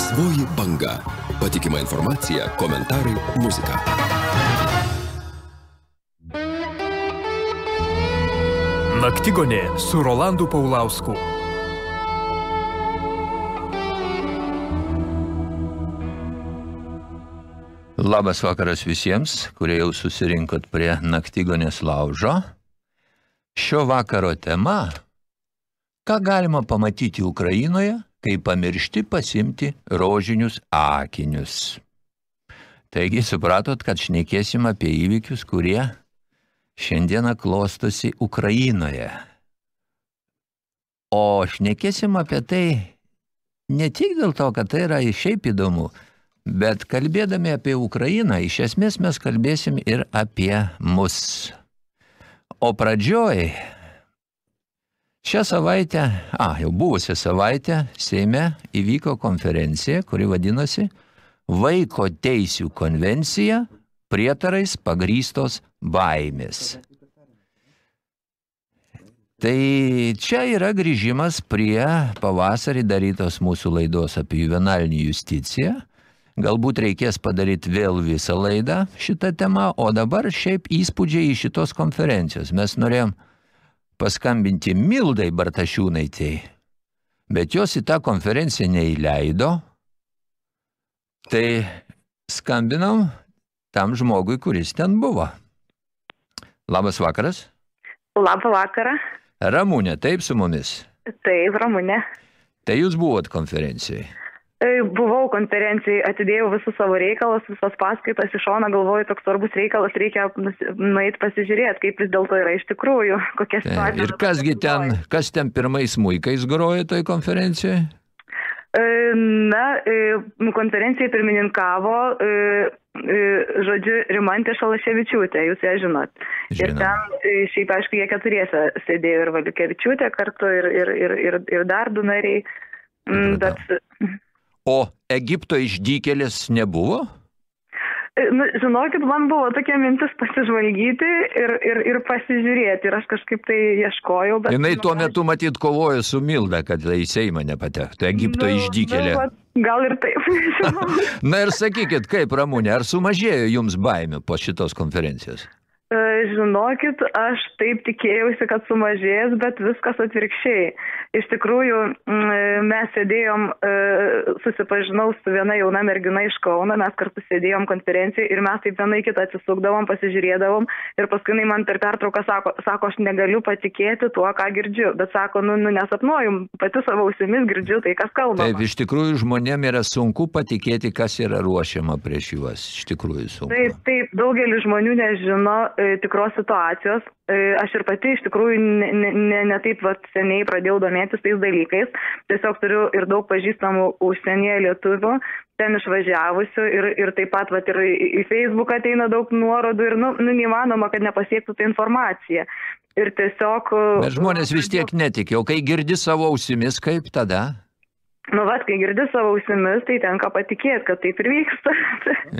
Laisvoji banga. Patikima informacija, komentarai, muzika. Naktigonė su Rolandu Paulausku. Labas vakaras visiems, kurie jau susirinkot prie naktigonės laužo. Šio vakaro tema – ką galima pamatyti Ukrainoje, kai pamiršti pasimti rožinius akinius. Taigi supratot, kad šnekėsim apie įvykius, kurie šiandieną klostosi Ukrainoje. O šnekėsim apie tai ne tik dėl to, kad tai yra šiaip įdomu, bet kalbėdami apie Ukrainą, iš esmės mes kalbėsim ir apie mus. O pradžioj, šią savaitę, a, jau buvusią savaitę, Seime įvyko konferencija, kuri vadinosi Vaiko teisių konvencija prietarais pagrystos baimės. Tai čia yra grįžimas prie pavasarį darytos mūsų laidos apie juvenalinį justiciją. Galbūt reikės padaryti vėl visą laidą šitą temą, o dabar šiaip įspūdžiai iš šitos konferencijos. Mes norėjom paskambinti Mildai Bartašiūnaitei, bet jos į tą konferenciją neįleido, tai skambinam tam žmogui, kuris ten buvo. Labas vakaras. Labą vakarą. Ramūnė, taip su mumis? Taip, Ramūnė. Tai jūs buvot konferencijai? Buvau konferencijai, atidėjau visus savo reikalus, visas paskaitas iš šono, galvoju, toks svarbus reikalas, reikia nueiti pasižiūrėti, kaip vis dėlto yra iš tikrųjų, kokia situacija. Ir kasgi ten, kas ten pirmais muikais grojo toj konferencijoje? Na, konferencijai pirmininkavo, žodžiu, Rimantė Šalaševičiūtė, jūs ją žinot. Žinom. Ir ten, šiaip aišku, jie keturiese sėdėjo ir Valiukevičiūtė kartu ir, ir, ir, ir, ir dar du nariai. Bet, O Egipto išdykėlis nebuvo? nu, žinokit, man buvo tokia mintis pasižvalgyti ir, ir, ir pasižiūrėti. Ir aš kažkaip tai ieškojau. Bet, Jinai tuo metu matyt kovojo su Milda, kad į Seimą nepatektų. Egipto nu, išdykėlė. Nu, gal ir taip. Na ir sakykit, kaip Ramūnė, ar sumažėjo jums baimė po šitos konferencijos? E, Žinokit, aš taip tikėjausi, kad sumažės, bet viskas atvirkščiai. Iš tikrųjų, mm, mes sėdėjom, e, susipažinau su viena jauna mergina iš Kauno, mes kartu sėdėjom konferencijai ir mes taip vienai kitą atsisukdavom, pasižiūrėdavom ir paskui jinai man per pertrauką sako, sako, aš negaliu patikėti tuo, ką girdžiu, bet sako, nu, nu nesapnuoju, pati savo ausimis girdžiu tai, kas kalba. Taip, iš tikrųjų žmonėm yra sunku patikėti, kas yra ruošiama prieš juos. Iš tikrųjų sunku. Taip, taip, daugelis žmonių nežino e, tikros situacijos. E, aš ir pati iš tikrųjų ne, ne, ne, taip vat, seniai pradėjau domėtis tais dalykais. Tiesiog turiu ir daug pažįstamų užsienyje lietuvių, ten išvažiavusių ir, ir taip pat vat, ir į Facebook ateina daug nuorodų ir nu, nu, neįmanoma, kad nepasiektų tą informaciją. Ir tiesiog... Bet žmonės vis tiek netikė, o kai girdi savo ausimis, kaip tada? Nu, vat, kai girdi savo ausimis, tai tenka patikėti, kad taip ir vyksta.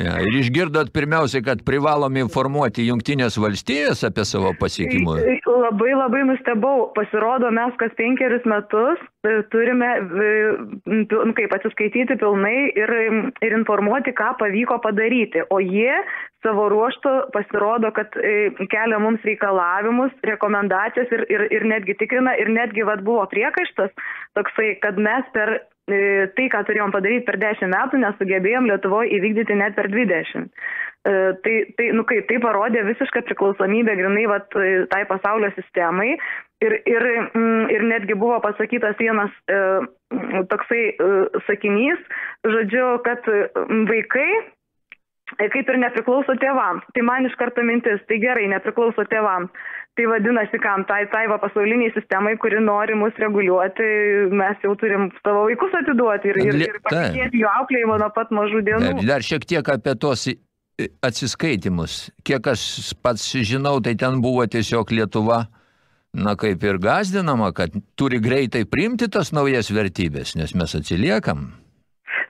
Ja, ir išgirdot pirmiausiai, kad privalom informuoti Jungtinės valstijas apie savo pasiekimus. Labai labai nustebau. Pasirodo, mes kas penkerius metus turime e, nu, kaip atsiskaityti pilnai ir, ir informuoti, ką pavyko padaryti. O jie savo ruoštų pasirodo, kad e, kelia mums reikalavimus, rekomendacijas ir, ir, ir netgi tikrina. Ir netgi vat, buvo priekaištas toksai, kad mes per e, tai, ką turėjom padaryti per 10 metų, nesugebėjom Lietuvoje įvykdyti net per 20. E, Tai, tai, nu kaip, tai parodė visišką priklausomybę grinai vat, e, tai pasaulio sistemai ir, ir, mm, ir netgi buvo pasakytas vienas e, toksai e, sakinys, žodžiu, kad vaikai e, kaip ir nepriklauso tėvams. Tai man iš karto mintis, tai gerai, nepriklauso tėvams. Tai vadinasi, kam tai, tai va pasauliniai sistemai, kuri nori mus reguliuoti, mes jau turim savo vaikus atiduoti ir, ir, ir patikėti jų auklėjimo nuo pat mažų dienų. Dar šiek tiek apie tos atsiskaitimus. Kiek aš pats žinau, tai ten buvo tiesiog Lietuva, na kaip ir gazdinama, kad turi greitai priimti tas naujas vertybės, nes mes atsiliekam.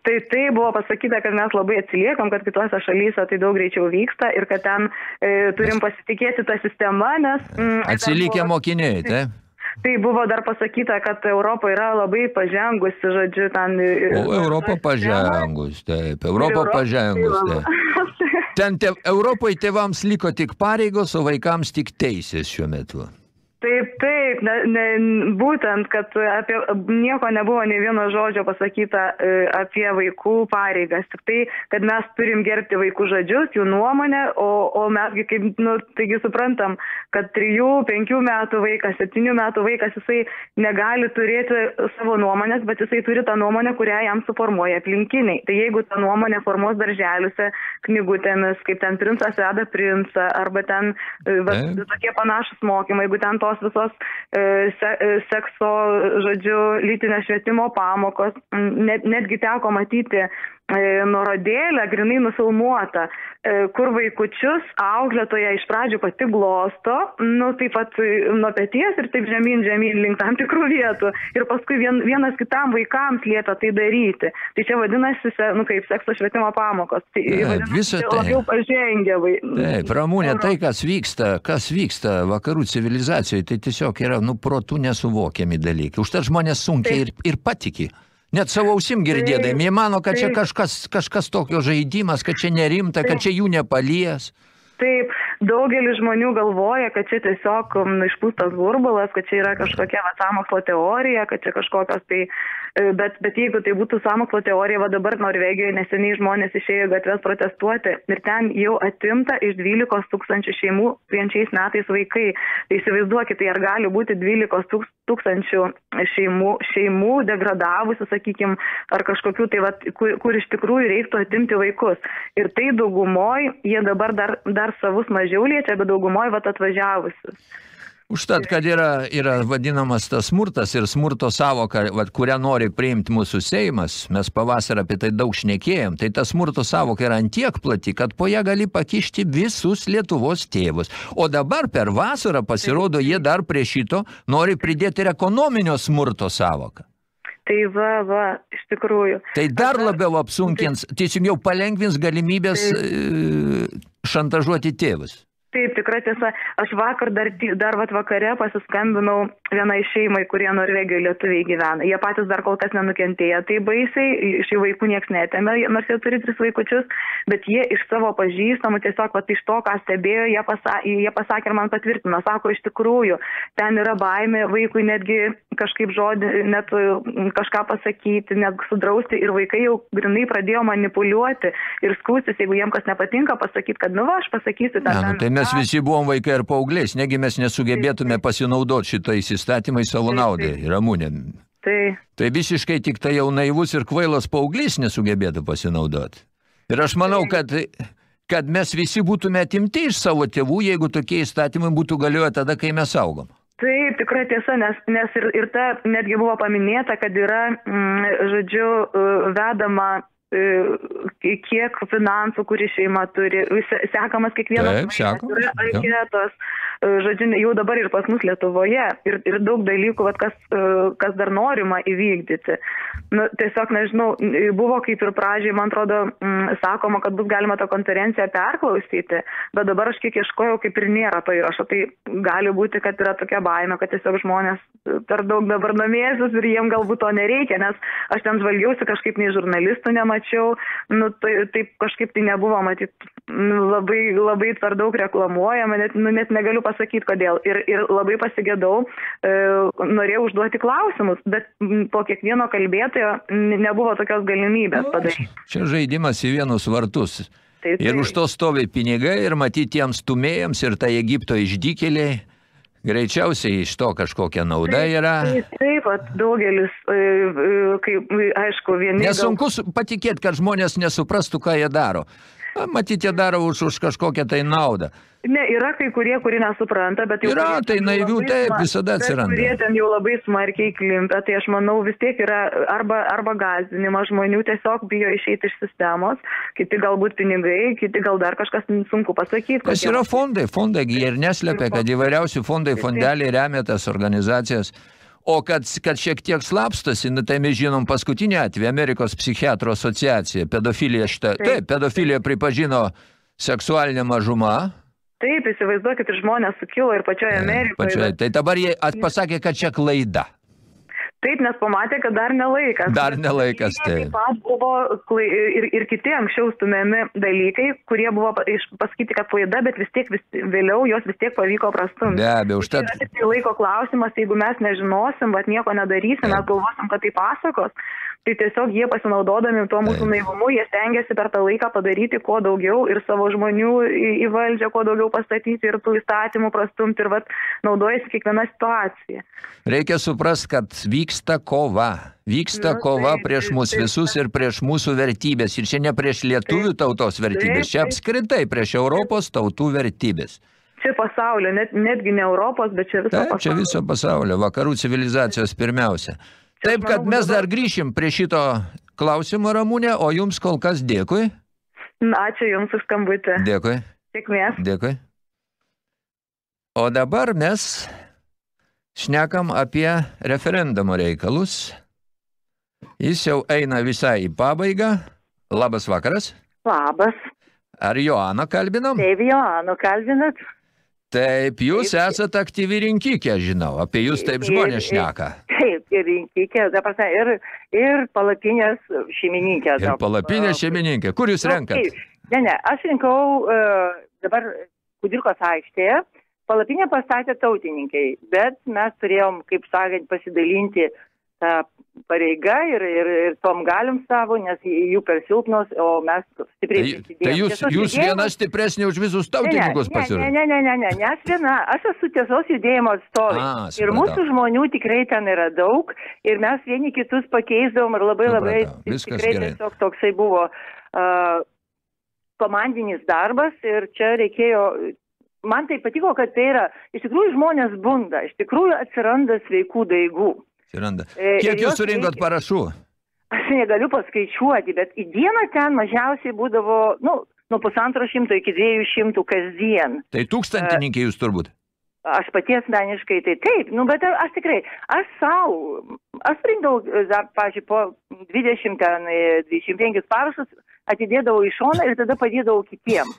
Tai tai buvo pasakyta, kad mes labai atsiliekam, kad kitose šalyse tai daug greičiau vyksta ir kad ten e, turim pasitikėti tą sistemą, nes... Mm, Atsilikę buvo- mokiniai, taip? Tai buvo dar pasakyta, kad Europa yra labai pažengusi, žodžiu, ten... O Europa pažengus, taip, Europa pažengus, taip. Ten te, Europoje tėvams liko tik pareigos, o vaikams tik teisės šiuo metu. Taip, taip, ne, ne, būtent, kad apie nieko nebuvo nei vieno žodžio pasakyta e, apie vaikų pareigas. Tik tai, kad mes turim gerbti vaikų žodžius, jų nuomonę, o, o mesgi kaip, nu, taigi suprantam, kad 3-5 metų vaikas, 7 metų vaikas, jisai negali turėti savo nuomonės, bet jisai turi tą nuomonę, kurią jam suformuoja aplinkiniai. Tai jeigu ta nuomonė formuos darželiuose knygutėmis, kaip ten princas veda princą, arba ten e, va, tokie panašus mokymai, jeigu ten tos visos e, se, e, sekso, žodžiu, lytinio švietimo pamokos, m, net, netgi teko matyti nuorodėlę, grinai nufilmuota, e, kur vaikučius auklėtoja iš pradžių pati glosto, nu taip pat e, nuo peties ir taip žemyn, žemyn link tam tikrų vietų ir paskui vien, vienas kitam vaikams liepia tai daryti. Tai čia vadinasi, se- nu kaip sekso švietimo pamokos. Tai Taip, čia tai. labiau pažengę vaikai. Taip, Ramūnė, tai kas vyksta, kas vyksta vakarų civilizacijoje, tai tiesiog yra, nu, protų nesuvokiami dalykai. Užtat žmonės sunkiai ir, ir patiki. Net savo ausim girdėdami, jie mano, kad čia taip. kažkas, kažkas tokio žaidimas, kad čia nerimta, kad čia jų nepalies. Taip, daugelis žmonių galvoja, kad čia tiesiog išpūstas burbulas, kad čia yra kažkokia va, samokslo teorija, kad čia kažkokios tai, e, bet, bet jeigu tai būtų samokslo teorija, va dabar Norvegijoje neseniai žmonės išėjo gatves protestuoti ir ten jau atimta iš 12 tūkstančių šeimų vien šiais metais vaikai. Tai įsivaizduokit, tai ar gali būti 12 tūks- tūkstančių šeimų, šeimų degradavusių, sakykime, ar kažkokių tai, va, kur, kur iš tikrųjų reiktų atimti vaikus. Ir tai daugumoj, jie dabar dar, dar savus mažiau liečia, bet daugumoj vat atvažiavusius. Užtat, kad yra, yra vadinamas tas smurtas ir smurto savoka, vat, kurią nori priimti mūsų Seimas, mes pavasarą apie tai daug šnekėjom, tai ta smurto savoka yra antiek plati, kad po ją gali pakišti visus Lietuvos tėvus. O dabar per vasarą pasirodo, jie dar prie šito nori pridėti ir ekonominio smurto savoką. Tai va, va, iš tikrųjų. Tai dar labiau apsunkins, teisingiau palengvins galimybės e, šantažuoti tėvus. Taip, tikra tiesa. Aš vakar dar, dar vat vakare pasiskambinau vienai šeimai, kurie Norvegijoje lietuviai gyvena. Jie patys dar kol kas nenukentėjo. Tai baisiai, iš jų vaikų nieks netėmė, nors jie turi tris vaikučius, bet jie iš savo pažįstamų tiesiog vat, iš to, ką stebėjo, jie, pasa, jie pasakė ir man patvirtino. Sako, iš tikrųjų, ten yra baimė vaikui netgi kažkaip žodį, net kažką pasakyti, net sudrausti ir vaikai jau grinai pradėjo manipuliuoti ir skūstis, jeigu jiems kas nepatinka, pasakyti, kad nu va, aš pasakysiu tą. Ne, nu, tai mes visi buvom vaikai ir paaugliais, negi mes nesugebėtume pasinaudoti šitais įstatymais savo naudai. Ramūnė. Tai Tai visiškai tik tai jau naivus ir kvailas paauglys nesugebėtų pasinaudoti. Ir aš manau, kad, kad mes visi būtume atimti iš savo tėvų, jeigu tokie įstatymai būtų galioję tada, kai mes augom. Taip, tikra tiesa, nes, nes ir, ir ta netgi buvo paminėta, kad yra, mm, žodžiu, e, vedama kiek finansų, kuri šeima turi, se- sekamas kiekvienas Taip, vaikas, sekam, yra anketos, e, žodžiu, jau dabar ir pas mus Lietuvoje ir, ir daug dalykų, vat, kas, e, kas dar norima įvykdyti. Nu, tiesiog, nežinau, buvo kaip ir pradžiai, man atrodo, mm, sakoma, kad bus galima tą konferenciją perklausyti, bet dabar aš kiek ieškojau, kaip ir nėra to įrašo. Tai gali būti, kad yra tokia baime, kad tiesiog žmonės per daug dabar namėsis ir jiem galbūt to nereikia, nes aš ten žvalgiausi kažkaip nei žurnalistų nemačiau, nu, tai, taip kažkaip tai nebuvo, matyt, nu, labai, labai per daug reklamuojama, net, nu, net negaliu pasakyti kodėl. Ir, ir labai pasigėdau, e, norėjau užduoti klausimus, bet po kiekvieno kalbėtojo nebuvo tokios galimybės padaryti. Čia žaidimas į vienus vartus. Tai, Ir tai- už to stovi pinigai ir matyti tiems tumėjams ir tai Egipto išdykėliai. Greičiausiai iš to kažkokia nauda yra. Taip, taip, vat daugelis, e, e, kaip, aišku, vieni. Nesunku su- patikėti, kad žmonės nesuprastų, ką jie daro. Matyt, jie daro už, už kažkokią tai naudą. Ne, yra kai kurie, kurie nesupranta, bet jau... Yra, tai naivių taip, visada atsiranda. Kurie ten jau labai smarkiai klimpia, tai aš manau vis tiek yra arba, arba gazinimas žmonių, tiesiog bijo išeiti iš sistemos, kiti galbūt pinigai, kiti gal dar kažkas sunku pasakyti. Kas yra fondai? Fondai gi ir neslepia, kad įvairiausi fondai, fondeliai remia tas organizacijas. O kad, kad šiek tiek slapstosi, nu, tai mes žinom paskutinį atvejį Amerikos psichiatrų asociacija. Pedofilija šitą. Taip, pedofilija pripažino seksualinė mažuma. Taip, įsivaizduokit, ir žmonės sukilo ir pačioje Amerikoje. Pačioje. Tai dabar jie pasakė, kad čia klaida. Taip, nes pamatė, kad dar nelaikas. Dar ne laikas, Lygiai taip. Taip pat buvo ir, ir kiti anksčiau stumiami dalykai, kurie buvo pasakyti, kad klaida, bet vis tiek vis, vėliau jos vis tiek pavyko prastumti. Be abejo, Tai užtat yra tik tai laiko klausimas, jeigu mes nežinosim, bet nieko nedarysim, mes galvosim, kad tai pasakos, tai tiesiog jie pasinaudodami tuo mūsų Taip. naivumu, jie stengiasi per tą laiką padaryti kuo daugiau ir savo žmonių į, valdžią kuo daugiau pastatyti ir tų įstatymų prastumti ir vat, naudojasi kiekviena situacija. reikia suprasti, kad vyksta kova. Vyksta Nu, kova taip, prieš taip, mus taip, visus ir prieš mūsų vertybės. Ir čia ne prieš lietuvių tautos vertybės, čia taip. apskritai prieš Europos tautų vertybės. Čia pasaulio, net, netgi ne Europos, bet čia viso Taip, čia pasaulio. viso pasaulio, vakarų civilizacijos pirmiausia. Taip, kad mes dar grįšim prie šito klausimo, Ramūnė, o jums kol kas dėkui. Ačiū Jums už skambutį. Dėkui, Sėkmės. dėkui. O dabar mes šnekam apie referendumo reikalus. Jis jau eina visai į pabaigą. Labas vakaras. Labas, Ar Joaną kalbinam? taip Joanu kalbinat. Taip, jūs Taip. esate aktyvi rinkikė, žinau. Apie jūs taip žmonės šneka. Taip, ir rinkikė, ta prasme, ir, ir palapinės šeimininkė. Ir palapinė šeimininkė. Kur jūs Nu, renkat? Ne, ne, aš rinkau uh, dabar Kudirkos aikštėje. Palapinę pastatė tautininkai, bet mes turėjom, kaip sakant, pasidalinti tą pareigą ir, ir, ir tom galim savo, nes jų per silpnos, o mes stipriai Tai, tai jūs, Tiesos jūs judėjimas- viena stipresnė už visus tautininkus ne, pasiūlė. Ne, ne, ne, ne, ne, ne, aš viena, aš esu tiesos judėjimo atstovė. A, ir supratau. mūsų žmonių tikrai ten yra daug ir mes vieni kitus pakeisdavom ir labai labai Supratau. Viskas tikrai gerai. tiesiog toksai buvo uh, komandinis darbas ir čia reikėjo. Man tai patiko, kad tai yra, iš tikrųjų žmonės bunda, iš tikrųjų atsiranda sveikų daigų. Atsiranda. E, Kiek jūs surinkot parašų? Aš negaliu paskaičiuoti, bet į dieną ten mažiausiai būdavo, nu, nuo pusantro šimto iki dviejų šimtų kasdien. Tai tūkstantininkai jūs turbūt. Aš pati asmeniškai tai taip, nu, bet aš tikrai, aš savo, aš rinkdavau, e, pažiūrėjau, po 20, ten, e, 25 parašus, atidėdavau į šoną ir tada padėdavau kitiem.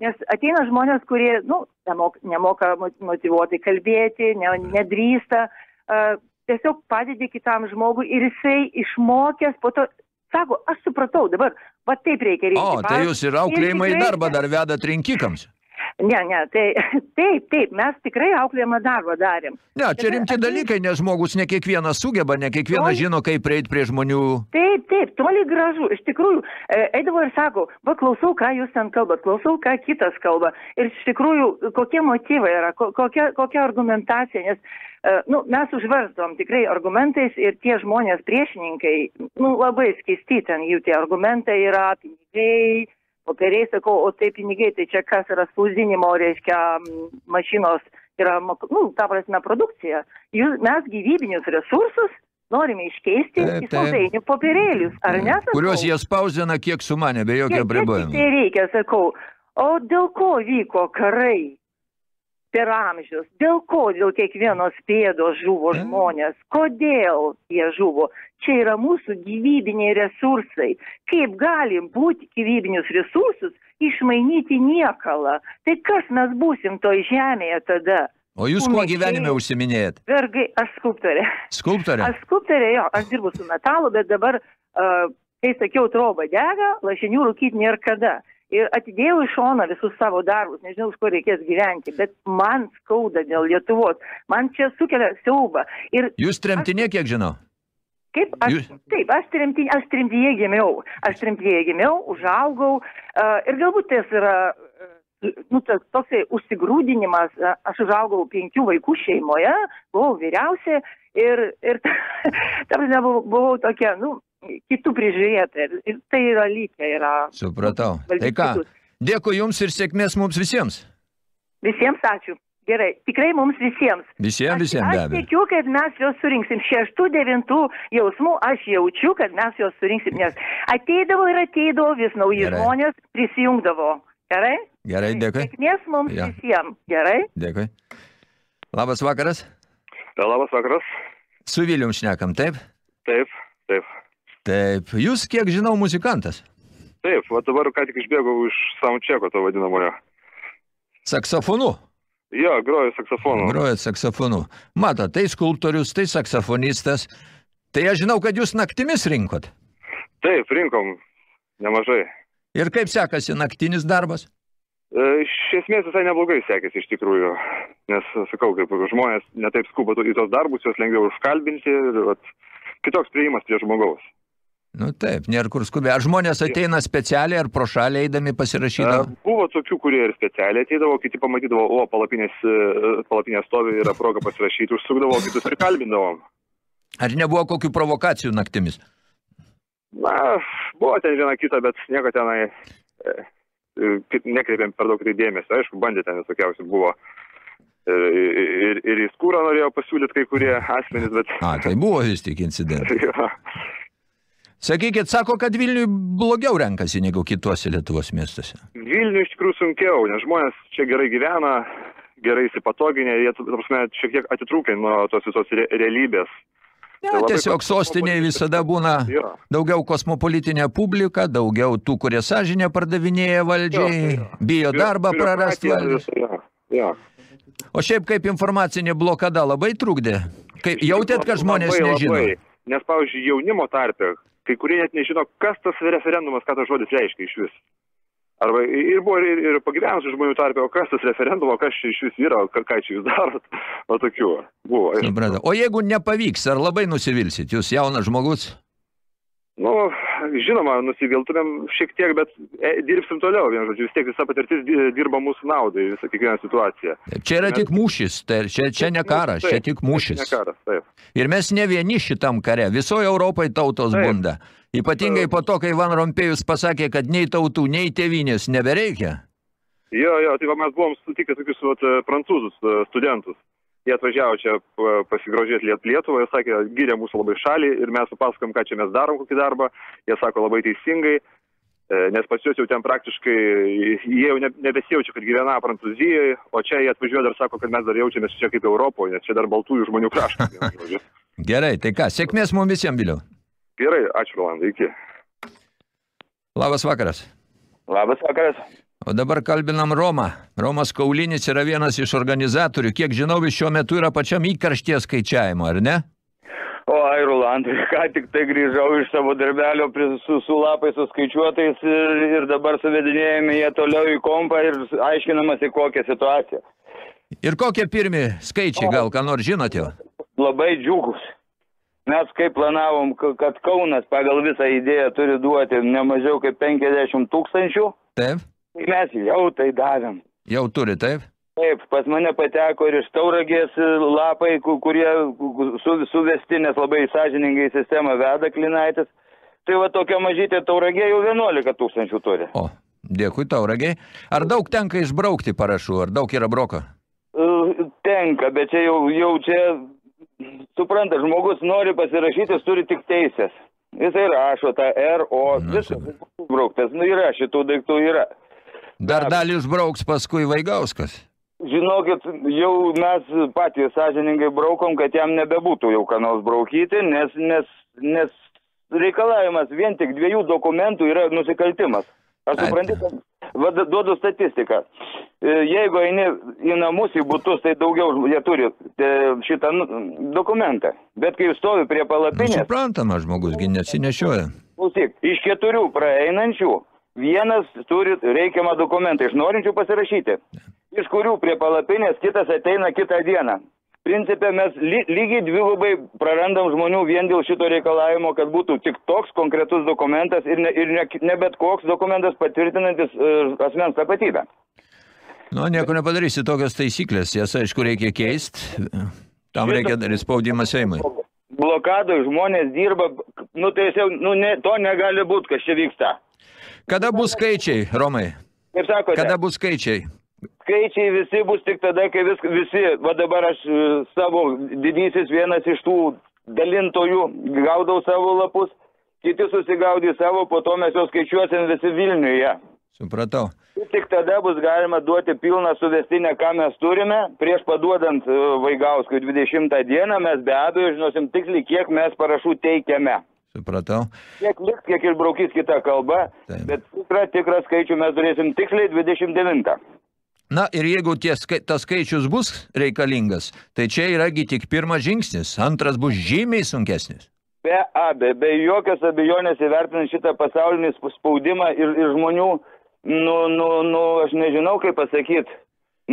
Nes ateina žmonės, kurie, nu, nemoka, nemoka mo- motivuotai kalbėti, ne, nedrįsta, tiesiog padedi kitam žmogui ir jisai išmokęs po to, sako, aš supratau, dabar, va taip reikia rinkti. O, tai jūs ir auklėjimą į darbą dar vedat rinkikams. Ne, ne, tai taip, taip, mes tikrai auklėjimą darbą darėm. Ne, čia rimti dalykai, nes žmogus ne kiekvienas sugeba, ne kiekvienas Oi. žino, kaip prieiti prie žmonių. Taip, taip, toli gražu. Iš tikrųjų, e, eidavo ir sako, va klausau, ką jūs ten kalbat, klausau, ką kitas kalba. Ir iš tikrųjų, kokie motyvai yra, ko- kokia, kokia argumentacija, nes e, nu, mes užversdom tikrai argumentais ir tie žmonės priešininkai, nu, labai skaisti ten jų tie argumentai yra, pinigai, popieriai, sakau, o tai pinigai, tai čia kas yra spausdinimo, reiškia, mašinos yra, nu, ta prasme, produkcija. Jūs, mes gyvybinius resursus norime iškeisti Taip, į taip. saldainių popierėlius, ar ne? sakau? Kuriuos jie spausdina, kiek sumanė, be Kiek- jokio apribojimo. Tai reikia, sakau. O dėl ko vyko karai per amžius? Dėl ko dėl kiekvienos pėdos žuvo E. žmonės? Kodėl jie žuvo? Čia yra mūsų gyvybiniai resursai. Kaip galim būti gyvybinius resursus išmainyti niekalą? Tai kas mes būsim toj žemėje tada? O jūs kuo gyvenime užsiminėjat? Vergai, aš skulptorė. Skulptorė? Aš skulptorė, jo, aš dirbu su metalu, bet dabar, uh, kai sakiau, troba dega, lašinių rūkyti nėra kada. Ir atidėjau iš šoną visus savo darbus, nežinau, už ko reikės gyventi, bet man skauda dėl Lietuvos, man čia sukelia siaubą. Ir Jūs tremtinė, kiek žinau? kaip aš, Jūs- taip, aš, tremti, aš tremtyje gimiau, aš tremtyje gimiau, užaugau uh, ir galbūt tas yra, uh, nu, tas toksai užsigrūdinimas, uh, aš užaugau penkių vaikų šeimoje, buvau vyriausia ir, ir ta prasme, buvau, buvau tokia, nu, kitų prižiūrėta ir, tai yra lygia, yra. Supratau. Tai ką, dėkui jums ir sėkmės mums visiems. Visiems ačiū. Gerai, tikrai mums visiems. Visiems, visiems be Aš abejo. tikiu, kad mes juos surinksim. Šeštų, devintų jausmų aš jaučiu, kad mes juos surinksim, nes ateidavo ir ateidavo vis nauji Gerai. žmonės, prisijungdavo. Gerai? Gerai, dėkui. Sėkmės mums Ja. visiems. Gerai? Dėkui. Labas vakaras. Tai labas vakaras. Su Vilium šnekam, taip? Taip, taip. Taip. Jūs, kiek žinau, muzikantas. Taip, va dabar ką tik išbėgau iš soundchecko to vadinamojo. Saksofonu. Jo, groju saksofonu. Grojat saksofonu. Mato, tai skulptorius, tai saksofonistas. Tai aš žinau, kad jūs naktimis rinkot. Taip, rinkom nemažai. Ir kaip sekasi naktinis darbas? E, Iš esmės visai neblogai sekėsi iš tikrųjų, nes, sakau, kaip žmonės netaip skuba į tos darbus, juos lengviau užkalbinti ir vat, kitoks prieimas prie žmogaus. Nu taip, nėra kur skubė. Ar žmonės ateina specialiai ar pro šalį eidami E, pasirašydavo? Buvo tokių, kurie ir specialiai ateidavo, kiti pamatydavo, o, palapinės, e, palapinės stovi, yra proga pasirašyti, užsukdavo, kitus prikalbindavom. Ar nebuvo kokių provokacijų naktimis? Na, buvo ten viena kita, bet nieko tenai e, e, nekreipėm per daug tai dėmesio. Aišku, bandė ten visokiausių buvo. Ir, ir, ir į skūrą norėjo pasiūlyti kai kurie asmenys, bet... A, tai buvo vis tik incidentai. Jo. Sakykit, sako, kad Vilniui blogiau renkasi negu kituose Lietuvos miestuose. Vilnių iš tikrųjų sunkiau, nes žmonės čia gerai gyvena, gerai įsipatoginę, jie, prasme, šiek tiek atitrūkę nuo tos visos re realybės. Ne, Tai labai tiesiog sostinėje visada būna Jo. daugiau kosmopolitinė publika, daugiau tų, kurie sąžinę pardavinėja valdžiai, bijo darbą prarasti. Jo, jo. O šiaip kaip informacinė blokada labai trukdė? Kaip, jautėt, kad žmonės Labai, nežino? Labai. Nes, pavyzdžiui, jaunimo tarpe, kai kurie net nežino, kas tas referendumas, ką tas žodis reiškia iš vis. Arba ir buvo ir, ir pagyvenusių žmonių tarpe, o kas tas referendumo, kas čia iš vis yra, ką, ką čia jūs darot, o tokių buvo. Supratau. O jeigu nepavyks, ar labai nusivilsit? Jūs jaunas žmogus? Nu, žinoma, nusiviltumėm šiek tiek, bet e, dirbsim toliau, vien žodžiu, vis tiek visa patirtis di- dirba mūsų naudai, visą kiekvieną situaciją. Taip, Čia yra Mes- tik mūšis, tai čia, čia ne karas, čia Taip, tik mūšis. Ne karas, taip. Ir mes ne vieni šitam kare, visoje Europai tautos Taip. bunda. Ypatingai po to, kai Van Rompėjus pasakė, kad nei tautų, nei tėvinės nebereikia. Jo, jo, tai va mes buvom sutikę tokius vat, e, prancūzus e, studentus. Jie atvažiavo čia pa- pasigrožėti Liet Lietuvą, jie sakė, gyrė mūsų labai šalį ir mes supasakom, ką čia mes darom, kokį darbą. Jie sako labai teisingai, e, nes pas juos jau ten praktiškai, jie jau ne- nebesijaučia, kad gyvena Prancūzijoje, o čia jie atvažiuoja dar sako, kad mes dar jaučiamės čia kaip Europoje, nes čia dar baltųjų žmonių kraštas. Gerai, tai ką, sėkmės mums visiems, Biliau. Gerai, ačiū Rolandai, iki. Labas vakaras. Labas vakaras. O dabar kalbinam Romą. Romas Kaulinis yra vienas iš organizatorių. Kiek žinau, jis šiuo metu yra pačiam įkaršties skaičiavimo, ar ne? O, ai, Rolandai, ką tik tai grįžau iš savo darbelio su, su lapais suskaičiuotais ir, ir dabar suvedinėjame jie toliau į kompą ir aiškinamasi kokią situaciją. Ir kokie pirmi skaičiai, gal ką nors žinote? Labai džiugus. Mes kaip planavom, kad Kaunas pagal visą idėją turi duoti ne mažiau kaip 50 tūkstančių, Taip? Tai mes jau tai davėm. Jau turi, taip? Taip, pas mane pateko ir iš tauragės lapai, ku- kurie ku- su, suvesti, nes labai sąžiningai sistemą veda klinaitis. Tai va tokia mažytė tauragė jau 11 tūkstančių turi. O, dėkui tau, ragiai. Ar daug tenka išbraukti parašų, ar daug yra broko? E, Tenka, bet čia jau, jau čia, supranta, žmogus nori pasirašyti, jis turi tik teisės. Jisai rašo tą R, O, Na, viskas brauktas. Nu yra, šitų daiktų yra. Dar dalį išbrauks paskui Vaigauskas. Žinokit, jau mes patys sąžiningai braukom, kad jam nebebūtų jau ką nors braukyti, nes, nes, nes reikalavimas vien tik dviejų dokumentų yra nusikaltimas. Aš suprantu, kad va, duodu statistiką. E, Jeigu eini į namus, į būtus, tai daugiau jie turi e, šitą nu, dokumentą. Bet kai stovi prie Nu, palapinės, suprantama, žmogusgi nesinešioja. klausyk, iš keturių praeinančių vienas turi reikiamą dokumentą, iš norinčių pasirašyti. Iš kurių prie palapinės kitas ateina kitą dieną. Principė mes ly, lygiai dvigubai prarandam žmonių vien dėl šito reikalavimo, kad būtų tik toks konkretus dokumentas ir ne, ir ne, ne bet koks dokumentas patvirtinantis uh, asmens tapatybę. Nu, nieko nepadarysi, tokios taisyklės, jas aišku reikia keisti. Tam reikia daryti spaudimą Seimui. Blokadoje žmonės dirba, nu tai jau, nu, ne, to negali būti, kas čia vyksta. Kada bus skaičiai, Romai? Kaip sakote? Kada bus skaičiai? skaičiai visi bus tik tada, kai vis, visi, va dabar aš e, savo didysis vienas iš tų dalintojų gaudau savo lapus, kiti susigaudys savo, po to mes jau skaičiuosim visi Vilniuje. Supratau. Tik tada bus galima duoti pilną suvestinę, ką mes turime. Prieš paduodant e, Vaigauskui 20 dieną mes be abejo žinosim tiksliai, kiek mes parašų teikiame. Supratau. Kiek liks, kiek išbraukys kita kalba, Taip. bet tikrą, tikrą skaičių mes turėsim tiksliai 29. Na ir jeigu tie, tas skaičius bus reikalingas, tai čia yragi tik pirmas žingsnis, antras bus žymiai sunkesnis. Be abejo, be jokios abejonės įvertinant šitą pasaulinį sp- spaudimą ir, ir žmonių, nu, nu, nu, aš nežinau kaip pasakyti,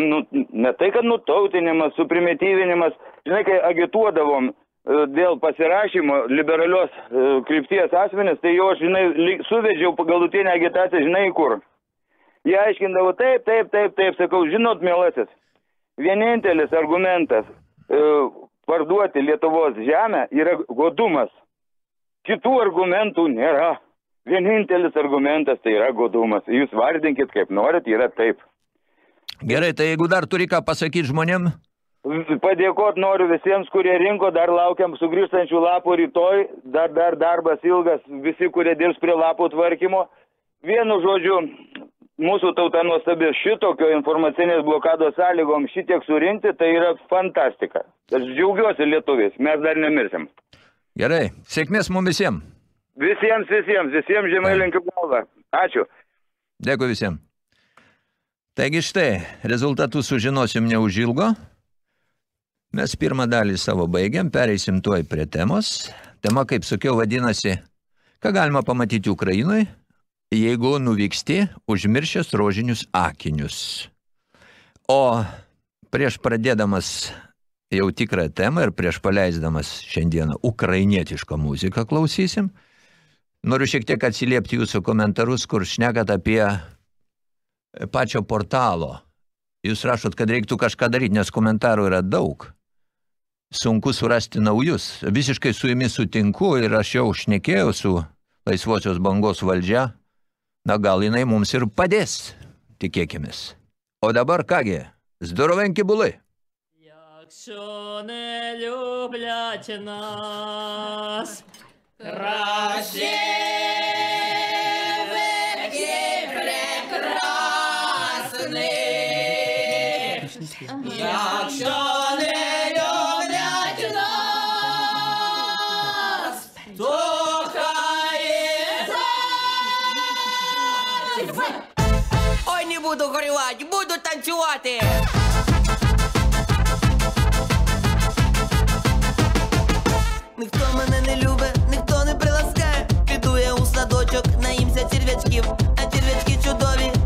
nu, ne tai, kad nutautinimas, suprimityvinimas, žinai, kai agituodavom dėl pasirašymo liberalios e, krypties asmenis, tai jo, aš, žinai, suvedžiau galutinę agitaciją, žinai kur. Jie aiškindavo taip, taip, taip, taip, sakau, žinot, mielasis, vienintelis argumentas e, parduoti Lietuvos žemę yra godumas. Kitų argumentų nėra. Vienintelis argumentas tai yra godumas. Jūs vardinkit kaip norit, yra taip. Gerai, tai jeigu dar turi ką pasakyti žmonėm, Padėkot noriu visiems, kurie rinko, dar laukiam sugrįžtančių lapų rytoj, dar, dar darbas ilgas, visi, kurie dirbs prie lapų tvarkymo. Vienu žodžiu, mūsų tauta nuostabi šitokio informacinės blokados sąlygom šitiek surinkti, tai yra fantastika. Aš džiaugiuosi lietuviais, mes dar nemirsim. gerai, sėkmės mums visiems. Visiems, visiems, visiems žemai linkiu galvą. Ačiū. Dėkui visiems. Taigi štai, rezultatus sužinosim neužilgo. Mes pirmą dalį savo baigiam, pereisim tuoj prie temos. Tema, kaip sakiau, vadinasi, ką galima pamatyti Ukrainoje, jeigu nuvyksti užmiršęs rožinius akinius. O prieš pradėdamas jau tikrą temą ir prieš paleisdamas šiandieną ukrainietišką muziką klausysim, noriu šiek tiek atsiliepti jūsų komentarus, kur šnekat apie pačio portalo. Jūs rašot, kad reiktų kažką daryti, nes komentarų yra daug Sunku surasti naujus. Visiškai su jumis sutinku ir aš jau šnekėjau su laisvosios bangos valdžia. Na gal jinai mums ir padės, tikėkimės. O dabar kągi, здоровенькі були. Якщо не люблять нас, краще горювати, буду танцювати. Ніхто мене не любить, ніхто не приласкає. Піду я у садочок, наїмся черв'ячків, а черв'ячки чудові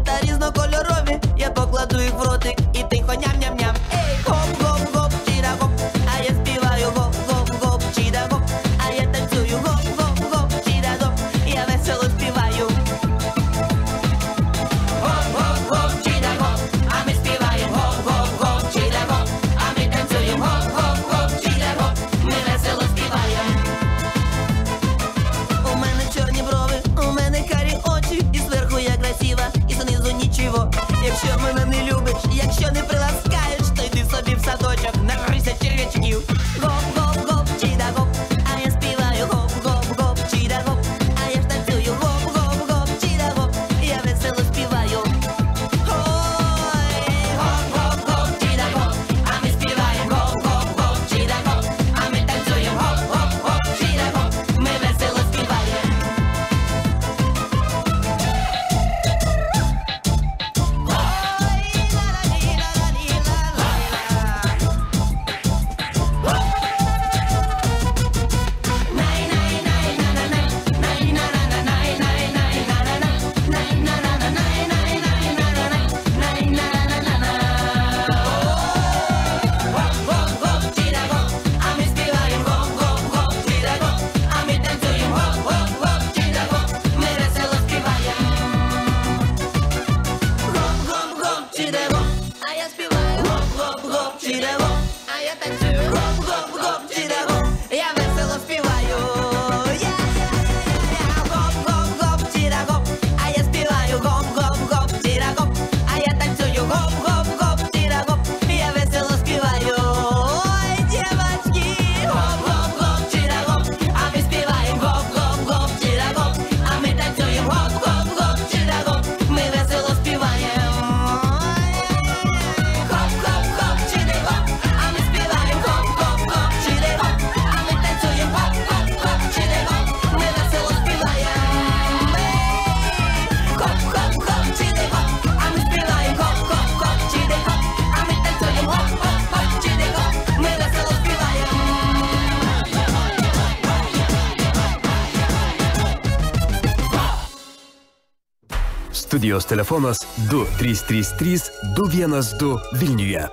Studijos telefonas 2333 212 Vilniuje.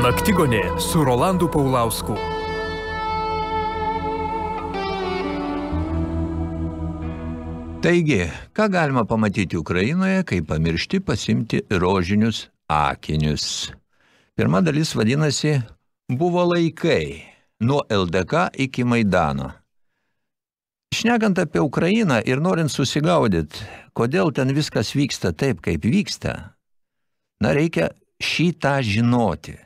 Naktigonė su Rolandu Paulausku. Taigi, ką galima pamatyti Ukrainoje, kai pamiršti pasimti rožinius akinius? Pirma dalis vadinasi Buvo laikai nuo LDK iki Maidano. Šnekant apie Ukrainą ir norint susigaudyti, kodėl ten viskas vyksta taip, kaip vyksta, na, reikia šitą žinoti.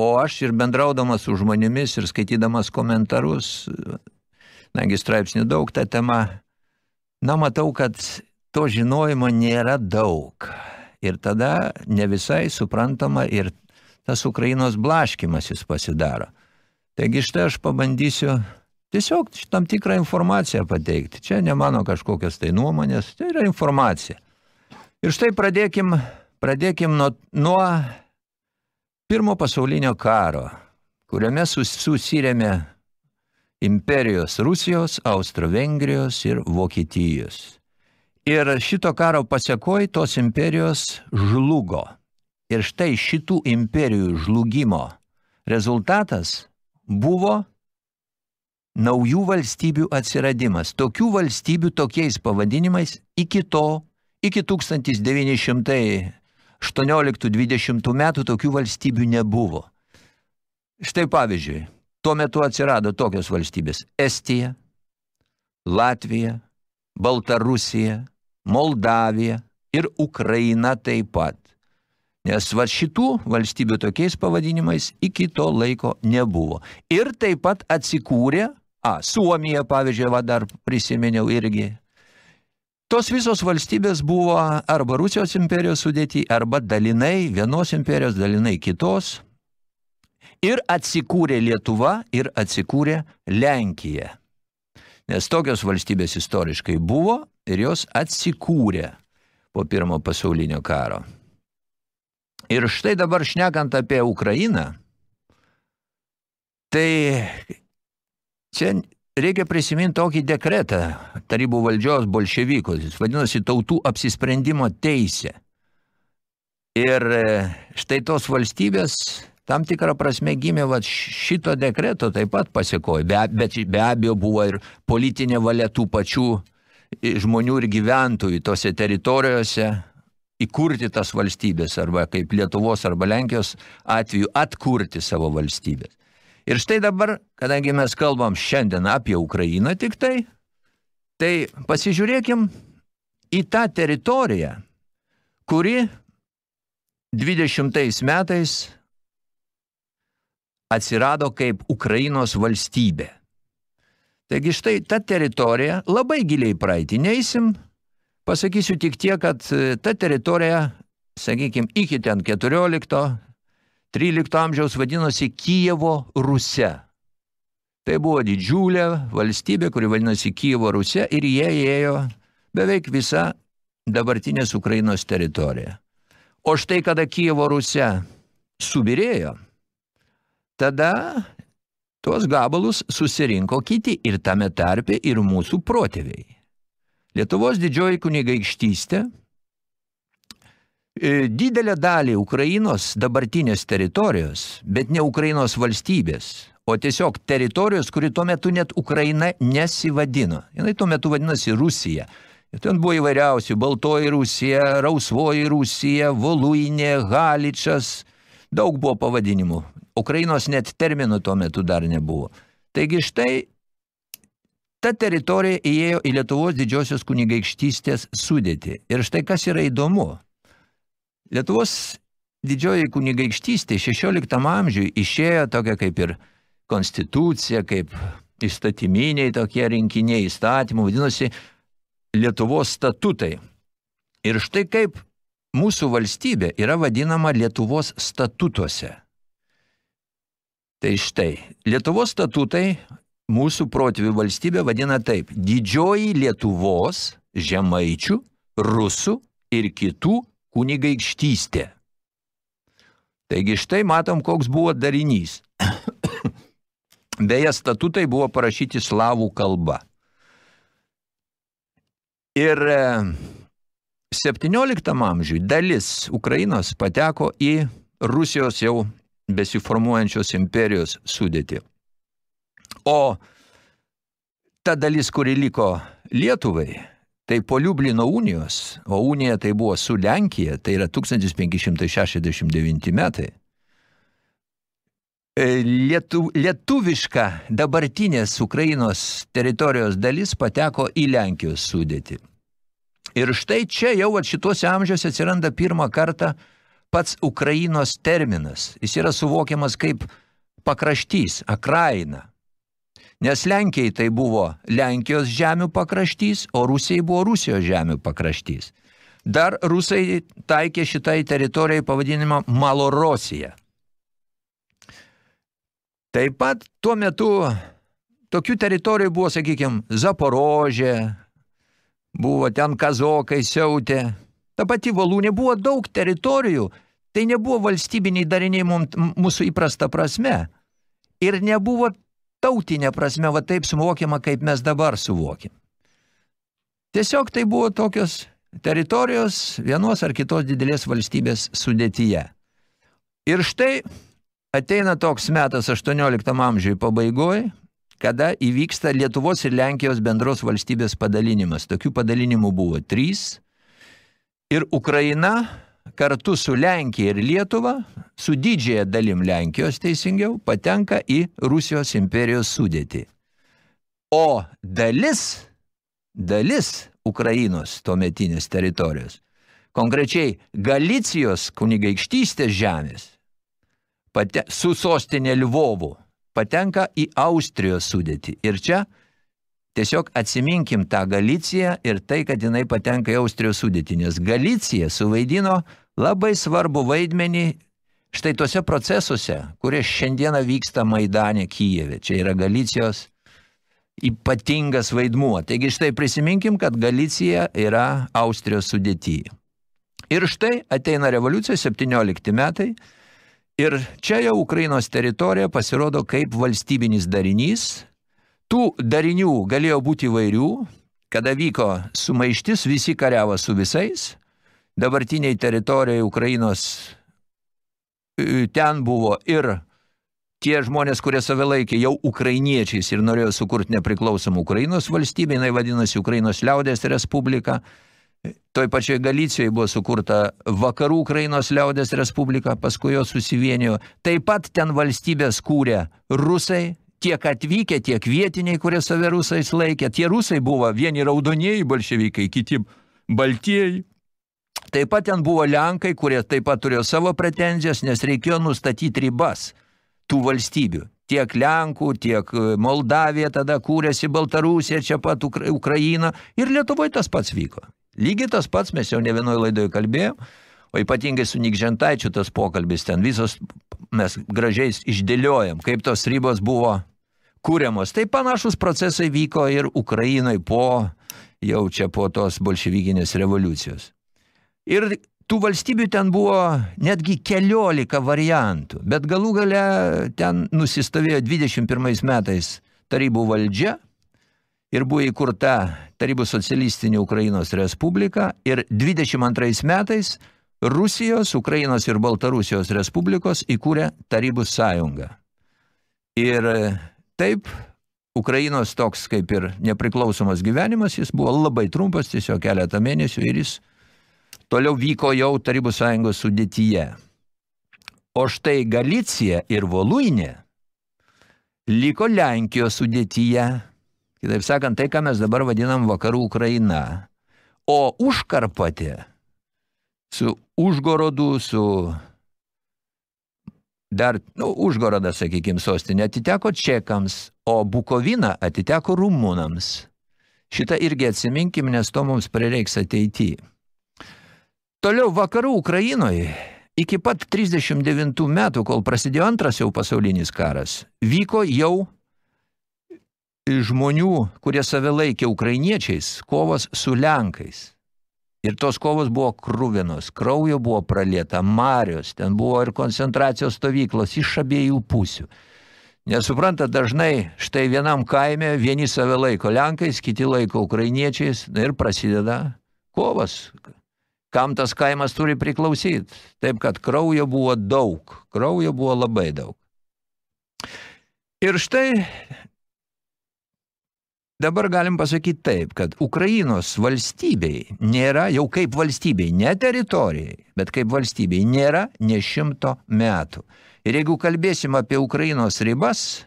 O aš ir bendraudamas su žmonėmis ir skaitydamas komentarus, nagi straipsnių daug tą temą, na, matau, kad to žinojimo nėra daug. Ir tada ne visai suprantama ir tas Ukrainos blaškimasis pasidaro. Taigi štai aš pabandysiu tiesiog tam tikrą informaciją pateikti. Čia ne mano kažkokios tai nuomonės, tai yra informacija. Ir štai pradėkim, pradėkim nuo, nuo pirmo pasaulinio karo, kuriame sus, susirėmė imperijos Rusijos, Austro-Vengrijos ir Vokietijos. Ir šito karo pasiekoj tos imperijos žlugo. Ir štai šitų imperijų žlugimo rezultatas buvo naujų valstybių atsiradimas. Tokių valstybių tokiais pavadinimais iki to, iki 1918-20 metų tokių valstybių nebuvo. Štai pavyzdžiui, tuo metu atsirado tokios valstybės Estija, Latvija, Baltarusija, Moldavija ir Ukraina taip pat. Nes va šitų valstybių tokiais pavadinimais iki to laiko nebuvo. Ir taip pat atsikūrė, a, Suomija, pavyzdžiui, va dar prisiminiau irgi. Tos visos valstybės buvo arba Rusijos imperijos sudėti, arba dalinai vienos imperijos, dalinai kitos. Ir atsikūrė Lietuva ir atsikūrė Lenkija. Nes tokios valstybės istoriškai buvo ir jos atsikūrė po pirmo pasaulinio karo. Ir štai dabar šnekant apie Ukrainą, tai čia reikia prisiminti tokį dekretą tarybų valdžios bolševikos, jis vadinosi tautų apsisprendimo teisė. Ir štai tos valstybės tam tikrą prasme gimė va, šito dekreto taip pat pasiekojo, be, bet be abejo buvo ir politinė valia tų pačių žmonių ir gyventojų tose teritorijose, įkurti tas valstybės, arba kaip Lietuvos arba Lenkijos atveju atkurti savo valstybės. Ir štai dabar, kadangi mes kalbam šiandien apie Ukrainą tik tai, tai pasižiūrėkim į tą teritoriją, kuri 20 metais atsirado kaip Ukrainos valstybė. Taigi štai ta teritorija labai giliai praeitį neįsim, Pasakysiu tik tiek, kad ta teritorija, sakykime, iki ten 14, 13 amžiaus vadinosi Kijevo Ruse. Tai buvo didžiulė valstybė, kuri vadinosi Kijevo Ruse ir jie ėjo beveik visa dabartinės Ukrainos teritorija. O štai kada Kijevo Ruse subirėjo, tada tuos gabalus susirinko kiti ir tame tarpe ir mūsų protėviai. Lietuvos didžioji kunigaikštystė didelę dalį Ukrainos dabartinės teritorijos, bet ne Ukrainos valstybės, o tiesiog teritorijos, kuri tuo metu net Ukraina nesivadino. Jinai tuo metu vadinasi Rusija. Ir ten buvo įvairiausių – Baltoji Rusija, Rausvoji Rusija, Voluinė, Haličas, daug buvo pavadinimų. Ukrainos net terminų tuo metu dar nebuvo. Taigi štai ta teritorija įėjo į Lietuvos didžiosios kunigaikštystės sudėtį. Ir štai kas yra įdomu. Lietuvos didžioji kunigaikštystė 16 amžiui išėjo tokia kaip ir konstitucija, kaip įstatyminiai tokie rinkiniai įstatymų, vadinosi Lietuvos statutai. Ir štai kaip mūsų valstybė yra vadinama Lietuvos statutuose. Tai štai, Lietuvos statutai mūsų protėvių valstybė vadina taip – didžioji Lietuvos, žemaičių, rusų ir kitų kunigaikštystė. Taigi štai matom, koks buvo darinys. Beje, statutai buvo parašyti slavų kalba. Ir e, 17 amžiui dalis Ukrainos pateko į Rusijos jau besiformuojančios imperijos sudėtį. O ta dalis, kuri liko Lietuvai, tai po Liublino unijos, o unija tai buvo su Lenkija, tai yra 1569 metai, e, Lietu, lietuviška dabartinės Ukrainos teritorijos dalis pateko į Lenkijos sudėtį. Ir štai čia jau at šituose amžiuose atsiranda pirmą kartą pats Ukrainos terminas. Jis yra suvokiamas kaip pakraštys, akraina. Nes Lenkijai tai buvo Lenkijos žemių pakraštys, o Rusijai buvo Rusijos žemių pakraštys. Dar rusai taikė šitai teritorijai pavadinimą Malorosija. Taip pat tuo metu tokių teritorijų buvo, sakykime, Zaporožė, buvo ten kazokai siautė, ta pati Valūnė buvo daug teritorijų, tai nebuvo valstybiniai dariniai mums, mūsų įprasta prasme. Ir nebuvo tautinė prasme va taip suvokiama, kaip mes dabar suvokim. Tiesiog tai buvo tokios teritorijos vienos ar kitos didelės valstybės sudėtyje. Ir štai ateina toks metas 18 amžiui pabaigoje, kada įvyksta Lietuvos ir Lenkijos bendros valstybės padalinimas. Tokių padalinimų buvo trys. Ir Ukraina kartu su Lenkija ir Lietuva, su didžiąją dalim Lenkijos teisingiau, patenka į Rusijos imperijos sudėtį. O dalis, dalis Ukrainos tuometinės teritorijos, konkrečiai Galicijos kunigaikštystės žemės, pate, su sostinė Lvovu, patenka į Austrijos sudėtį. Ir čia Tiesiog atsiminkim tą Galiciją ir tai, kad jinai patenka į Austrijos sudėtį, nes Galicija suvaidino labai svarbu vaidmenį štai tuose procesuose, kurie šiandieną vyksta Maidane Kijeve. Čia yra Galicijos ypatingas vaidmuo. Taigi štai prisiminkim, kad Galicija yra Austrijos sudėtyje. Ir štai ateina revoliucija 17 metai ir čia jau Ukrainos teritorija pasirodo kaip valstybinis darinys, Tų darinių galėjo būti įvairių, kada vyko sumaištis, visi kariavo su visais, dabartiniai teritorijai Ukrainos e, ten buvo ir tie žmonės, kurie save laikė jau ukrainiečiais ir norėjo sukurti nepriklausomą Ukrainos valstybę, jinai vadinasi Ukrainos liaudės Respublika, toj pačioj Galicijoje buvo sukurta vakarų Ukrainos liaudės Respublika, paskui jo susivienijo. Taip pat ten valstybės kūrė rusai, tiek atvykę, tiek vietiniai, kurie save rusais laikė. Tie rusai buvo vieni raudonieji bolševikai, kiti baltieji. Taip pat ten buvo Lenkai, kurie taip pat turėjo savo pretenzijas, nes reikėjo nustatyti ribas tų valstybių. Tiek Lenkų, tiek Moldavija tada kūrėsi Baltarusija, čia pat Ukra Ukraina ir Lietuvoje tas pats vyko. Lygiai tas pats mes jau ne vienoje laidoje kalbėjom, o ypatingai su Nikžentaičiu tas pokalbis ten visos mes gražiai išdėliojam, kaip tos ribos buvo kūriamos. Tai panašus procesai vyko ir Ukrainai po, jau čia po tos bolševikinės revoliucijos. Ir tų valstybių ten buvo netgi keliolika variantų, bet galų gale ten nusistovėjo 21 metais tarybų valdžia ir buvo įkurta Tarybų socialistinė Ukrainos Respublika ir 22 metais Rusijos, Ukrainos ir Baltarusijos Respublikos įkūrė Tarybų sąjungą. Ir taip, Ukrainos toks kaip ir nepriklausomas gyvenimas, jis buvo labai trumpas, tiesiog keletą mėnesių ir jis toliau vyko jau Tarybų sąjungos sudėtyje. O štai Galicija ir Voluinė liko Lenkijos sudėtyje. Kitaip sakant, tai, ką mes dabar vadinam vakarų Ukraina. O Užkarpatė su Užgorodu, su dar, nu, Užgorodas, sakykime, sostinė atiteko čekams, o Bukovina atiteko rumunams. Šitą irgi atsiminkim, nes to mums prireiks ateityje. Toliau vakarų Ukrainoje iki pat 39 metų, kol prasidėjo antras jau pasaulinis karas, vyko jau žmonių, kurie save laikė ukrainiečiais, kovos su Lenkais. Ir tos kovos buvo krūvinos, kraujo buvo pralieta, marios, ten buvo ir koncentracijos stovyklos iš abiejų pusių. Nesupranta dažnai, štai vienam kaime vieni save laiko lenkais, kiti laiko ukrainiečiais ir prasideda kovas. Kam tas kaimas turi priklausyti? Taip, kad kraujo buvo daug, kraujo buvo labai daug. Ir štai dabar galim pasakyti taip, kad Ukrainos valstybei nėra jau kaip valstybei, ne teritorijai, bet kaip valstybei nėra ne šimto metų. Ir jeigu kalbėsim apie Ukrainos ribas,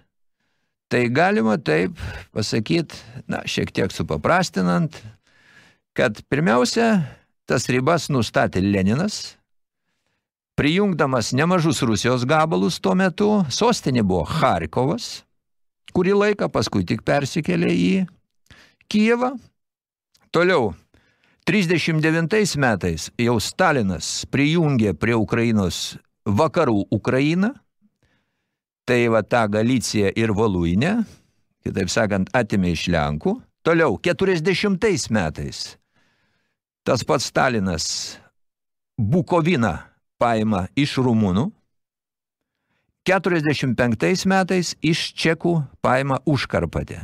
tai galima taip pasakyti, na, šiek tiek supaprastinant, kad pirmiausia, tas ribas nustatė Leninas, prijungdamas nemažus Rusijos gabalus tuo metu, sostinė buvo Harkovas, kurį laiką paskui tik persikėlė į Kijevą. Toliau, 39 metais jau Stalinas prijungė prie Ukrainos vakarų Ukrainą, tai va tą Galiciją ir Voluinę, kitaip sakant, atimė iš Lenkų. Toliau, 40 metais tas pats Stalinas Bukoviną paima iš Rumunų, 45 metais iš Čekų paima Užkarpatę.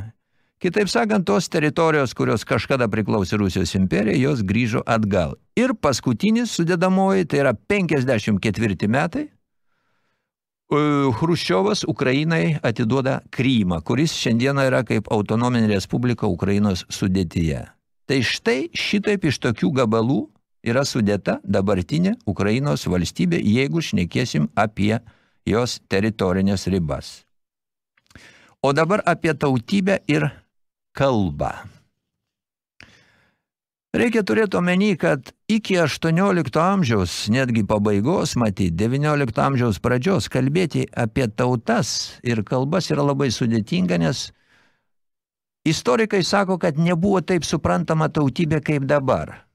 Kitaip sakant, tos teritorijos, kurios kažkada priklausė Rusijos imperijai, jos grįžo atgal. Ir paskutinis sudėdamoji, tai yra 54 metai, Hruščiovas Ukrainai atiduoda Krymą, kuris šiandieną yra kaip autonominė respublika Ukrainos sudėtyje. Tai štai šitaip iš tokių gabalų yra sudėta dabartinė Ukrainos valstybė, jeigu šnekėsim apie jos teritorinės ribas. O dabar apie tautybę ir kalbą. Reikia turėti omeny, kad iki 18 amžiaus, netgi pabaigos, matyti, 19 amžiaus pradžios, kalbėti apie tautas ir kalbas yra labai sudėtinga, nes istorikai sako, kad nebuvo taip suprantama tautybė kaip dabar.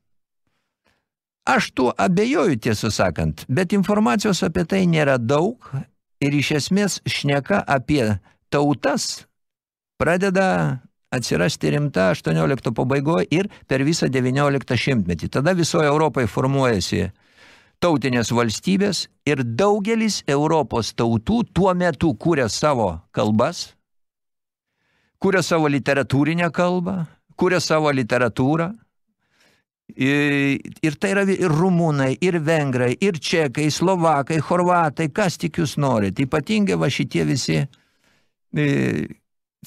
Aš tuo abejoju, tiesą sakant, bet informacijos apie tai nėra daug ir iš esmės šneka apie tautas pradeda atsirasti rimta 18 pabaigoje ir per visą 19 šimtmetį. Tada visoje Europoje formuojasi tautinės valstybės ir daugelis Europos tautų tuo metu kūrė savo kalbas, kūrė savo literatūrinę kalbą, kūrė savo literatūrą. Ir tai yra ir rumūnai, ir vengrai, ir čekai, slovakai, horvatai, kas tik jūs norite. Ypatingai va šitie visi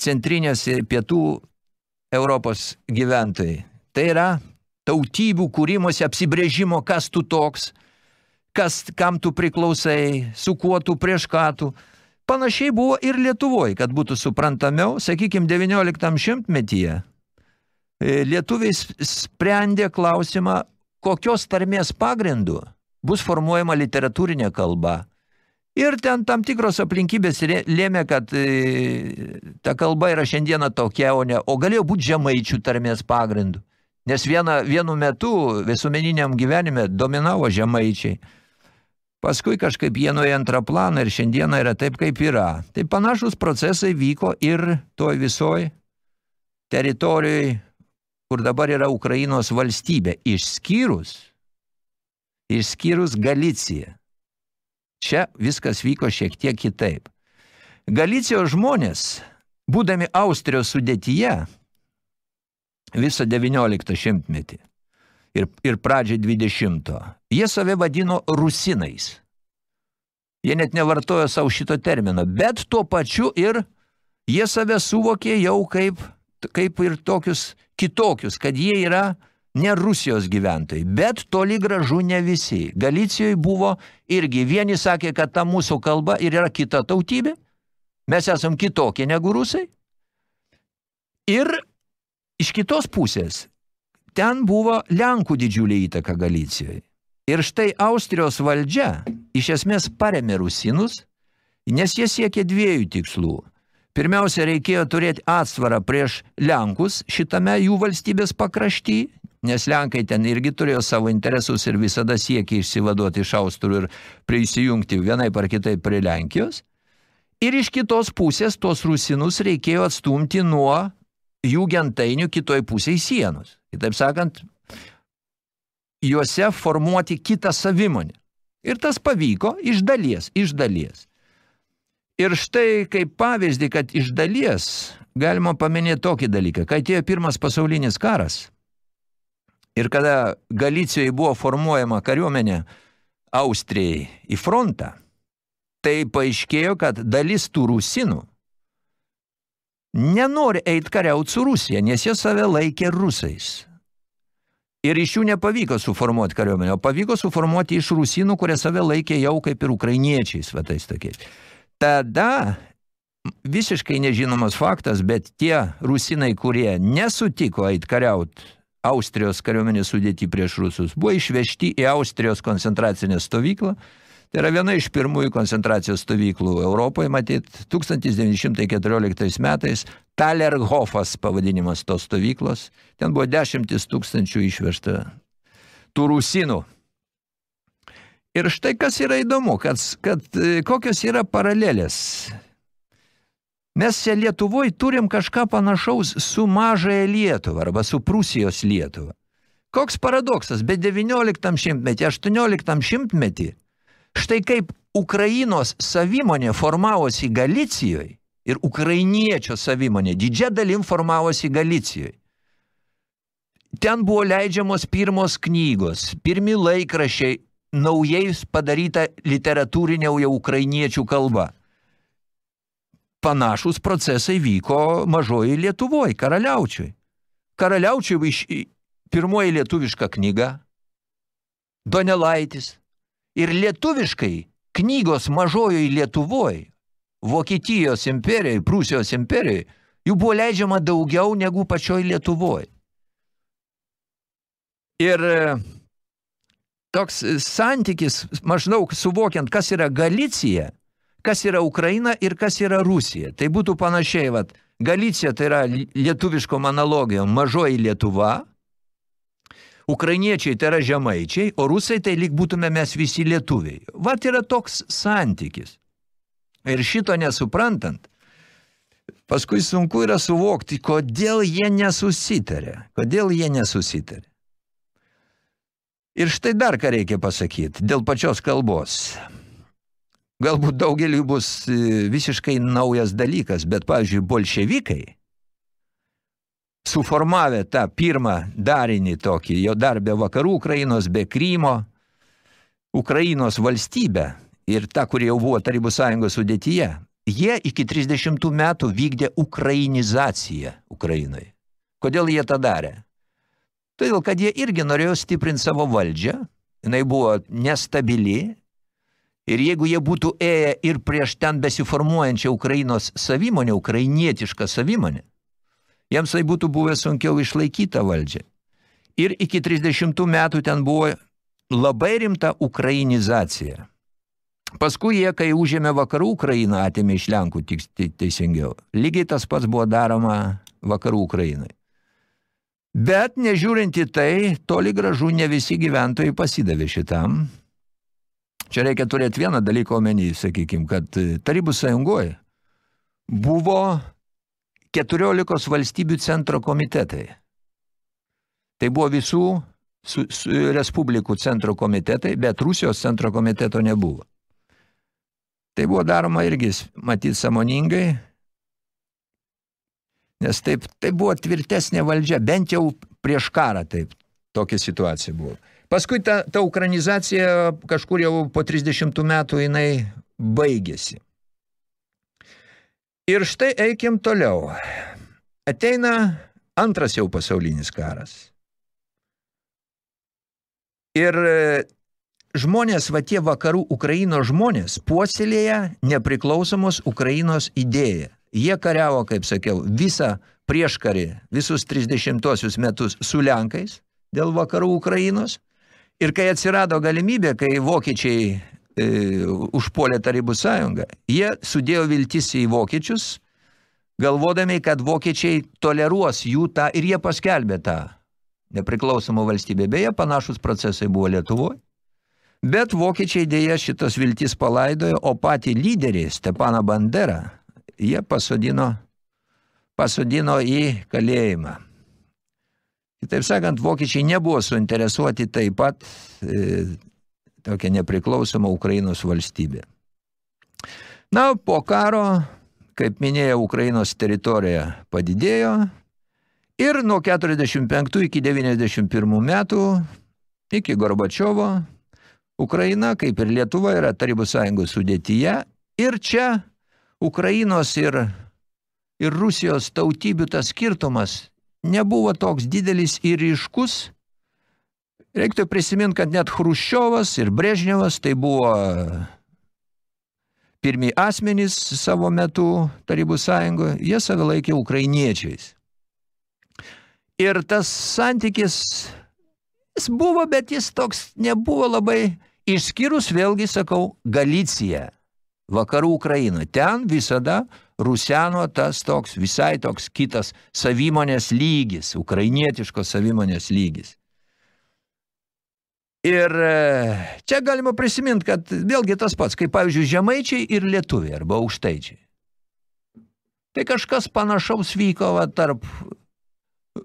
centrinės pietų Europos gyventojai. Tai yra tautybių kūrimosi apsibrėžimo, kas tu toks, kas, kam tu priklausai, su kuo tu prieš ką tu. Panašiai buvo ir Lietuvoje, kad būtų suprantamiau, sakykime, 19 šimtmetyje lietuviai sprendė klausimą, kokios tarmės pagrindų bus formuojama literatūrinė kalba. Ir ten tam tikros aplinkybės lėmė, kad ta kalba yra šiandieną tokia, o, ne, o galėjo būti žemaičių tarmės pagrindų. Nes viena, vienu metu visuomeniniam gyvenime dominavo žemaičiai. Paskui kažkaip jie nuėjo antrą planą ir šiandieną yra taip, kaip yra. Tai panašus procesai vyko ir toj visoj teritorijoje, kur dabar yra Ukrainos valstybė, išskyrus, išskyrus Galiciją. Čia viskas vyko šiek tiek kitaip. Galicijos žmonės, būdami Austrijos sudėtyje, visą 19 šimtmetį ir, ir pradžią 20, jie save vadino rusinais. Jie net nevartojo savo šito termino, bet tuo pačiu ir jie save suvokė jau kaip, kaip ir tokius kitokius, kad jie yra ne Rusijos gyventojai, bet toli gražu ne visi. Galicijoje buvo irgi, vieni sakė, kad ta mūsų kalba ir yra kita tautybė, mes esam kitokie negu rusai. Ir iš kitos pusės, ten buvo Lenkų didžiulė įtaka Galicijoje. Ir štai Austrijos valdžia iš esmės paremė rusinus, nes jie siekė dviejų tikslų – Pirmiausia, reikėjo turėti atsvarą prieš Lenkus šitame jų valstybės pakrašty, nes Lenkai ten irgi turėjo savo interesus ir visada siekė išsivaduoti iš Austrų ir prisijungti vienai par kitai prie Lenkijos. Ir iš kitos pusės tos rusinus reikėjo atstumti nuo jų gentainių kitoj pusėje sienos. Kitaip sakant, juose formuoti kitą savimonę. Ir tas pavyko iš dalies, iš dalies. Ir štai kaip pavyzdį, kad iš dalies galima paminėti tokį dalyką, kai atėjo pirmas pasaulinis karas ir kada Galicijoje buvo formuojama kariuomenė Austrijai į frontą, tai paaiškėjo, kad dalis tų rusinų nenori eiti kariauti su Rusija, nes jie save laikė rusais. Ir iš jų nepavyko suformuoti kariuomenę, o pavyko suformuoti iš rusinų, kurie save laikė jau kaip ir ukrainiečiais, va tais tokiais. Tada visiškai nežinomas faktas, bet tie rusinai, kurie nesutiko eiti kariauti Austrijos kariuomenės sudėti prieš rusus, buvo išvežti į Austrijos koncentracinę stovyklą. Tai yra viena iš pirmųjų koncentracijos stovyklų Europoje, matyt, 1914 metais Talerhofas pavadinimas tos stovyklos. Ten buvo dešimtis tūkstančių išvežta tų rusinų. Ir štai kas yra įdomu, kad, kad e, kokios yra paralelės. Mes čia Lietuvoje turim kažką panašaus su mažąją Lietuvą arba su Prūsijos Lietuva. Koks paradoksas, bet 19 šimtmetį, 18 šimtmetį, štai kaip Ukrainos savimonė formavosi Galicijoje ir ukrainiečio savimonė didžia dalim formavosi Galicijoje. Ten buvo leidžiamos pirmos knygos, pirmi laikrašiai, naujai padaryta literatūrinė jau ukrainiečių kalba. Panašus procesai vyko mažoji Lietuvoje, karaliaučiui. Karaliaučiui iš pirmoji lietuviška knyga, Donelaitis. Ir lietuviškai knygos mažojoje Lietuvoje, Vokietijos imperijoje, Prūsijos imperijoje, jų buvo leidžiama daugiau negu pačioj Lietuvoje. Ir toks santykis, maždaug suvokiant, kas yra Galicija, kas yra Ukraina ir kas yra Rusija. Tai būtų panašiai, vat, Galicija tai yra lietuviško analogijom mažoji Lietuva, Ukrainiečiai tai yra žemaičiai, o rusai tai lyg būtume mes visi lietuviai. Vat yra toks santykis. Ir šito nesuprantant, paskui sunku yra suvokti, kodėl jie nesusitarė. Kodėl jie nesusitarė. Ir štai dar ką reikia pasakyti dėl pačios kalbos. Galbūt daugeliu bus visiškai naujas dalykas, bet, pavyzdžiui, bolševikai suformavę tą pirmą darinį tokį, jo dar be vakarų Ukrainos, be Krymo, Ukrainos valstybę ir ta, kuri jau buvo Tarybų sąjungos sudėtyje, jie iki 30 metų vykdė ukrainizaciją Ukrainoje. Kodėl jie tą darė? Todėl, kad jie irgi norėjo stiprinti savo valdžią, jinai buvo nestabili, ir jeigu jie būtų ėję ir prieš ten besiformuojančią Ukrainos savimonę, ukrainietišką savimonę, jiems tai būtų buvę sunkiau išlaikytą valdžią. Ir iki 30 metų ten buvo labai rimta ukrainizacija. Paskui jie, kai užėmė vakarų Ukrainą, atėmė iš Lenkų teisingiau. Lygiai tas pats buvo daroma vakarų Ukrainai. Bet nežiūrint į tai, toli gražu ne visi gyventojai pasidavė šitam. Čia reikia turėti vieną dalyką omeny, sakykime, kad Tarybų sąjungoje buvo 14 valstybių centro komitetai. Tai buvo visų su, su, respublikų centro komitetai, bet Rusijos centro komiteto nebuvo. Tai buvo daroma irgi, matyti, samoningai, nes taip, tai buvo tvirtesnė valdžia, bent jau prieš karą taip, tokia situacija buvo. Paskui ta, ta ukrainizacija kažkur jau po 30 metų jinai baigėsi. Ir štai eikim toliau. Ateina antras jau pasaulinis karas. Ir žmonės, va tie vakarų Ukrainos žmonės, puoselėja nepriklausomos Ukrainos idėją. Jie kariavo, kaip sakiau, visą prieškarį, visus 30 metus su Lenkais dėl vakarų Ukrainos. Ir kai atsirado galimybė, kai vokiečiai e, užpuolė Tarybų sąjungą, jie sudėjo viltis į vokiečius, galvodami, kad vokiečiai toleruos jų tą ir jie paskelbė tą nepriklausomą valstybę. Beje, panašus procesai buvo Lietuvoje. Bet vokiečiai dėja šitos viltis palaidojo, o patį lyderį Stepaną Banderą jie pasodino, pasodino į kalėjimą. Kitaip sakant, vokiečiai nebuvo suinteresuoti taip pat e, tokia nepriklausoma Ukrainos valstybė. Na, po karo, kaip minėjau, Ukrainos teritorija padidėjo ir nuo 45 iki 91 metų, iki Gorbačiovo, Ukraina, kaip ir Lietuva, yra Tarybų sąjungos sudėtyje ir čia Ukrainos ir, ir Rusijos tautybių tas skirtumas nebuvo toks didelis ir ryškus. Reiktų prisiminti, kad net Hruščiovas ir Brežnevas tai buvo pirmi asmenys savo metu Tarybų sąjungoje, jie save laikė ukrainiečiais. Ir tas santykis, jis buvo, bet jis toks nebuvo labai išskyrus, vėlgi sakau, Galicija, vakarų Ukraina. Ten visada ruseno tas toks, visai toks kitas savimonės lygis, ukrainietiškos savimonės lygis. Ir e, čia galima prisiminti, kad vėlgi tas pats, kaip pavyzdžiui, žemaičiai ir lietuviai arba aukštaičiai. Tai kažkas panašaus vyko va, tarp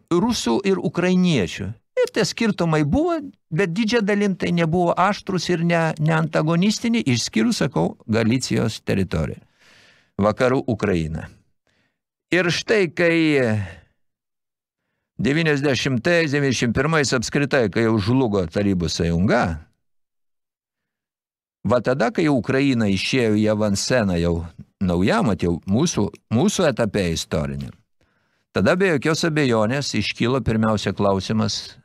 rusų ir ukrainiečių. Ir tie skirtumai buvo, bet didžia dalim tai nebuvo aštrus ir ne, ne antagonistiniai, išskyrus, sakau, Galicijos teritoriją, vakarų Ukrainą. Ir štai, kai 90-91 apskritai, kai jau žlugo Tarybų sąjunga, va tada, kai Ukraina išėjo į avanseną jau naujamat, jau mūsų, mūsų etape istoriniam, tada be jokios abejonės iškilo pirmiausia klausimas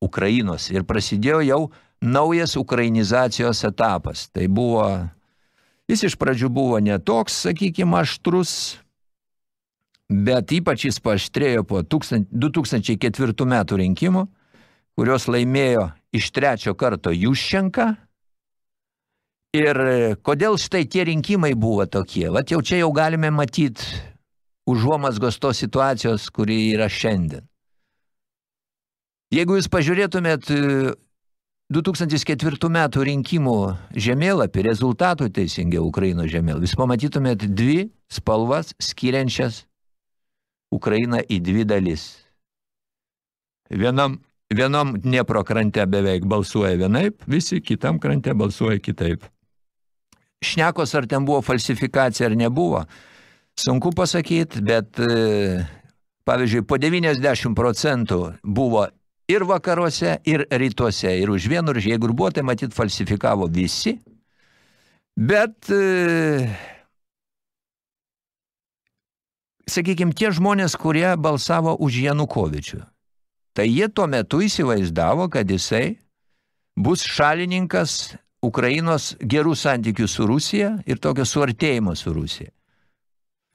Ukrainos ir prasidėjo jau naujas ukrainizacijos etapas. Tai buvo, jis iš pradžių buvo netoks, sakykime, aštrus, bet ypač jis paštrėjo po 2004 metų rinkimų, kurios laimėjo iš trečio karto Juščenka. Ir kodėl štai tie rinkimai buvo tokie? Vat jau čia jau galime matyti užuomasgos tos situacijos, kuri yra šiandien. Jeigu jūs pažiūrėtumėt 2004 metų rinkimų žemėlapį, rezultatų teisingiau Ukrainos žemėlapį, jūs pamatytumėt dvi spalvas skiriančias Ukrainą į dvi dalis. Vienam, vienam Dniepro krante beveik balsuoja vienaip, visi kitam krante balsuoja kitaip. Šnekos, ar ten buvo falsifikacija ar nebuvo, sunku pasakyti, bet pavyzdžiui, po 90 procentų buvo ir vakaruose, ir rytuose, ir už vienur, jeigu ir buvo, tai matyt falsifikavo visi, bet sakykime, tie žmonės, kurie balsavo už Janukovičių. Tai jie tuo metu įsivaizdavo, kad jisai bus šalininkas Ukrainos gerų santykių su Rusija ir tokio suartėjimo su Rusija.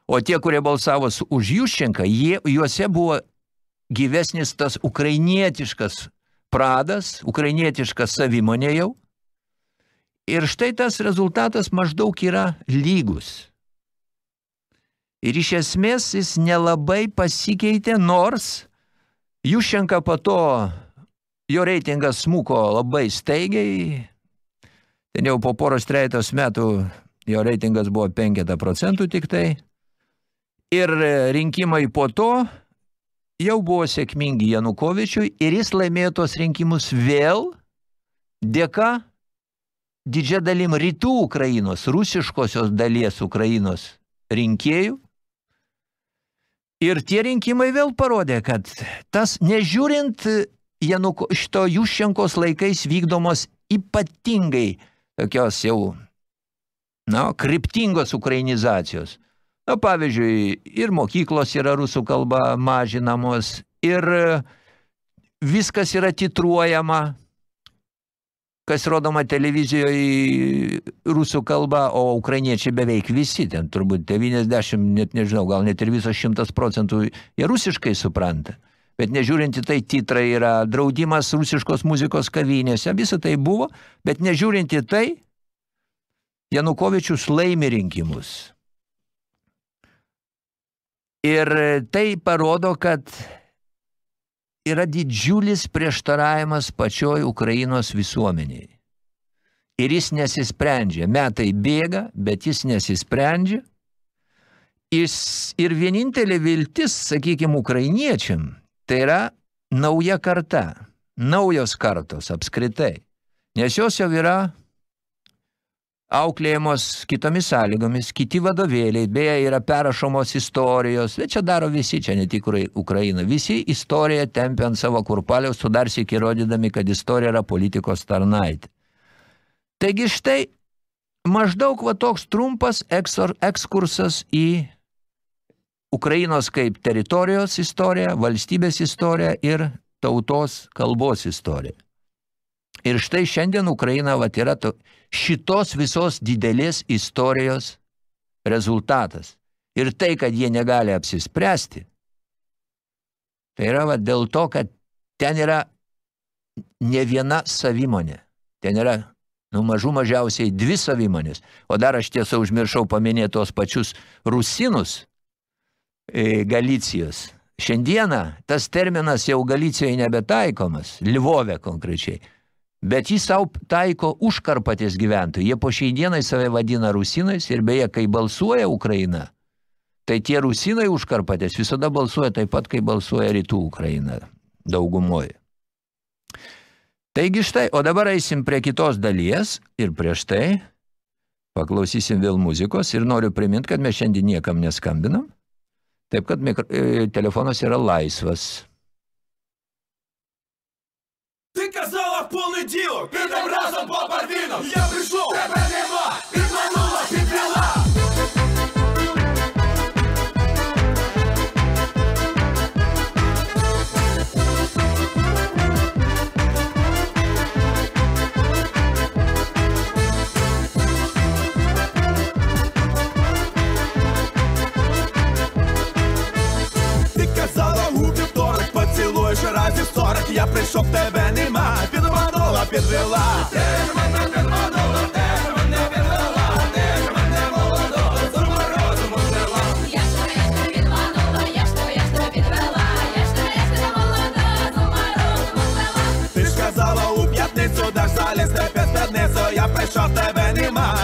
O tie, kurie balsavo už Juščenką, jie, juose buvo gyvesnis tas ukrainietiškas pradas, ukrainietiškas savimonė jau. Ir štai tas rezultatas maždaug yra lygus. Ir iš esmės jis nelabai pasikeitė, nors Jušenka po to, jo reitingas smuko labai staigiai, ten jau po poros treitos metų jo reitingas buvo 5 procentų tik tai, ir rinkimai po to jau buvo sėkmingi Janukovičiui ir jis laimėjo tos rinkimus vėl dėka didžia dalim rytų Ukrainos, rusiškosios dalies Ukrainos rinkėjų, Ir tie rinkimai vėl parodė, kad tas, nežiūrint Januko, šito Juščenkos laikais vykdomos ypatingai tokios jau, na, kryptingos ukrainizacijos. Na, pavyzdžiui, ir mokyklos yra rusų kalba mažinamos, ir viskas yra titruojama, kas rodoma televizijoje rusų kalba, o ukrainiečiai beveik visi, ten turbūt 90, net nežinau, gal net ir visos šimtas procentų jie rusiškai supranta. Bet nežiūrint į tai, titrai yra draudimas rusiškos muzikos kavinėse, visą tai buvo, bet nežiūrint į tai, Janukovičius laimi rinkimus. Ir tai parodo, kad yra didžiulis prieštaravimas pačioj Ukrainos visuomeniai. Ir jis nesisprendžia. Metai bėga, bet jis nesisprendžia. Jis, ir vienintelė viltis, sakykime, ukrainiečiam, tai yra nauja karta, naujos kartos apskritai. Nes jos jau yra auklėjamos kitomis sąlygomis, kiti vadovėliai, beje, yra perrašomos istorijos, bet čia daro visi, čia ne tik Ukrai- Ukraina, visi istoriją tempia ant savo kurpaliaus, sudarsi įrodydami, kad istorija yra politikos tarnaitė. Taigi štai maždaug va toks trumpas ekskursas į Ukrainos kaip teritorijos istoriją, valstybės istoriją ir tautos kalbos istoriją. Ir štai šiandien Ukraina vat, yra to, šitos visos didelės istorijos rezultatas. Ir tai, kad jie negali apsispręsti, tai yra vat, dėl to, kad ten yra ne viena savimonė. Ten yra nu, mažų mažiausiai dvi savimonės. O dar aš tiesa užmiršau paminėti tos pačius rusinus e, Galicijos. Šiandieną tas terminas jau Galicijoje nebetaikomas, Lvove konkrečiai. Bet jis savo taiko užkarpatės gyventojai. Jie po šiai dienai save vadina rusinais ir beje, kai balsuoja Ukraina, tai tie rusinai užkarpatės visada balsuoja taip pat, kai balsuoja rytų Ukraina daugumoje. Taigi štai, o dabar eisim prie kitos dalies ir prieš tai paklausysim vėl muzikos ir noriu priminti, kad mes šiandien niekam neskambinam, taip kad mikro, e, telefonas yra laisvas. казала в понеділок, підем разом по барвінок Я прийшов, тебе нема, підманула, підвела Ти казала у вівторок, поцілуєш разів сорок Я прийшов, тебе нема, підманула, Підвела Ти ж ти Ти тебе. Ти казала у п'ятницю, даш залізти під спідницю Я прийшов, тебе нема,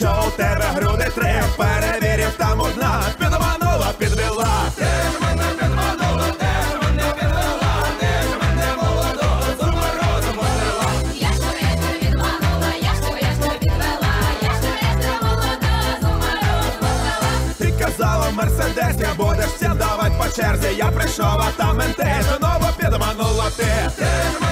траві, що у тебе груди три Перевірив там одна, підманула, підвела. Ти ж мене підманула, ти ж мене підвела Ти ж мене молодого, з ума розуму Я ж тебе, я тебе підманула, я ж я тебе підвела, я ж я тебе молода, з ума розуму звела. Ти казала в мерседесі, будеш всім давать по черзі. Я прийшов, а там менти, знову підманула ти. Ти ж мене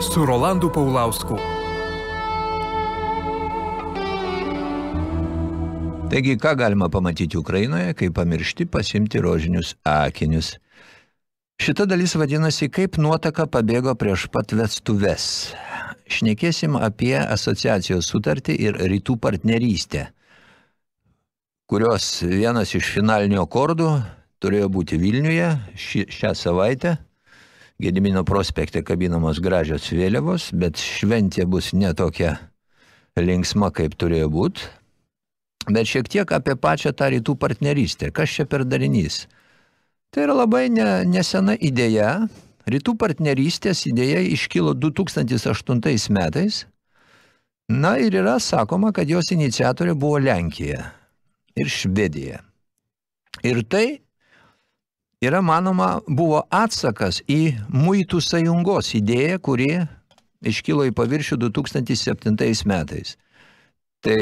su Rolandu Paulausku. Taigi, ką galima pamatyti Ukrainoje, kai pamiršti pasimti rožinius akinius. Šita dalis vadinasi, kaip nuotaka pabėgo prieš pat vestuves. Šnekėsim apie asociacijos sutartį ir rytų partnerystę, kurios vienas iš finalinių akordų turėjo būti Vilniuje ši, šią savaitę. Gedimino prospekte kabinamos gražios vėliavos, bet šventė bus ne tokia linksma, kaip turėjo būti. Bet šiek tiek apie pačią tą rytų partnerystę. Kas čia per darinys? Tai yra labai ne, nesena idėja. Rytų partnerystės idėja iškilo 2008 metais. Na ir yra sakoma, kad jos iniciatorė buvo Lenkija ir Švedija. Ir tai yra manoma buvo atsakas į muitų sąjungos idėją, kuri iškilo į paviršių 2007 metais. Tai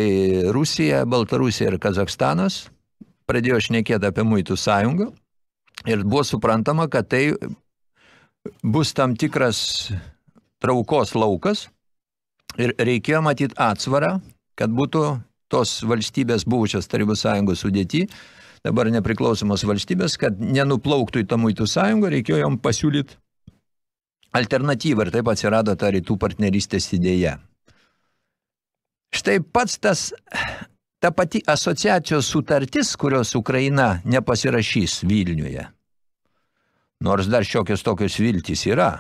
Rusija, Baltarusija ir Kazakstanas pradėjo šnekėti apie muitų sąjungą ir buvo suprantama, kad tai bus tam tikras traukos laukas ir reikėjo matyti atsvarą, kad būtų tos valstybės buvusios Tarybų sąjungos sudėti, dabar nepriklausomos valstybės, kad nenuplauktų į tą muitų sąjungą, reikėjo jom pasiūlyti alternatyvą ir taip atsirado ta rytų partnerystės idėja. Štai pats tas, ta pati asociacijos sutartis, kurios Ukraina nepasirašys Vilniuje. Nors dar šiokios tokios viltys yra.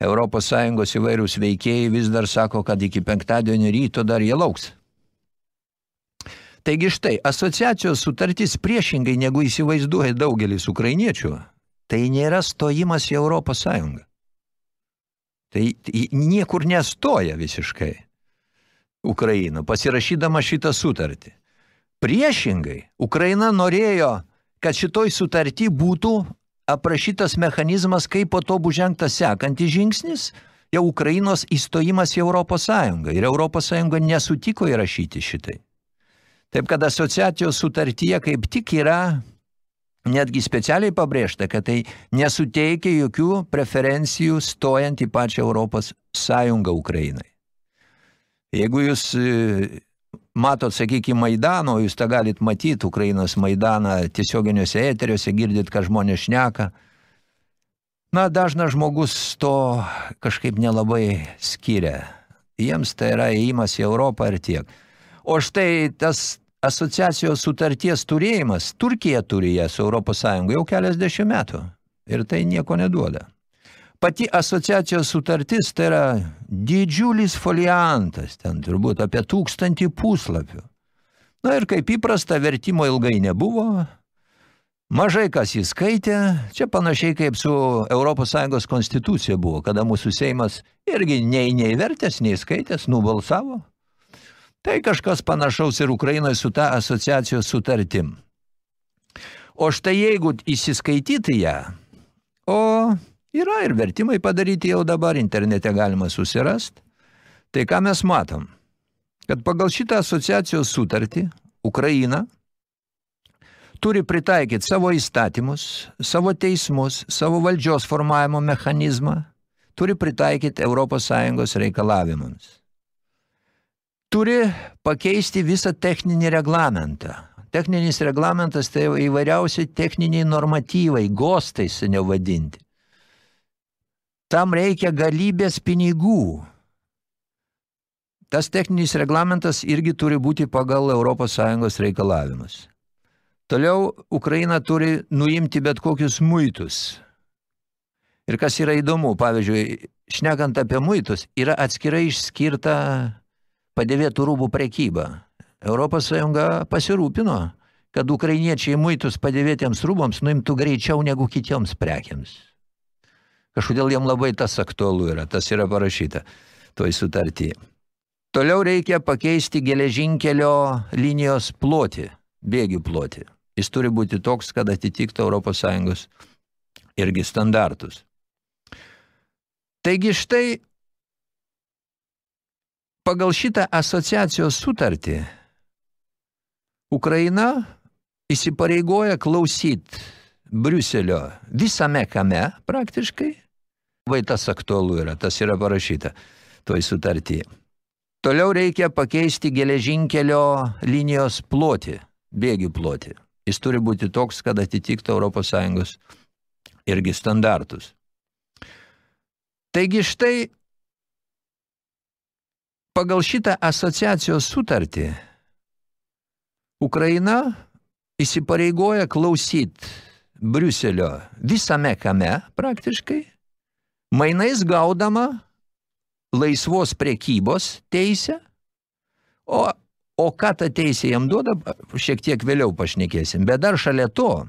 Europos Sąjungos įvairūs veikėjai vis dar sako, kad iki penktadienio ryto dar jie lauks. Taigi štai, asociacijos sutartis priešingai negu įsivaizduoja daugelis ukrainiečių, tai nėra stojimas į Europos Sąjungą. Tai niekur nestoja visiškai. Ukraina, pasirašydama šitą sutartį. Priešingai, Ukraina norėjo, kad šitoj sutartį būtų aprašytas mechanizmas, kaip po to bus žengtas sekantis žingsnis, jau Ukrainos įstojimas į Europos Sąjungą. Ir Europos Sąjunga nesutiko įrašyti šitai. Taip, kad asociacijos sutartyje kaip tik yra netgi specialiai pabrėžta, kad tai nesuteikia jokių preferencijų stojant į pačią Europos Sąjungą Ukrainai. Jeigu jūs matot, sakykime, Maidano, jūs tą galit matyti, Ukrainos Maidaną tiesioginiuose eteriuose, girdit, ką žmonės šneka. Na, dažnas žmogus to kažkaip nelabai skiria. Jiems tai yra įimas į Europą ir tiek. O štai tas asociacijos sutarties turėjimas, Turkija turi ją su Europos Sąjunga jau keliasdešimt metų. Ir tai nieko neduoda. Pati asociacijos sutartis tai yra didžiulis foliantas, ten turbūt apie tūkstantį puslapių. Na ir kaip įprasta, vertimo ilgai nebuvo, mažai kas jį skaitė, čia panašiai kaip su ES konstitucija buvo, kada mūsų Seimas irgi nei neįvertęs, nei skaitęs, nubalsavo. Tai kažkas panašaus ir Ukrainoje su ta asociacijos sutartim. O štai jeigu įsiskaityti ją, o Yra ir vertimai padaryti jau dabar, internete galima susirast. Tai ką mes matom? Kad pagal šitą asociacijos sutartį Ukraina turi pritaikyti savo įstatymus, savo teismus, savo valdžios formavimo mechanizmą, turi pritaikyti ES reikalavimams. Turi pakeisti visą techninį reglamentą. Techninis reglamentas tai įvairiausi techniniai normatyvai, gostai seniau vadinti tam reikia galybės pinigų. Tas techninis reglamentas irgi turi būti pagal ES reikalavimus. Toliau Ukraina turi nuimti bet kokius muitus. Ir kas yra įdomu, pavyzdžiui, šnekant apie muitus, yra atskirai išskirta padėvėtų rūbų prekyba. ES pasirūpino, kad ukrainiečiai muitus padėvėtiems rūbams nuimtų greičiau negu kitiems prekiams. Kažkodėl jam labai tas aktualu yra, tas yra parašyta toj sutartyje. Toliau reikia pakeisti geležinkelio linijos plotį, bėgių plotį. Jis turi būti toks, kad atitiktų ES irgi standartus. Taigi štai pagal šitą asociacijos sutartį Ukraina įsipareigoja klausyti Briuselio visame kame praktiškai, Lietuvai tas aktualu yra, tas yra parašyta toj sutartyje. Toliau reikia pakeisti geležinkelio linijos plotį, bėgių plotį. Jis turi būti toks, kad atitiktų ES irgi standartus. Taigi štai pagal šitą asociacijos sutartį Ukraina įsipareigoja klausyti Briuselio visame kame praktiškai, mainais gaudama laisvos prekybos teisę, o, o ką ta teisė jam duoda, šiek tiek vėliau pašnekėsim. Bet dar šalia to,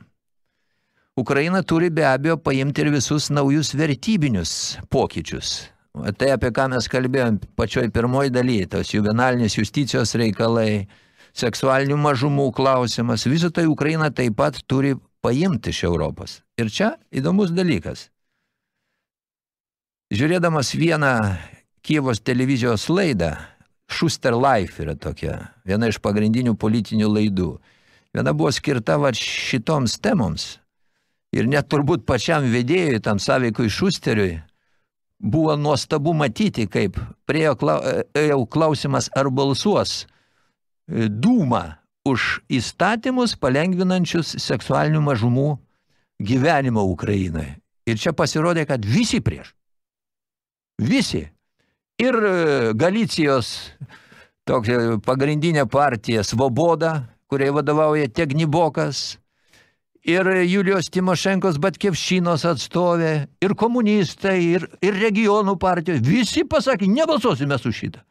Ukraina turi be abejo paimti ir visus naujus vertybinius pokyčius. Tai apie ką mes kalbėjom pačioj pirmoj daly, tos juvenalinės justicijos reikalai, seksualinių mažumų klausimas, visą tai Ukraina taip pat turi paimti iš Europos. Ir čia įdomus dalykas. Žiūrėdamas vieną Kievos televizijos laidą, Schuster Life yra tokia, viena iš pagrindinių politinių laidų. Viena buvo skirta va šitoms temoms. Ir net turbūt pačiam vedėjui, tam sąveikui Šusteriui, buvo nuostabu matyti, kaip priejo klau, ėjau klausimas, ar balsuos e, Dūma už įstatymus palengvinančius seksualinių mažumų gyvenimą Ukrainoje. Ir čia pasirodė, kad visi prieš. Visi. Ir e, Galicijos tokia pagrindinė partija Svoboda, kuriai vadovauja Tegnibokas, ir Julijos Timošenkos Batkevšinos atstovė, ir komunistai, ir, ir regionų partijos. Visi pasakė, nebalsuosime su šitą.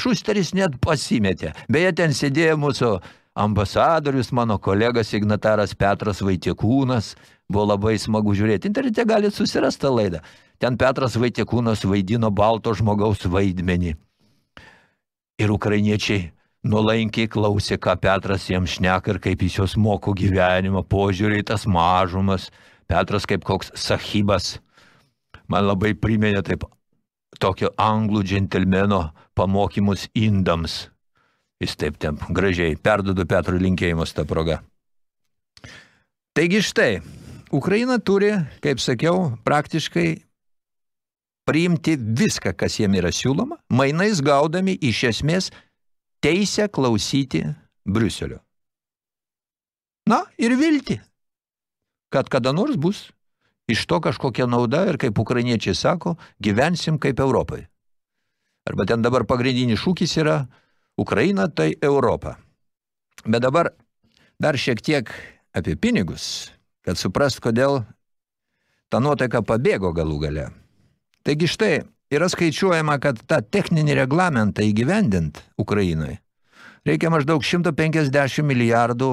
Šusteris net pasimetė. Beje, ten sėdėjo mūsų ambasadorius, mano kolegas signataras Petras Vaitiekūnas. Buvo labai smagu žiūrėti. Internete galite susirasti tą laidą. Ten Petras Vaitiekūnas vaidino balto žmogaus vaidmenį. Ir ukrainiečiai nuolankiai klausė, ką Petras jiems šneka ir kaip jis jos moko gyvenimą, požiūrį į tas mažumas. Petras kaip koks sahibas. Man labai priminė taip tokio anglų džentelmeno pamokymus indams. Jis taip ten gražiai perdodu Petrui linkėjimus tą progą. Taigi štai, Ukraina turi, kaip sakiau, praktiškai priimti viską, kas jiem yra siūloma, mainais gaudami iš esmės teisę klausyti Briuselio. Na ir vilti, kad kada nors bus iš to kažkokia nauda ir kaip ukrainiečiai sako, gyvensim kaip Europai. Arba ten dabar pagrindinis šūkis yra Ukraina tai Europa. Bet dabar dar šiek tiek apie pinigus, kad suprast, kodėl ta nuotaika pabėgo galų gale. Taigi štai, yra skaičiuojama, kad tą techninį reglamentą įgyvendint Ukrainoje reikia maždaug 150 milijardų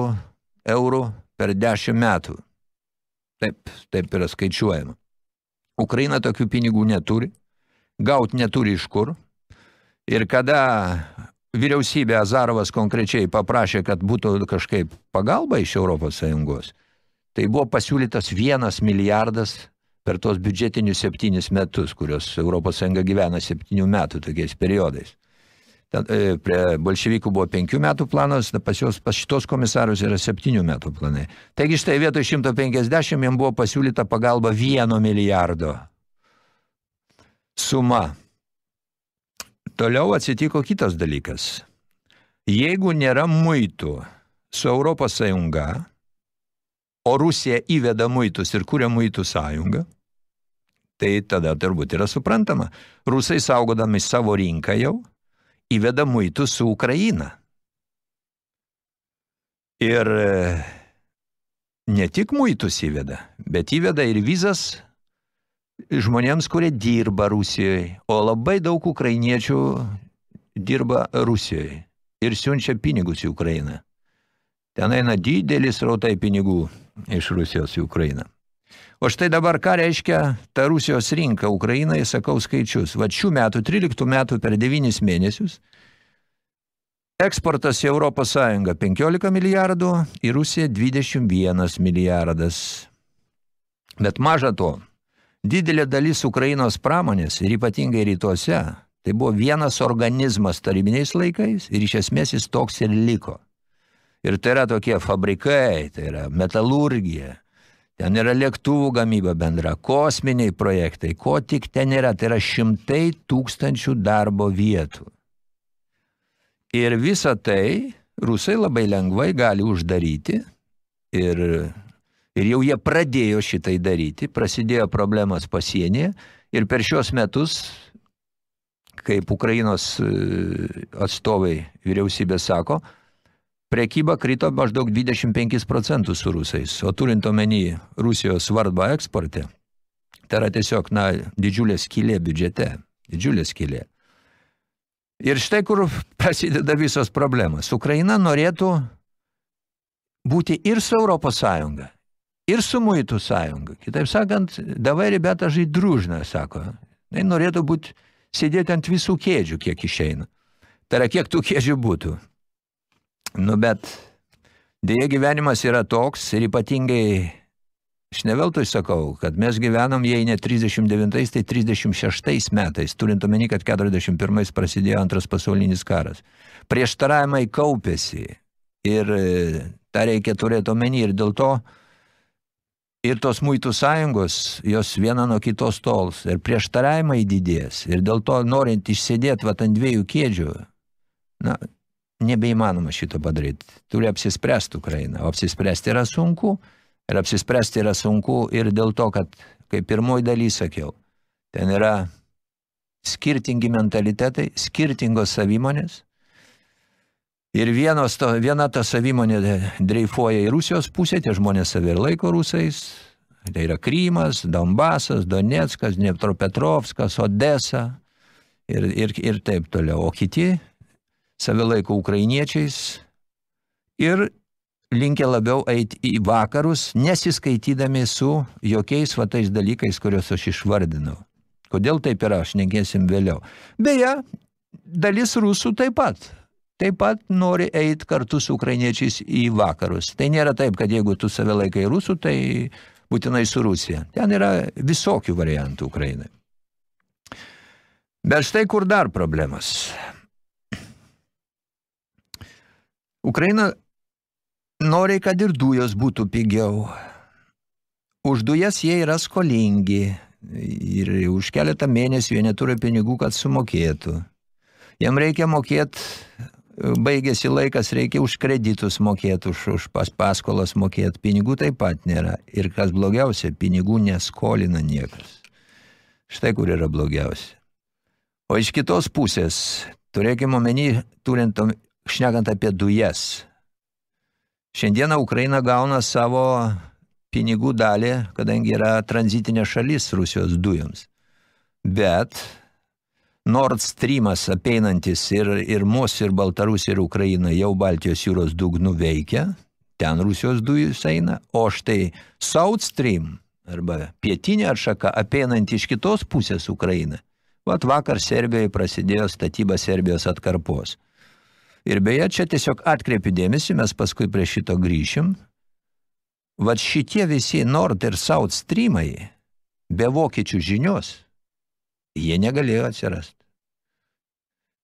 eurų per 10 metų. Taip, taip yra skaičiuojama. Ukraina tokių pinigų neturi, gaut neturi iš kur. Ir kada vyriausybė Azarovas konkrečiai paprašė, kad būtų kažkaip pagalba iš Europos Sąjungos, tai buvo pasiūlytas vienas milijardas per tos biudžetinius septynis metus, kurios Sąjunga gyvena septynių metų tokiais periodais. Ten, e, prie bolševikų buvo penkių metų planas, pas, jos, pas šitos komisarius yra septynių metų planai. Taigi štai vietoj 150 jam buvo pasiūlyta pagalba vieno milijardo suma. Toliau atsitiko kitas dalykas. Jeigu nėra muitų su Europos Sąjunga, o Rusija įveda muitus ir kuria muitų sąjungą, tai tada turbūt yra suprantama. Rusai saugodami savo rinką jau įveda muitus su Ukraina. Ir e, ne tik muitus įveda, bet įveda ir vizas žmonėms, kurie dirba Rusijoje, o labai daug ukrainiečių dirba Rusijoje ir siunčia pinigus į Ukrainą. Ten eina didelis rautai pinigų iš Rusijos į Ukrainą. O štai dabar ką reiškia ta Rusijos rinka Ukrainai, sakau skaičius. Va šių metų, 13 metų per 9 mėnesius, eksportas į Europos Sąjungą 15 milijardų, į Rusiją 21 milijardas. Bet maža to, didelė dalis Ukrainos pramonės ir ypatingai rytuose, tai buvo vienas organizmas tarybiniais laikais ir iš esmės jis toks ir liko. Ir tai yra tokie fabrikai, tai yra metalurgija, ten yra lėktuvų gamyba bendra, kosminiai projektai, ko tik ten yra, tai yra šimtai tūkstančių darbo vietų. Ir visą tai rusai labai lengvai gali uždaryti ir, ir jau jie pradėjo šitai daryti, prasidėjo problemas pasienyje ir per šios metus, kaip Ukrainos e, atstovai vyriausybė sako, Prekyba krito maždaug 25 procentų su rusais, o turint omeny Rusijos svarbą eksporte, tai yra tiesiog na, didžiulė skylė biudžete, didžiulė skylė. Ir štai kur prasideda visos problemas. Ukraina norėtų būti ir su Europos Sąjunga, ir su Muitų Sąjunga. Kitaip sakant, davai, ribeta, žaidružna, sako. Tai norėtų būti sėdėti ant visų kėdžių, kiek išeina. Tai yra, kiek tų kėdžių būtų. Nu, bet dėja gyvenimas yra toks ir ypatingai, aš ne veltui sakau, kad mes gyvenam, jei ne 39, tai 36 metais, turint omeny, kad 41 prasidėjo antras pasaulinis karas. Prieštaravimai kaupėsi ir e, tą reikia turėti omeny ir dėl to ir tos muitų sąjungos, jos viena nuo kitos tols ir prieštaravimai didės ir dėl to norint išsėdėti vat ant dviejų kėdžių, na, nebeįmanoma šito padaryti. Turi apsispręsti Ukraina. O apsispręsti yra sunku. Ir apsispręsti yra sunku ir dėl to, kad, kaip pirmoji daly sakiau, ten yra skirtingi mentalitetai, skirtingos savimonės. Ir vienos to, viena ta savimonė dreifuoja į Rusijos pusę, tie žmonės save ir laiko rusais. Tai yra Krymas, Donbasas, Donetskas, Dniepropetrovskas, Odesa ir, ir, ir taip toliau. O kiti save laiko ukrainiečiais ir linkę labiau eiti į vakarus, nesiskaitydami su jokiais va tais dalykais, kuriuos aš išvardinau. Kodėl taip yra, aš negėsim vėliau. Beje, dalis rusų taip pat. Taip pat nori eiti kartu su ukrainiečiais į vakarus. Tai nėra taip, kad jeigu tu save laikai rusų, tai būtinai su Rusija. Ten yra visokių variantų Ukrainai. Bet štai kur dar problemas. Ukraina nori, kad ir dujos būtų pigiau. Už dujas jie yra skolingi ir už keletą mėnesių jie neturi pinigų, kad sumokėtų. Jam reikia mokėti, baigėsi laikas, reikia už kreditus mokėti, už, už pas, paskolas mokėti. Pinigų taip pat nėra. Ir kas blogiausia, pinigų neskolina niekas. Štai kur yra blogiausia. O iš kitos pusės, turėkime omeny, turint šnekant apie dujas. Šiandieną Ukraina gauna savo pinigų dalį, kadangi yra tranzitinė šalis Rusijos dujoms. Bet Nord Streamas apeinantis ir, ir mus, ir Baltarusija, ir Ukraina jau Baltijos jūros dugnų veikia, ten Rusijos dujus eina, o štai South Stream arba pietinė atšaka apeinant iš kitos pusės Ukrainą. Vat vakar Serbijoje prasidėjo statyba Serbijos atkarpos. Ir beje, čia tiesiog atkreipiu dėmesį, mes paskui prie šito grįšim. Vat šitie visi Nord ir South Streamai, be vokiečių žinios, jie negalėjo atsirasti.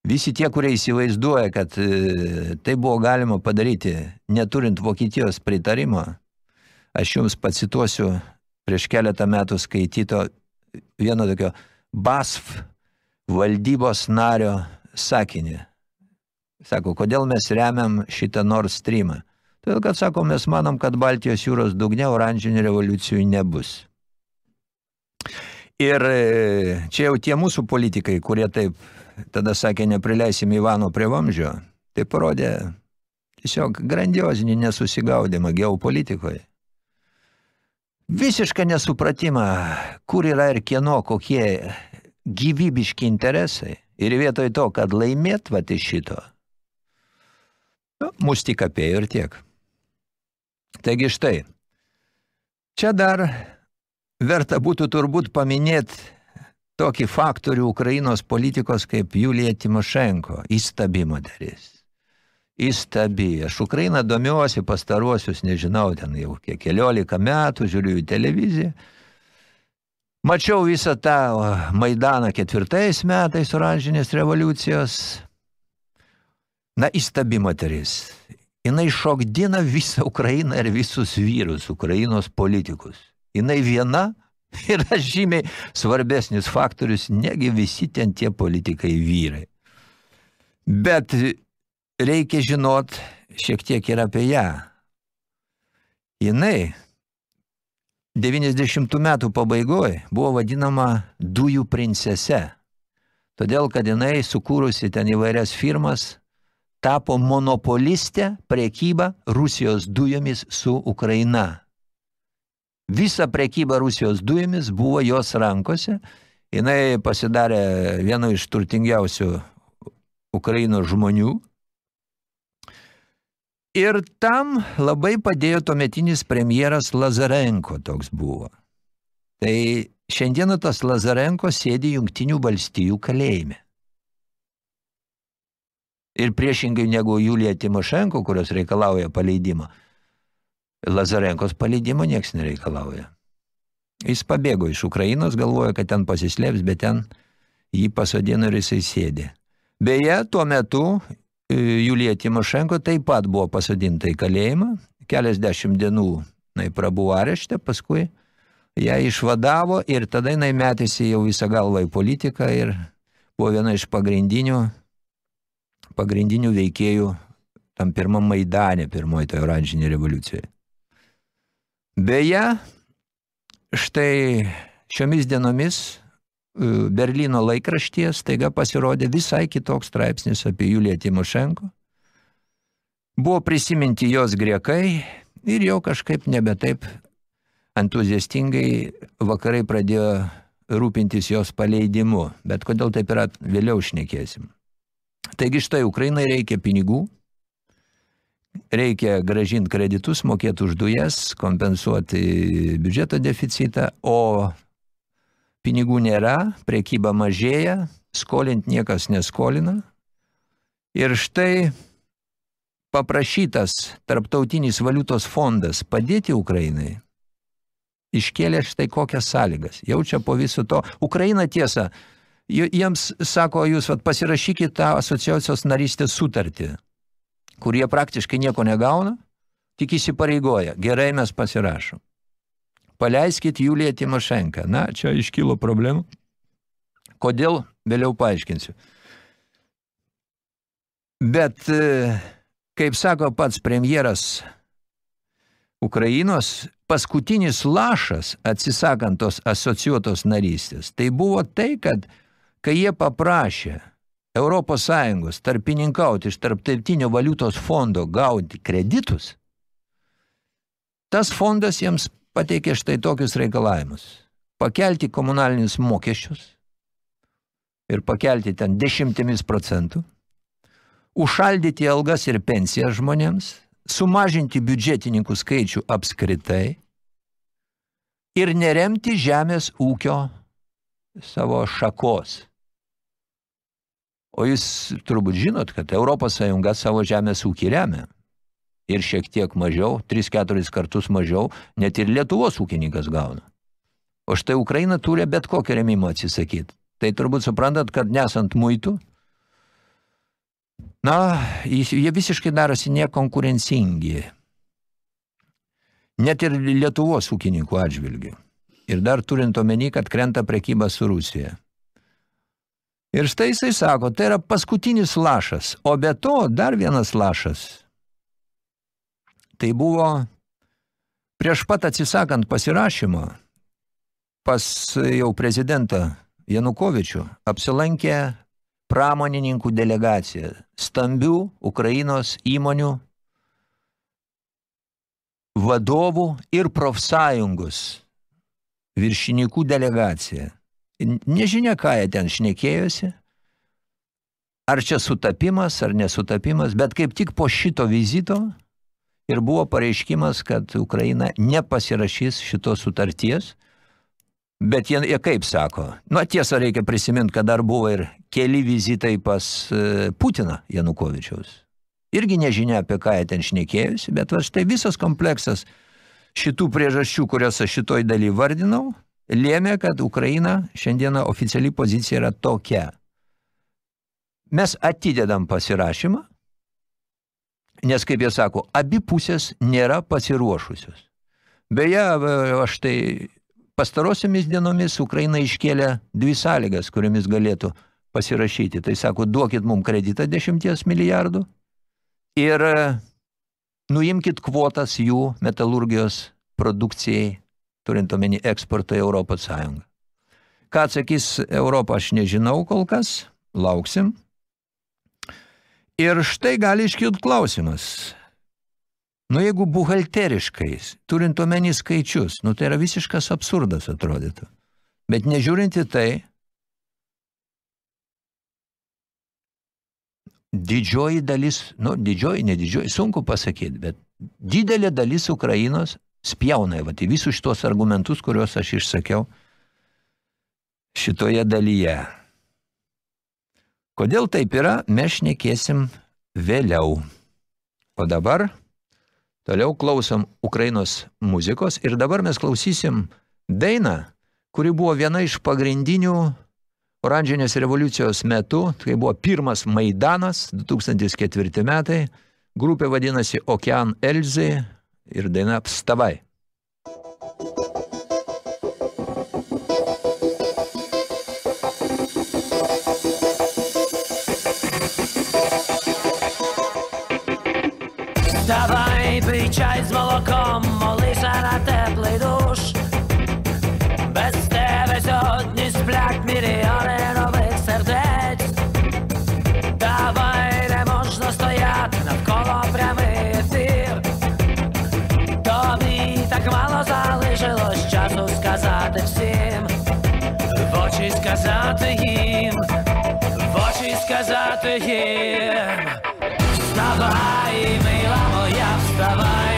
Visi tie, kurie įsivaizduoja, kad e, tai buvo galima padaryti neturint Vokietijos pritarimo, aš jums pacituosiu prieš keletą metų skaityto vieno tokio BASF valdybos nario sakinį. Sako, kodėl mes remiam šitą Nord Streamą? Todėl, kad sako, mes manom, kad Baltijos jūros dugne oranžinių revoliucijų nebus. Ir e, čia jau tie mūsų politikai, kurie taip tada sakė, neprileisim Ivano prie vamžio, tai parodė tiesiog grandiozinį nesusigaudimą geopolitikoje. Visišką nesupratimą, kur yra ir kieno kokie gyvybiški interesai. Ir vietoj to, kad laimėt vat iš šito, mus tik apėjo ir tiek. Taigi štai, čia dar verta būtų turbūt paminėti tokį faktorių Ukrainos politikos kaip Julija Timošenko, įstabi moteris. Įstabi. Aš Ukrainą domiuosi pastaruosius, nežinau, ten jau kiek keliolika metų, žiūriu į televiziją. Mačiau visą tą Maidaną ketvirtais metais oranžinės revoliucijos. Na, įstabi moteris. jinai šokdina visą Ukrainą ir visus vyrus, Ukrainos politikus. Jinai viena yra žymiai svarbesnis faktorius, negi visi ten tie politikai vyrai. Bet reikia žinot šiek tiek ir apie ją. Jinai 90 metų pabaigoje buvo vadinama dujų princese, todėl kad jinai sukūrusi ten įvairias firmas, tapo monopolistė prekybą Rusijos dujomis su Ukraina. Visa prekyba Rusijos dujomis buvo jos rankose, jinai pasidarė vienu iš turtingiausių Ukrainos žmonių, Ir tam labai padėjo tuometinis premjeras Lazarenko toks buvo. Tai šiandieną tas Lazarenko sėdi jungtinių valstijų kalėjime. Ir priešingai negu Julija Timošenko, kurios reikalauja paleidimo, Lazarenkos paleidimo nieks nereikalauja. Jis pabėgo iš Ukrainos, galvoja, kad ten pasislėps, bet ten jį pasodino ir jisai sėdė. Beje, tuo metu e, Julija Timošenko taip pat buvo pasodinta į kalėjimą, keliasdešimt dienų jinai prabuvo arešte, paskui ją išvadavo ir tada jinai metėsi jau visą galvą į politiką ir buvo viena iš pagrindinių, pagrindinių veikėjų tam pirmam Maidane, pirmoji tai oranžinė revoliucijoje. Beje, štai šiomis dienomis e, Berlyno laikraštyje staiga pasirodė visai kitoks straipsnis apie Juliją Timošenko. Buvo prisiminti jos griekai ir jau kažkaip nebe taip entuziastingai vakarai pradėjo rūpintis jos paleidimu. Bet kodėl taip yra, vėliau šnekėsim. Taigi štai Ukrainai reikia pinigų, reikia gražinti kreditus, mokėti už dujas, kompensuoti biudžeto deficitą, o pinigų nėra, prekyba mažėja, skolint niekas neskolina. Ir štai paprašytas tarptautinis valiutos fondas padėti Ukrainai, iškėlė štai kokias sąlygas. Jaučia po viso to. Ukraina tiesa, jiems sako, jūs vat, pasirašykit tą asociacijos narystės sutartį kurie praktiškai nieko negauna, tik įsipareigoja. Gerai mes pasirašom. Paleiskit Juliją Timošenką. Na, čia iškilo problemų. Kodėl? Vėliau paaiškinsiu. Bet, e, kaip sako pats premjeras Ukrainos, paskutinis lašas atsisakant tos asociuotos narystės, tai buvo tai, kad kai jie paprašė Europos Sąjungos tarpininkauti iš tarptautinio valiutos fondo gauti kreditus, tas fondas jiems pateikė štai tokius reikalavimus. Pakelti komunalinius mokesčius ir pakelti ten dešimtimis procentų, užšaldyti algas ir pensijas žmonėms, sumažinti biudžetininkų skaičių apskritai ir neremti žemės ūkio savo šakos. O jūs turbūt žinot, kad Europos Sąjunga savo žemės ūkį remia. Ir šiek tiek mažiau, 3-4 kartus mažiau, net ir Lietuvos ūkininkas gauna. O štai Ukraina turi bet kokį remimą atsisakyti. Tai turbūt suprantat, kad nesant muitų, na, jie visiškai darosi nekonkurencingi. Net ir Lietuvos ūkininkų atžvilgių. Ir dar turint omeny, kad krenta prekyba su Rusija. Ir štai jisai sako, tai yra paskutinis lašas, o be to dar vienas lašas. Tai buvo prieš pat atsisakant pasirašymo pas jau prezidentą Janukovičių apsilankė pramonininkų delegacija, stambių Ukrainos įmonių vadovų ir profsąjungus viršininkų delegacija. Nežinia, ką jie ten šnekėjosi, ar čia sutapimas, ar nesutapimas, bet kaip tik po šito vizito ir buvo pareiškimas, kad Ukraina nepasirašys šitos sutarties, bet jie, jie kaip sako, nu tiesa reikia prisiminti, kad dar buvo ir keli vizitai pas e, Putiną Janukovičiaus. Irgi nežinia, apie ką jie ten šnekėjusi, bet va štai visas kompleksas šitų priežasčių, kurias aš šitoj daly vardinau, lėmė, kad Ukraina šiandieną oficiali pozicija yra tokia. Mes atidedam pasirašymą nes, kaip jie sako, abi pusės nėra pasiruošusios. Beje, aš tai pastarosiamis dienomis Ukraina iškėlė dvi sąlygas, kuriomis galėtų pasirašyti. Tai sako, duokit mums kreditą 10 milijardų ir e, nuimkit kvotas jų metalurgijos produkcijai, turint omeny eksportą į Europos Sąjungą. Ką atsakys Europą, aš nežinau kol kas, lauksim. Ir štai gali iškilt klausimas. Nu, jeigu buhalteriškai, turint omeny skaičius, nu, tai yra visiškas absurdas atrodytų. Bet nežiūrint į tai, didžioji dalis, nu, didžioji, ne didžioji, sunku pasakyti, bet didelė dalis Ukrainos spjauna vat, į visus šitos argumentus, kuriuos aš išsakiau šitoje dalyje. Kodėl taip yra, mes šnekėsim vėliau. O dabar toliau klausom Ukrainos muzikos ir dabar mes klausysim dainą, kuri buvo viena iš pagrindinių Oranžinės revoliucijos metu, kai buvo pirmas Maidanas, 2004 metai, grupė vadinasi Okean Elzė ir daina Vstavai. Wstawaj, pij czaj z молоком, молися на теплий душ. Сказати всім. В очі сказати їм, в очі сказати їм. вставай, мила моя, wstawaj,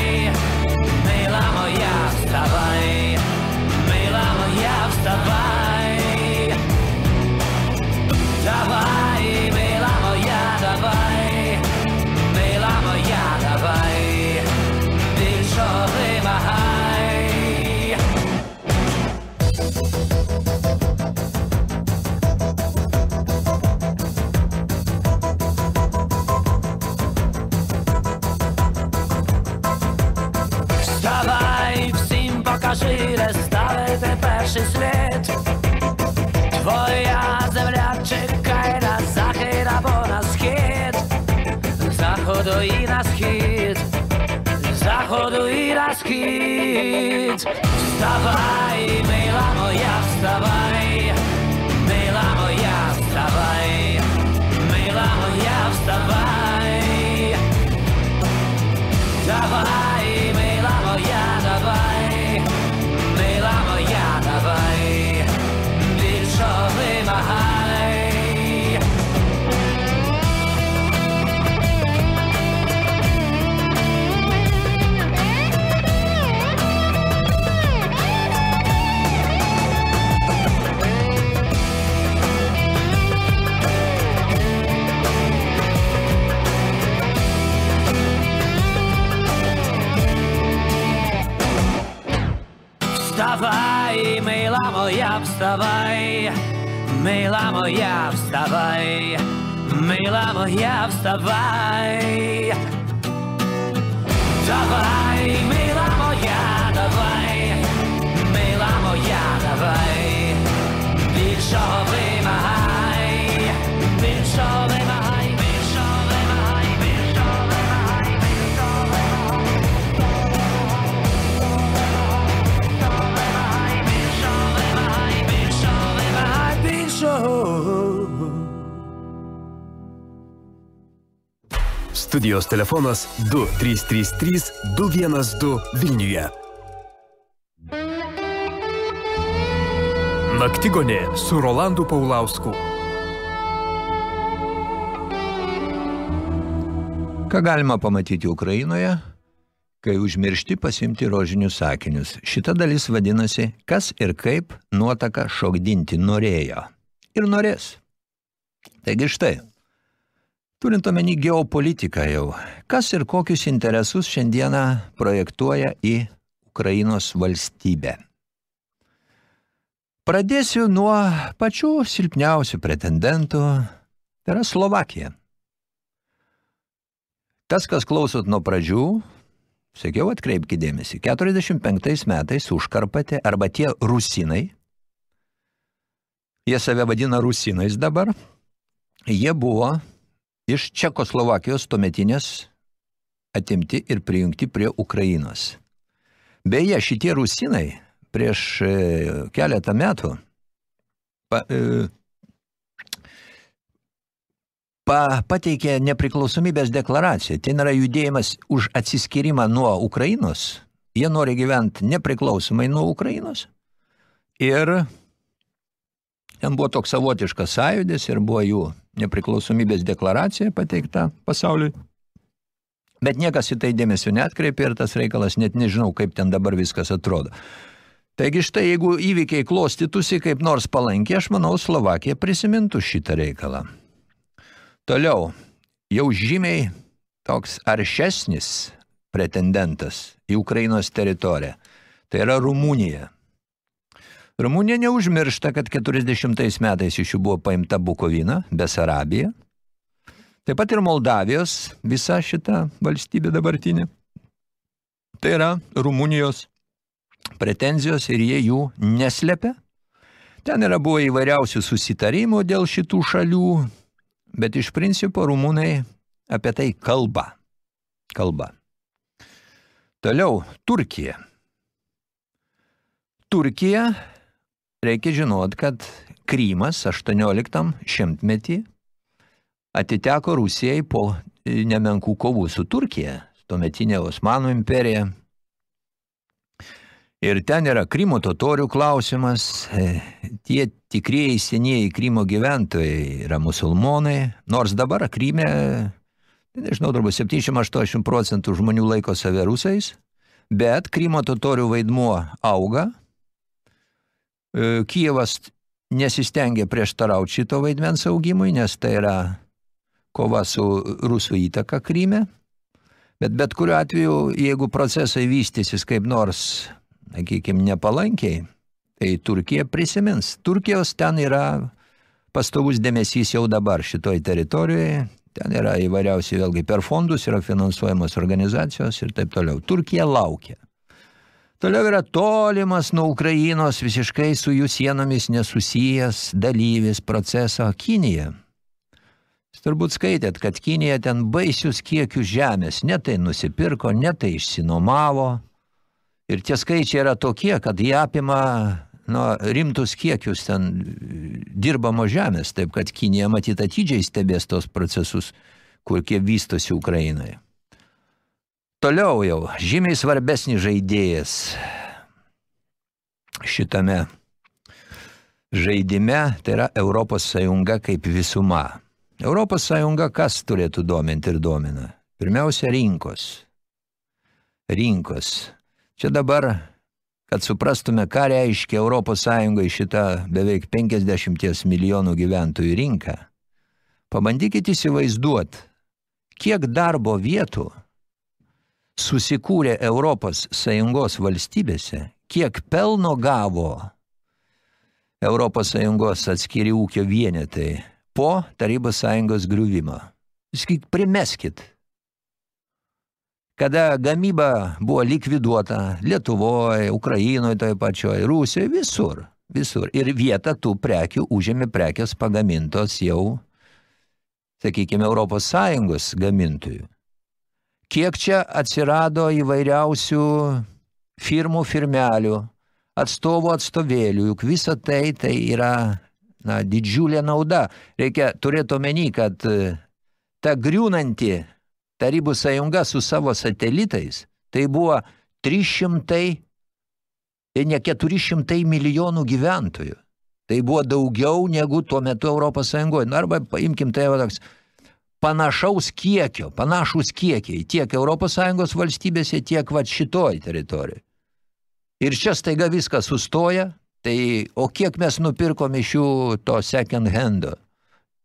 схід. Вставай, мила моя, вставай, мила моя, вставай, мила моя, вставай. Давай, мила моя, вставай, мила моя, вставай, мила моя, вставай, мила моя, вставай. Давай. Studijos telefonas 2333 212 Vilniuje. Naktigonė su Rolandu Paulausku. Ką galima pamatyti Ukrainoje, kai užmiršti pasimti rožinius sakinius? Šita dalis vadinasi, kas ir kaip nuotaka šokdinti norėjo. Ir norės. Taigi štai, turint omeny geopolitiką jau, kas ir kokius interesus šiandieną projektuoja į Ukrainos valstybę. Pradėsiu nuo pačių silpniausių pretendentų, tai yra Slovakija. Tas, kas klausot nuo pradžių, sakiau, atkreipkite dėmesį, 45 metais užkarpatė arba tie rusinai, jie save vadina rusinais dabar, jie buvo iš Čekoslovakijos tuometinės atimti ir prijungti prie Ukrainos. Beje, šitie rusinai prieš e, keletą metų pa, e, pa, pateikė nepriklausomybės deklaraciją. Ten yra judėjimas už atsiskyrimą nuo Ukrainos. Jie nori gyventi nepriklausomai nuo Ukrainos. Ir ten buvo toks savotiškas sąjudis ir buvo jų nepriklausomybės deklaracija pateikta pasauliui. Bet niekas į tai dėmesio netkreipė ir tas reikalas net nežinau, kaip ten dabar viskas atrodo. Taigi štai, jeigu įvykiai klostytųsi kaip nors palankiai, aš manau, Slovakija prisimintų šitą reikalą. Toliau, jau žymiai toks aršesnis pretendentas į Ukrainos teritoriją. Tai yra Rumunija. Rumunija neužmiršta, kad 40 metais iš jų buvo paimta Bukovina, Besarabija. Taip pat ir Moldavijos visa šita valstybė dabartinė. Tai yra Rumunijos pretenzijos ir jie jų neslepia. Ten yra buvo įvairiausių susitarimų dėl šitų šalių, bet iš principo rumūnai apie tai kalba. Kalba. Toliau, Turkija. Turkija, reikia žinot, kad Krymas 18 šimtmetį atiteko Rusijai po nemenkų kovų su Turkija, tuometinė Osmanų imperija. Ir ten yra Krymo totorių klausimas, e, tie tikrieji senieji Krymo gyventojai yra musulmonai, nors dabar Kryme, nežinau, turbūt 70-80 procentų žmonių laiko save rusais, bet Krymo totorių vaidmuo auga, E, Kijevas nesistengia prieštarauti šito vaidmens augimui, nes tai yra kova su rusų įtaka Kryme, bet bet kuriuo atveju, jeigu procesai vystysis kaip nors, sakykime, nepalankiai, tai Turkija prisimins. Turkijos ten yra pastovus dėmesys jau dabar šitoj teritorijoje, ten yra įvairiausiai vėlgi per fondus, yra finansuojamos organizacijos ir taip toliau. Turkija laukia. Toliau yra tolimas nuo Ukrainos visiškai su jų sienomis nesusijęs dalyvis proceso Kinija. Jūs turbūt skaitėt, kad Kinija ten baisius kiekius žemės, ne tai nusipirko, ne tai išsinomavo. Ir tie skaičiai yra tokie, kad jie apima nu, rimtus kiekius ten dirbamo žemės, taip kad Kinija matyt atidžiai stebės tos procesus, kur kiek vystosi Ukrainoje. Toliau jau žymiai svarbesnis žaidėjas šitame žaidime, tai yra Europos Sąjunga kaip visuma. Europos Sąjunga kas turėtų dominti ir domina? Pirmiausia, rinkos. Rinkos. Čia dabar, kad suprastume, ką reiškia Europos Sąjungai šitą beveik 50 milijonų gyventojų rinką, pabandykite įsivaizduoti, kiek darbo vietų susikūrė Europos Sąjungos valstybėse, kiek pelno gavo Europos Sąjungos atskiri ūkio vienetai po Tarybos Sąjungos griuvimo. Sakyk, primeskit. Kada gamyba buvo likviduota Lietuvoje, Ukrainoje, toje pačioje, Rusijoje, visur, visur. Ir vietą tų prekių užėmė prekės pagamintos jau, sakykime, Europos Sąjungos gamintojų kiek čia atsirado įvairiausių firmų, firmelių, atstovų atstovėlių, juk visa tai tai yra na, didžiulė nauda. Reikia turėti omeny, kad e, ta griūnanti Tarybų sąjunga su savo satelitais, tai buvo 300 ir ne 400 milijonų gyventojų. Tai buvo daugiau negu tuo metu Europos Sąjungoje. Na, arba paimkim tai va toks panašaus kiekio, panašus kiekiai tiek ES valstybėse, tiek va šitoj teritorijai. Ir čia staiga viskas sustoja, tai o kiek mes nupirkom iš jų to second hando?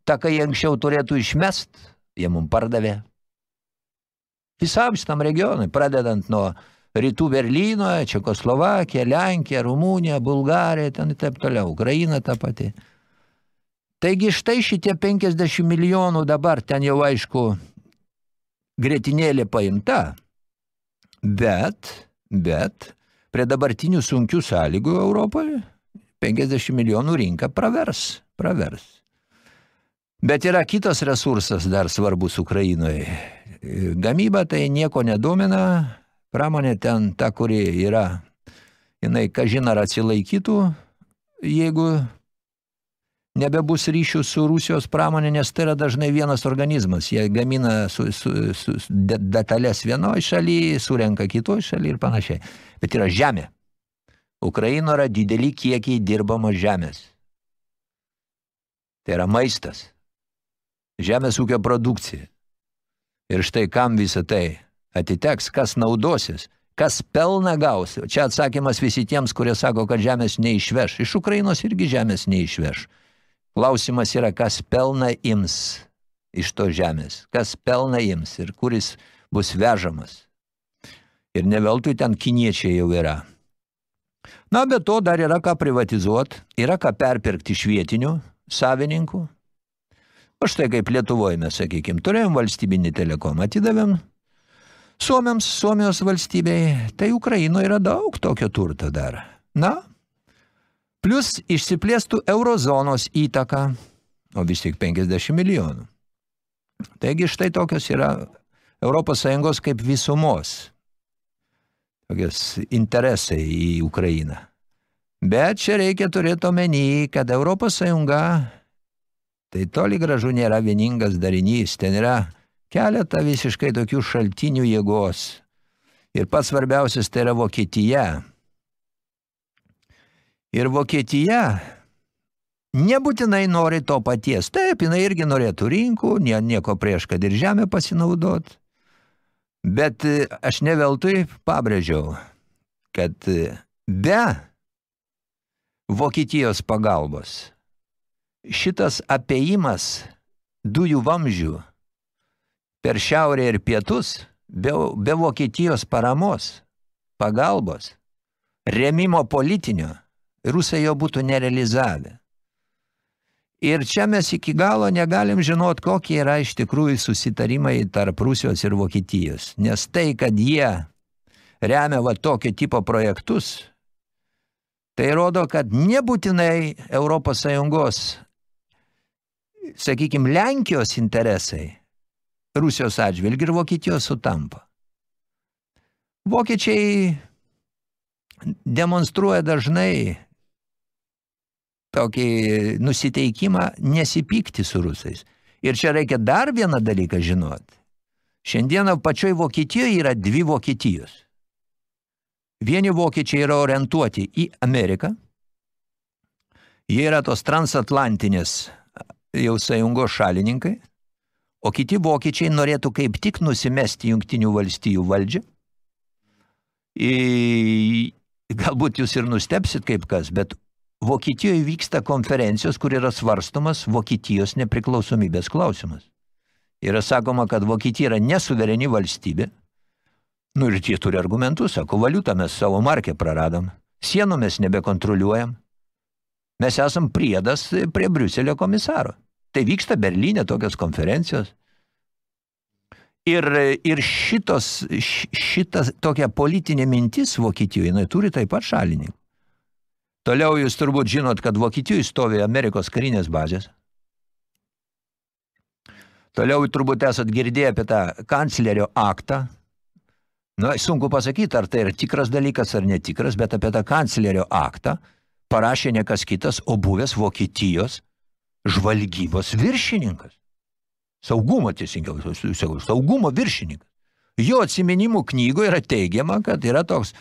Ta, kai anksčiau turėtų išmest, jie mums pardavė. Visam šitam regionui, pradedant nuo rytų Berlyno, Čekoslovakija, Lenkija, Rumunija, Bulgarija, ten ir taip toliau, Ukraina ta pati. Taigi štai šitie 50 milijonų dabar ten jau aišku gretinėlė paimta, bet, bet prie dabartinių sunkių sąlygų Europoje 50 milijonų rinka pravers, pravers. Bet yra kitas resursas dar svarbus Ukrainoje. Gamyba tai nieko nedomina, pramonė ten ta, kuri yra, jinai kažin ar atsilaikytų, jeigu nebebus ryšių su Rusijos pramonė, nes tai yra dažnai vienas organizmas. Jie gamina su, su, su, de, detalės vienoje šalyje, surenka kitoje šalyje ir panašiai. Bet yra žemė. Ukraino yra dideli kiekiai dirbamos žemės. Tai yra maistas. Žemės ūkio produkcija. Ir štai kam visą tai atiteks, kas naudosis, kas pelną gaus. Čia atsakymas visi tiems, kurie sako, kad žemės neišveš. Iš Ukrainos irgi žemės neišveš. Klausimas yra, kas pelną ims iš to žemės, kas pelną ims ir kuris bus vežamas. Ir ne veltui ten kiniečiai jau yra. Na, bet to dar yra ką privatizuoti, yra ką perpirkti iš vietinių savininkų. O štai kaip Lietuvoje mes, sakykime, turėjom valstybinį telekomą, atidavėm Suomiams, Suomijos valstybei, tai Ukrainoje yra daug tokio turto dar. Na, plus išsiplėstų eurozonos įtaka, o vis tik 50 milijonų. Taigi štai tokios yra Europos Sąjungos kaip visumos tokios interesai į Ukrainą. Bet čia reikia turėti omeny, kad Europos Sąjunga tai toli gražu nėra vieningas darinys, ten yra keletą visiškai tokių šaltinių jėgos. Ir pats svarbiausias tai yra Vokietija. Ir Vokietija nebūtinai nori to paties. Taip, jinai irgi norėtų rinkų, nie, nieko prieš, kad ir žemę pasinaudot. Bet e, aš ne veltui pabrėžiau, kad e, be Vokietijos pagalbos šitas apėjimas dujų vamzdžių per šiaurę ir pietus, be, be Vokietijos paramos, pagalbos, remimo politinio, rusai jo būtų nerealizavę. Ir čia mes iki galo negalim žinot, kokie yra iš tikrųjų susitarimai tarp Rusijos ir Vokietijos. Nes tai, kad jie remia va tokio tipo projektus, tai rodo, kad nebūtinai Europos Sąjungos, sakykime, Lenkijos interesai Rusijos atžvilgiu ir Vokietijos sutampa. Vokiečiai demonstruoja dažnai tokį nusiteikimą nesipykti su rusais. Ir čia reikia dar vieną dalyką žinoti. Šiandieną pačioj Vokietijoje yra dvi Vokietijos. Vieni vokiečiai yra orientuoti į Ameriką, jie yra tos transatlantinės jau sąjungos šalininkai, o kiti vokiečiai norėtų kaip tik nusimesti jungtinių valstijų valdžią. I, galbūt jūs ir nustepsit kaip kas, bet Vokietijoje vyksta konferencijos, kur yra svarstomas Vokietijos nepriklausomybės klausimas. Yra sakoma, kad Vokietija yra nesuvereni valstybė. Nu ir tie turi argumentus, sako, valiutą mes savo markę praradom, sienų mes nebekontroliuojam. Mes esam priedas prie Briuselio komisaro. Tai vyksta Berlyne tokios konferencijos. Ir, ir šitos, šita tokia politinė mintis Vokietijoje, jinai turi taip pat šalininkų. Toliau jūs turbūt žinot, kad Vokietijoje stovi Amerikos karinės bazės. Toliau turbūt esat girdėję apie tą kanclerio aktą. Na, sunku pasakyti, ar tai yra tikras dalykas ar netikras, bet apie tą kanclerio aktą parašė ne kas kitas, o buvęs Vokietijos žvalgybos viršininkas. Saugumo, teisingiau, saugumo viršininkas. Jo atsiminimų knygoje yra teigiama, kad yra toks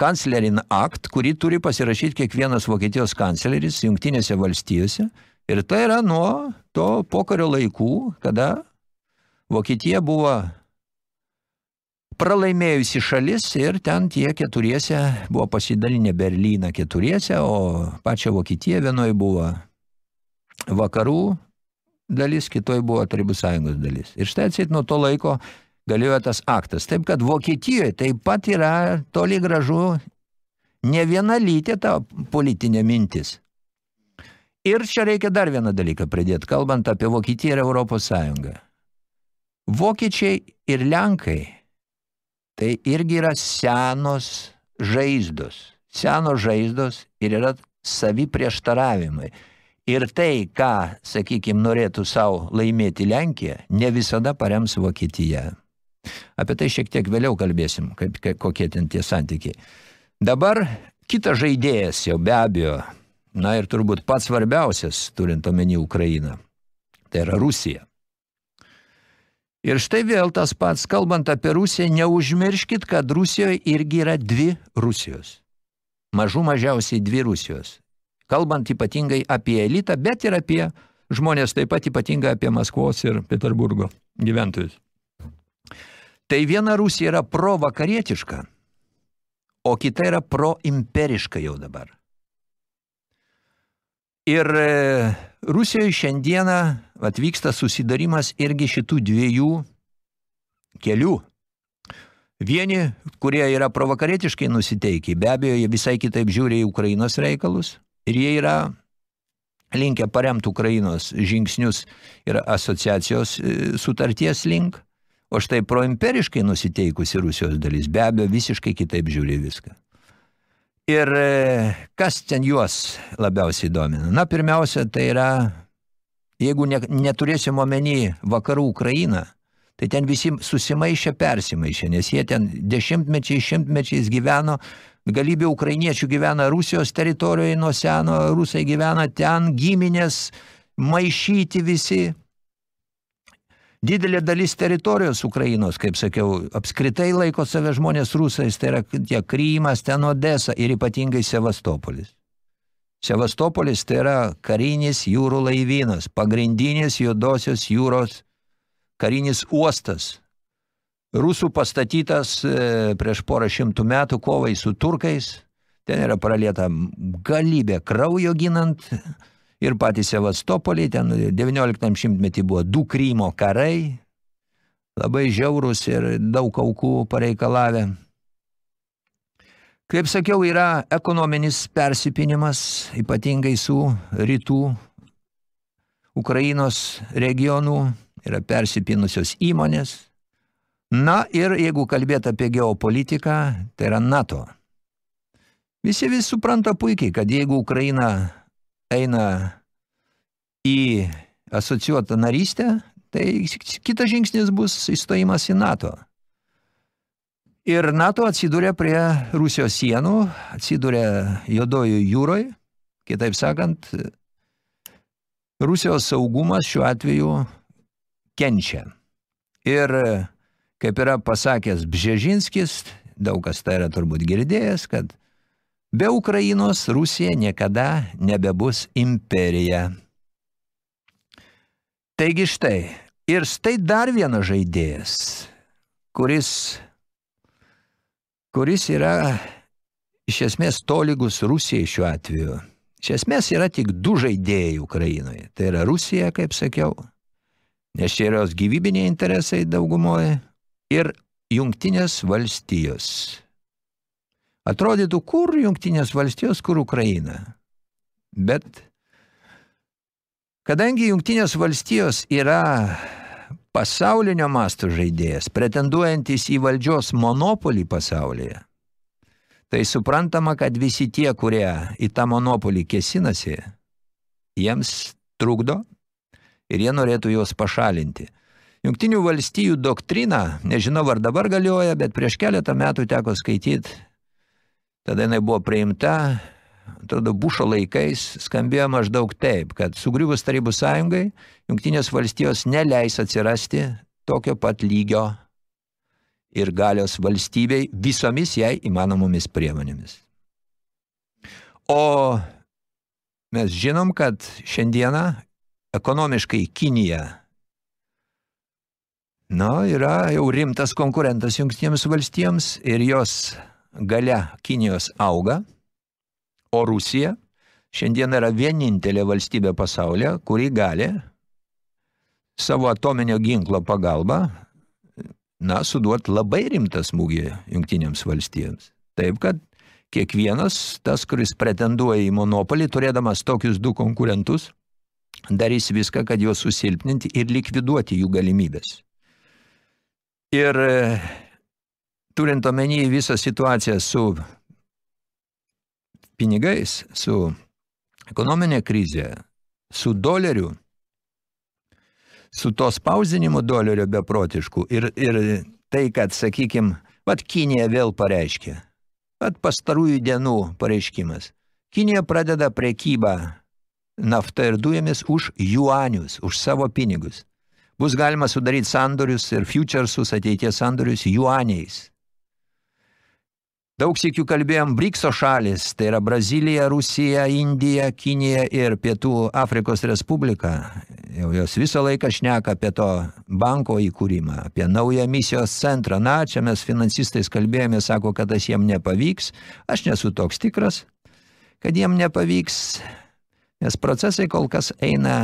kanclerin akt, kurį turi pasirašyti kiekvienas Vokietijos kancleris jungtinėse valstijose. Ir tai yra nuo to pokario laikų, kada Vokietija buvo pralaimėjusi šalis ir ten tie keturiese buvo pasidalinę Berlyną keturiese, o pačia Vokietija vienoje buvo vakarų dalis, kitoje buvo Tarybų sąjungos dalis. Ir štai atsit nuo to laiko galiojo tas aktas. Taip, kad Vokietijoje taip pat yra toli gražu ne viena lytė ta politinė mintis. Ir čia reikia dar vieną dalyką pridėti, kalbant apie Vokietiją ir Europos Sąjungą. Vokiečiai ir Lenkai, tai irgi yra senos žaizdos. Senos žaizdos ir yra savi prieštaravimai. Ir tai, ką, sakykime, norėtų savo laimėti Lenkija, ne visada parems Vokietija. Apie tai šiek tiek vėliau kalbėsim, kaip, kaip, kokie ten tie santykiai. Dabar kitas žaidėjas jau be abejo, na ir turbūt pats svarbiausias, turint omeny Ukrainą, tai yra Rusija. Ir štai vėl tas pats, kalbant apie Rusiją, neužmirškit, kad Rusijoje irgi yra dvi Rusijos. Mažų mažiausiai dvi Rusijos. Kalbant ypatingai apie elitą, bet ir apie žmonės taip pat ypatingai apie Maskvos ir Peterburgo gyventojus. Tai viena Rusija yra pro-vakarietiška, o kita yra pro-imperiška jau dabar. Ir e, Rusijoje šiandieną atvyksta susidarimas irgi šitų dviejų kelių. Vieni, kurie yra provakarietiškai nusiteikę, be abejo, jie visai kitaip žiūri į Ukrainos reikalus ir jie yra linkę paremti Ukrainos žingsnius ir asociacijos e, sutarties link, o štai proimperiškai nusiteikusi Rusijos dalis be abejo visiškai kitaip žiūri viską. Ir e, kas ten juos labiausiai domina? Na, pirmiausia, tai yra, jeigu ne, neturėsim omeny vakarų Ukrainą, tai ten visi susimaišė, persimaišė, nes jie ten dešimtmečiai, šimtmečiais gyveno, galybė ukrainiečių gyvena Rusijos teritorijoje nuo seno, rusai gyvena ten, giminės, maišyti visi. Didelė dalis teritorijos Ukrainos, kaip sakiau, apskritai laiko save žmonės rusais, tai yra tie Krymas, ten Odesa ir ypatingai Sevastopolis. Sevastopolis tai yra karinis jūrų laivynas, pagrindinis juodosios jūros karinis uostas. Rusų pastatytas e, prieš porą šimtų metų kovai su turkais. Ten yra pralieta galybė kraujo ginant ir patys Sevastopoliai, ten 19 šimtmetį buvo du Krymo karai, labai žiaurus ir daug aukų pareikalavę. Kaip sakiau, yra ekonominis persipinimas, ypatingai su rytų Ukrainos regionų, yra persipinusios įmonės. Na ir jeigu kalbėt apie geopolitiką, tai yra NATO. Visi vis supranta puikiai, kad jeigu Ukraina eina į asociuotą narystę, tai kitas žingsnis bus įstojimas į NATO. Ir NATO atsiduria prie Rusijos sienų, atsiduria Jodojo jūroje, kitaip sakant, Rusijos saugumas šiuo atveju kenčia. Ir kaip yra pasakęs Bžežinskis, daug kas tai yra turbūt girdėjęs, kad be Ukrainos Rusija niekada nebebus imperija. Taigi štai, ir štai dar vienas žaidėjas, kuris, kuris yra iš esmės tolygus Rusijai šiuo atveju. Iš esmės yra tik du žaidėjai Ukrainoje. Tai yra Rusija, kaip sakiau, nes čia yra jos gyvybiniai interesai daugumoje, ir jungtinės valstijos. Atrodytų, kur jungtinės valstijos, kur Ukraina. Bet kadangi jungtinės valstijos yra pasaulinio masto žaidėjas, pretenduojantis į valdžios monopolį pasaulyje, tai suprantama, kad visi tie, kurie į tą monopolį kesinasi, jiems trukdo ir jie norėtų juos pašalinti. Jungtinių valstijų doktrina, nežinau ar dabar galioja, bet prieš keletą metų teko skaityti, tada jinai buvo priimta, atrodo, Bušo laikais skambėjo maždaug taip, kad sugriuvus Tarybų sąjungai, Jungtinės valstijos neleis atsirasti tokio pat lygio ir galios valstybei visomis jai įmanomomis priemonėmis. O mes žinom, kad šiandieną ekonomiškai Kinija na, yra jau rimtas konkurentas jungtinėms valstijoms ir jos galia Kinijos auga, o Rusija šiandien yra vienintelė valstybė pasaulyje, kuri gali savo atominio ginklo pagalba na, suduot labai rimtą smūgį jungtinėms valstijoms. Taip, kad kiekvienas tas, kuris pretenduoja į monopolį, turėdamas tokius du konkurentus, darys viską, kad juos susilpninti ir likviduoti jų galimybės. Ir turint omeny visą situaciją su pinigais, su ekonominė krizė, su doleriu, su to spausdinimo dolerio beprotišku ir, ir tai, kad, sakykim, vat Kinija vėl pareiškė, vat pastarųjų dienų pareiškimas. Kinija pradeda prekybą nafta ir dujomis už juanius, už savo pinigus. Bus galima sudaryti sandorius ir futuresus ateities sandorius juaniais. Daug sėkių kalbėjom BRICSO šalis, tai yra Brazilija, Rusija, Indija, Kinija ir Pietų Afrikos Respublika. Jau jos visą laiką šneka apie to banko įkūrimą, apie naują misijos centrą. Na, čia mes finansistais kalbėjome, sako, kad tas jiem nepavyks. Aš nesu toks tikras, kad jiem nepavyks, nes procesai kol kas eina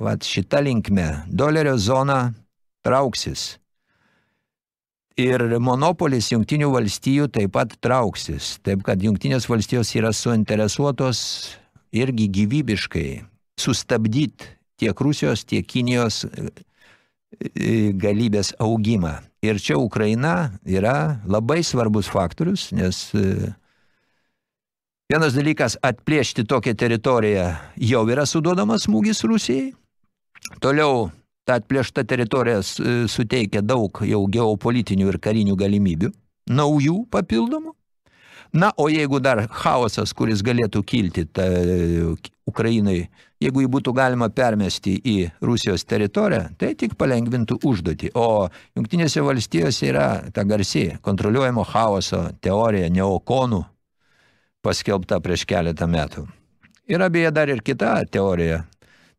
vat, šita linkme. Dolerio zona trauksis. Ir monopolis jungtinių valstijų taip pat trauksis. Taip, kad jungtinės valstijos yra suinteresuotos irgi gyvybiškai sustabdyti tiek Rusijos, tiek Kinijos e, e, galybės augimą. Ir čia Ukraina yra labai svarbus faktorius, nes e, vienas dalykas atplėšti tokią teritoriją jau yra suduodamas smūgis Rusijai. Toliau ta atplėšta teritorija suteikia daug jau geopolitinių ir karinių galimybių, naujų papildomų. Na, o jeigu dar chaosas, kuris galėtų kilti ta, Ukrainai, jeigu jį būtų galima permesti į Rusijos teritoriją, tai tik palengvintų užduotį. O jungtinėse valstijose yra ta garsi kontroliuojamo chaoso teorija neokonų paskelbta prieš keletą metų. Yra beje dar ir kita teorija,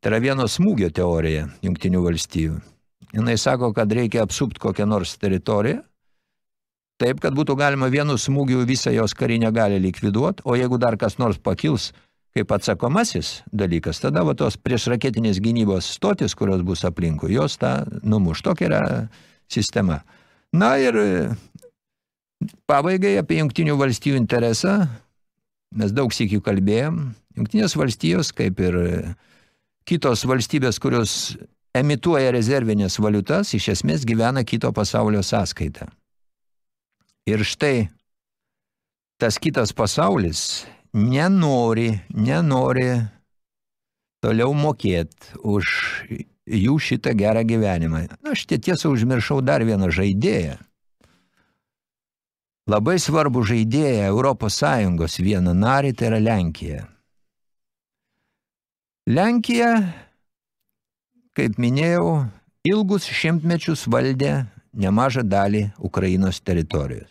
tai yra vieno smūgio teorija jungtinių valstijų. Jinai sako, kad reikia apsupti kokią nors teritoriją, taip, kad būtų galima vienu smūgiu visą jos karinę gali likviduoti, o jeigu dar kas nors pakils kaip atsakomasis dalykas, tada va tos priešraketinės gynybos stotis, kurios bus aplinkui, jos tą numuš. Tokia yra sistema. Na ir pabaigai apie jungtinių valstijų interesą, mes daug sėkių kalbėjom, jungtinės valstijos, kaip ir kitos valstybės, kurios emituoja rezervinės valiutas, iš esmės gyvena kito pasaulio sąskaitą. Ir štai tas kitas pasaulis nenori, nenori toliau mokėti už jų šitą gerą gyvenimą. Aš tie tiesą užmiršau dar vieną žaidėją. Labai svarbu žaidėją Europos Sąjungos vieną narį, tai yra Lenkija. Lenkija, kaip minėjau, ilgus šimtmečius valdė nemažą dalį Ukrainos teritorijos.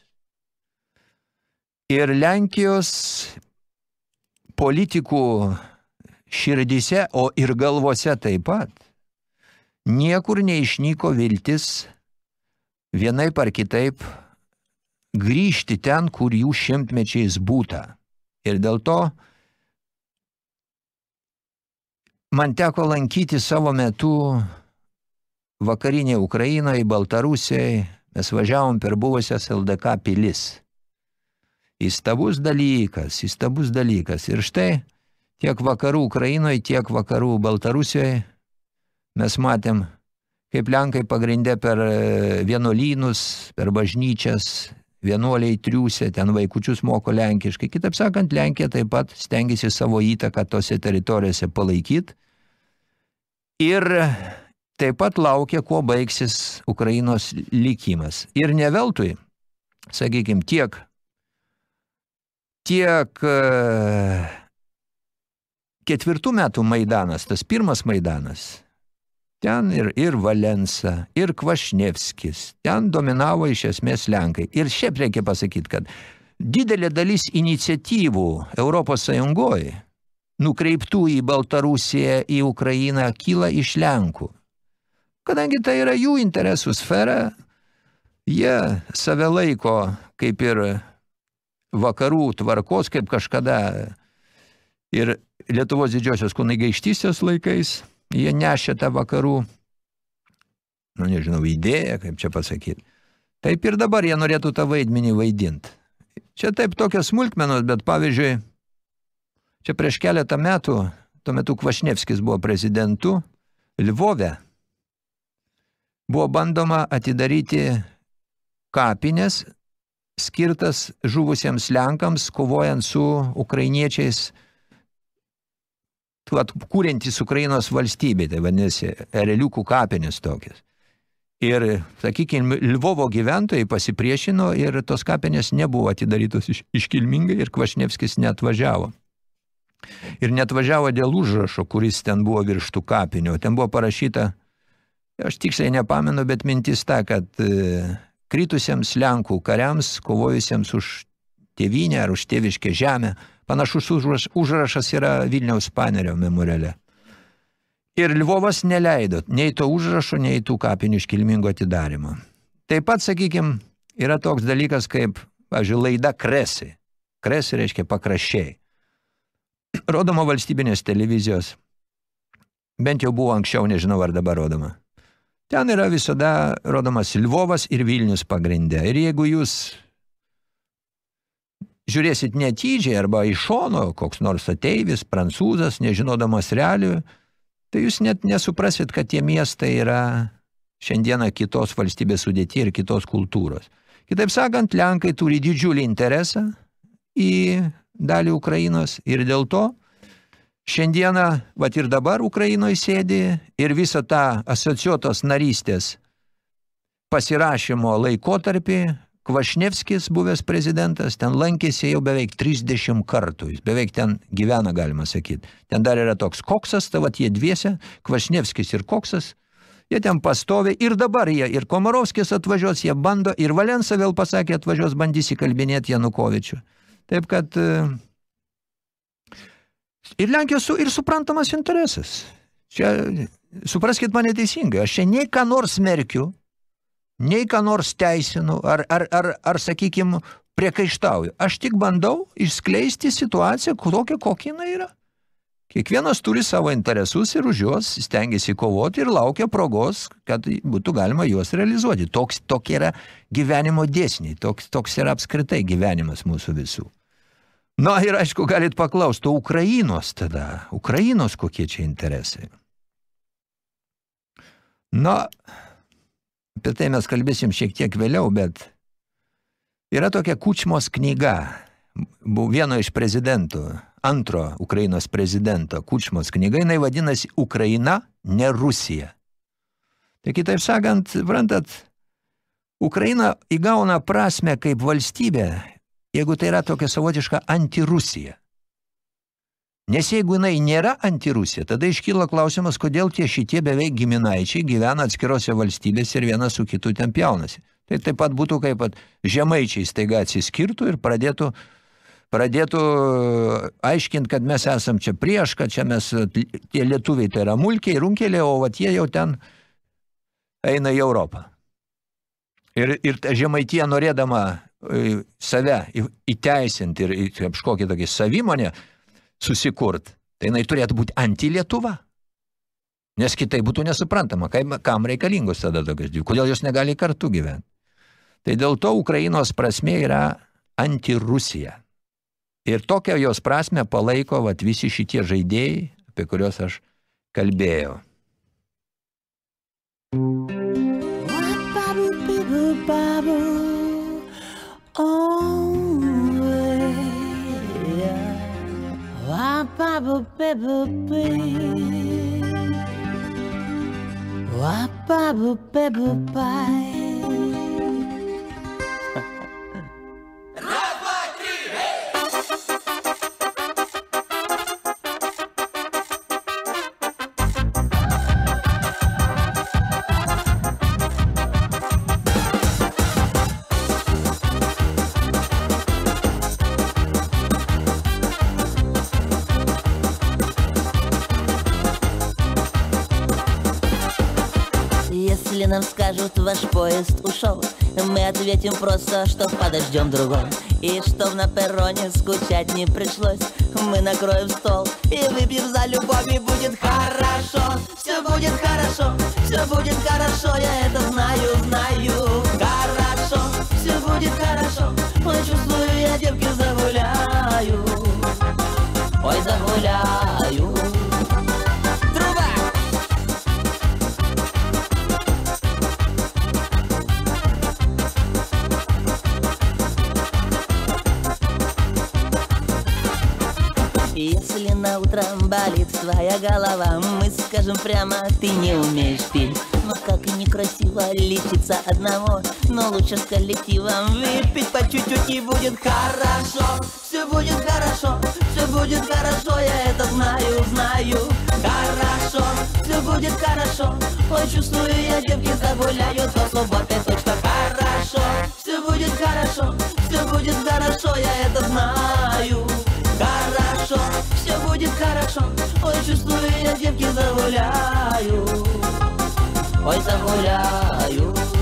Ir Lenkijos politikų širdyse, o ir galvose taip pat, niekur neišnyko viltis vienaip ar kitaip grįžti ten, kur jų šimtmečiais būta. Ir dėl to man teko lankyti savo metu vakarinėje Ukrainoje, Baltarusijoje, mes važiavom per buvusias LDK pilis. Įstabus dalykas, įstabus dalykas. Ir štai tiek vakarų Ukrainoje, tiek vakarų Baltarusijoje mes matėm, kaip Lenkai pagrindė per vienuolynus, per bažnyčias, vienuoliai triūsė, ten vaikučius moko lenkiškai. Kitaip sakant, Lenkija taip pat stengiasi savo įtaką tose teritorijose palaikyti. Ir taip pat laukia, kuo baigsis Ukrainos likimas. Ir ne veltui, sakykime, tiek, tiek ketvirtų metų Maidanas, tas pirmas Maidanas, ten ir, ir Valensa, ir Kvašnevskis, ten dominavo iš esmės Lenkai. Ir šiaip reikia pasakyti, kad didelė dalis iniciatyvų Europos Sąjungoje, nukreiptų į Baltarusiją, į Ukrainą, kyla iš Lenkų. Kadangi tai yra jų interesų sfera, jie save laiko kaip ir vakarų tvarkos, kaip kažkada ir Lietuvos didžiosios kunigaikštystės laikais, jie nešė tą vakarų, nu nežinau, idėją, kaip čia pasakyti. Taip ir dabar jie norėtų tą vaidmenį vaidinti. Čia taip tokios smulkmenos, bet pavyzdžiui, čia prieš keletą metų, tuo metu Kvašnevskis buvo prezidentu, Lvove buvo bandoma atidaryti kapinės skirtas žuvusiems Lenkams, kovojant su ukrainiečiais, vat, kūrintys Ukrainos valstybė, tai vadinasi, ereliukų kapinės tokias. Ir, sakykime, Lvovo gyventojai pasipriešino ir tos kapinės nebuvo atidarytos iš, iškilmingai ir Kvašnevskis netvažiavo. Ir netvažiavo dėl užrašo, kuris ten buvo virš tų kapinių. Ten buvo parašyta, aš tiksliai nepamenu, bet mintis ta, kad e, kritusiems Lenkų kariams, kovojusiems už tėvynę ar už tėviškę žemę, panašus užraš, užrašas yra Vilniaus panerio memoriale. Ir Lvovas neleido nei to užrašo, nei tų kapinių iškilmingo atidarimo. Taip pat, sakykime, yra toks dalykas kaip, pavyzdžiui, laida Kresi. Kresi reiškia pakraščiai. Rodoma valstybinės televizijos. Bent jau buvo anksčiau, nežinau ar dabar rodoma. Ten yra visada rodomas Lvovas ir Vilnius pagrindė. Ir jeigu jūs žiūrėsit netydžiai arba iš šono, koks nors ateivis, prancūzas, nežinodamas realių, tai jūs net nesuprasit, kad tie miestai yra šiandieną kitos valstybės sudėti ir kitos kultūros. Kitaip sakant, Lenkai turi didžiulį interesą į dalį Ukrainos ir dėl to šiandieną, vat ir dabar Ukrainoje sėdi ir visą tą asociuotos narystės pasirašymo laikotarpį Kvašnevskis, buvęs prezidentas, ten lankėsi jau beveik 30 kartų. Jis beveik ten gyvena, galima sakyti. Ten dar yra toks Koksas, tai vat jie dviese, Kvašnevskis ir Koksas. Jie ten pastovi ir dabar jie, ir Komarovskis atvažiuos, jie bando, ir Valensa vėl pasakė, atvažiuos, bandys įkalbinėti Janukovičių. Taip kad e, ir Lenkijos su, ir suprantamas interesas. Čia, supraskit mane teisingai, aš čia nei ką nors smerkiu, nei ką nors teisinu, ar, ar, ar, ar sakykim, priekaištauju. Aš tik bandau išskleisti situaciją tokią, kokia jinai yra. Kiekvienas turi savo interesus ir už juos stengiasi kovoti ir laukia progos, kad būtų galima juos realizuoti. Toks, tokie yra gyvenimo dėsniai, toks, toks yra apskritai gyvenimas mūsų visų. Na ir aišku, galit paklausti, Ukrainos tada, Ukrainos kokie čia interesai? Na, apie tai mes kalbėsim šiek tiek vėliau, bet yra tokia Kučmos knyga, vieno iš prezidentų, antro Ukrainos prezidento Kučmos knyga, jinai vadinasi Ukraina, ne Rusija. Tai kitaip sakant, suprantat, Ukraina įgauna prasme kaip valstybė, jeigu tai yra tokia savotiška antirusija. Nes jeigu jinai nėra antirusija, tada iškyla klausimas, kodėl tie šitie beveik giminaičiai gyvena atskirose valstybėse ir vienas su kitu ten pjaunasi. Tai taip pat būtų kaip pat žemaičiai staiga atsiskirtų ir pradėtų, pradėtų aiškinti, kad mes esam čia prieš, kad čia mes, tie lietuviai tai yra mulkiai, runkeliai, o vat jie jau ten eina į Europą. Ir, ir žemaitie norėdama e, save įteisinti ir į kažkokį tokį savimonę susikurt, tai jinai turėtų būti anti-Lietuva. Nes kitai būtų nesuprantama, kam, reikalingos tada tokios dvi, kodėl jos negali kartu gyventi. Tai dėl to Ukrainos prasme yra anti-Rusija. Ir tokią jos prasme palaiko vat, visi šitie žaidėjai, apie kuriuos aš kalbėjau. Wap-a-boop-a-boop-bye скажут, ваш поезд ушел Мы ответим просто, что подождем другой. И чтоб на перроне скучать не пришлось Мы накроем стол и выпьем за любовь И будет хорошо, все будет хорошо Все будет хорошо, я это знаю, знаю. Хорошо, все будет хорошо Ой, чувствую, я девки загуляю Ой, загуляю на утро болит твоя голова. Мы скажем прямо, ты не умеешь петь. Но как и некрасиво лечиться одного Но лучше с коллективом выпить по чуть-чуть и будет хорошо. Все будет хорошо, все будет хорошо, я это знаю, знаю. Хорошо, все будет хорошо. Ой, чувствую, я девки загуляю до субботы точно хорошо Все будет хорошо, все будет хорошо, я это знаю. Хорошо, будет хорошо. Ой, чувствую, я девки загуляю. Ой, загуляю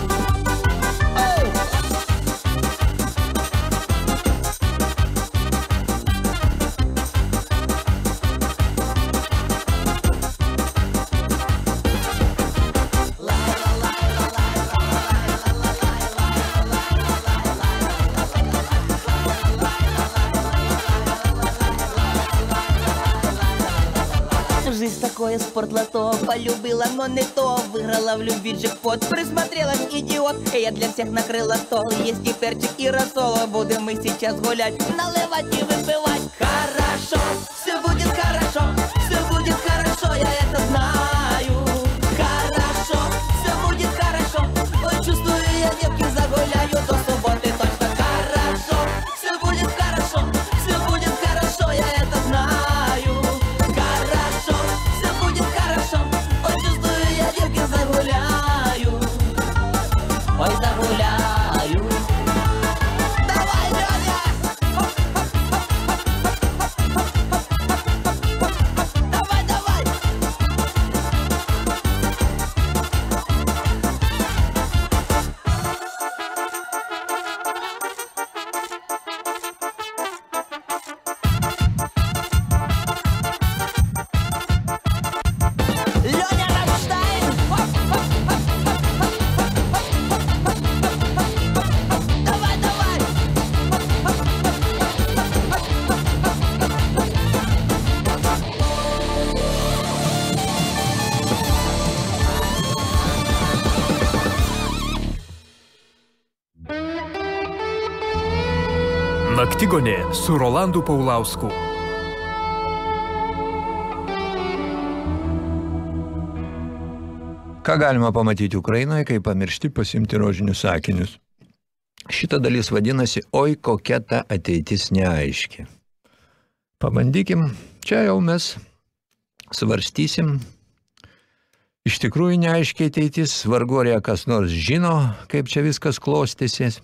такое спортлото полюбила, но не то. Выиграла в любви джекпот, присмотрелась идиот. И я для всех накрыла стол, есть и перчик, и рассол Будем мы сейчас гулять, наливать и выпивать. Хорошо, все будет su Rolandu Paulausku. Ką galima pamatyti Ukrainoje, kai pamiršti pasimti rožinius sakinius? Šita dalis vadinasi, oi kokia ta ateitis neaiški. Pabandykim, čia jau mes svarstysim. Iš tikrųjų neaiškiai ateitis, vargu ar ją kas nors žino, kaip čia viskas klostysis.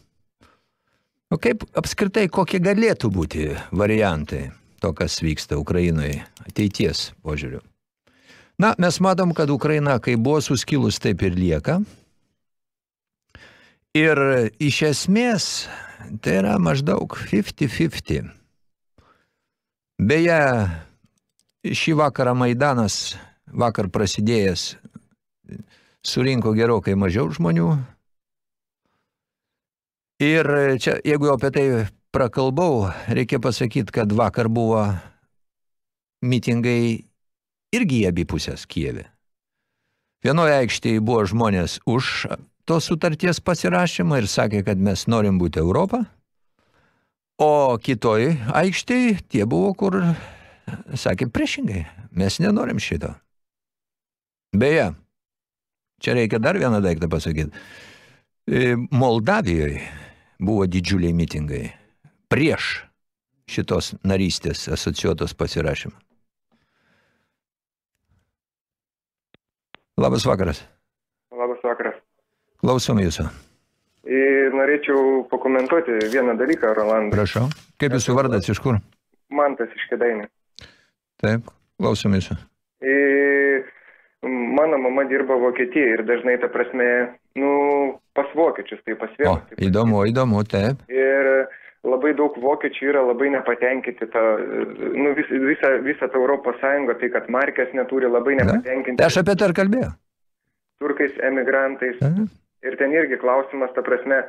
O kaip apskritai, kokie galėtų būti variantai to, kas vyksta Ukrainoje ateities požiūriu? Na, mes matom, kad Ukraina, kai buvo suskilus, taip ir lieka. Ir iš esmės tai yra maždaug 50-50. Beje, šį vakarą Maidanas, vakar prasidėjęs, surinko gerokai mažiau žmonių. Ir čia, jeigu jau apie tai prakalbau, reikia pasakyti, kad vakar buvo mitingai irgi abi pusės Kijeve. Vienoje aikštėje buvo žmonės už tos sutarties pasirašymą ir sakė, kad mes norim būti Europą, o kitoj aikštėje tie buvo, kur sakė priešingai, mes nenorim šito. Beje, čia reikia dar vieną daiktą pasakyti. E, Moldavijoje buvo didžiuliai mitingai prieš šitos narystės asociuotos pasirašymą. Labas vakaras. Labas vakaras. Klausom jūsų. Ir norėčiau pakomentuoti vieną dalyką, Rolandai. Prašau. Kaip jūsų vardas, iš kur? Mantas iš Kedainių. Taip, klausom jūsų. Ir mano mama dirba Vokietijoje ir dažnai, ta prasme, nu, pas vokiečius, tai pas O, vienus. taip. įdomu, įdomu, taip. Ir labai daug vokiečių yra labai nepatenkinti tą, nu, vis, visą, visą tą Europos Sąjungą, tai kad markės neturi labai nepatenkinti Tai aš apie tai ir kalbėjau. turkais emigrantais. Mhm. Ir ten irgi klausimas, ta prasme,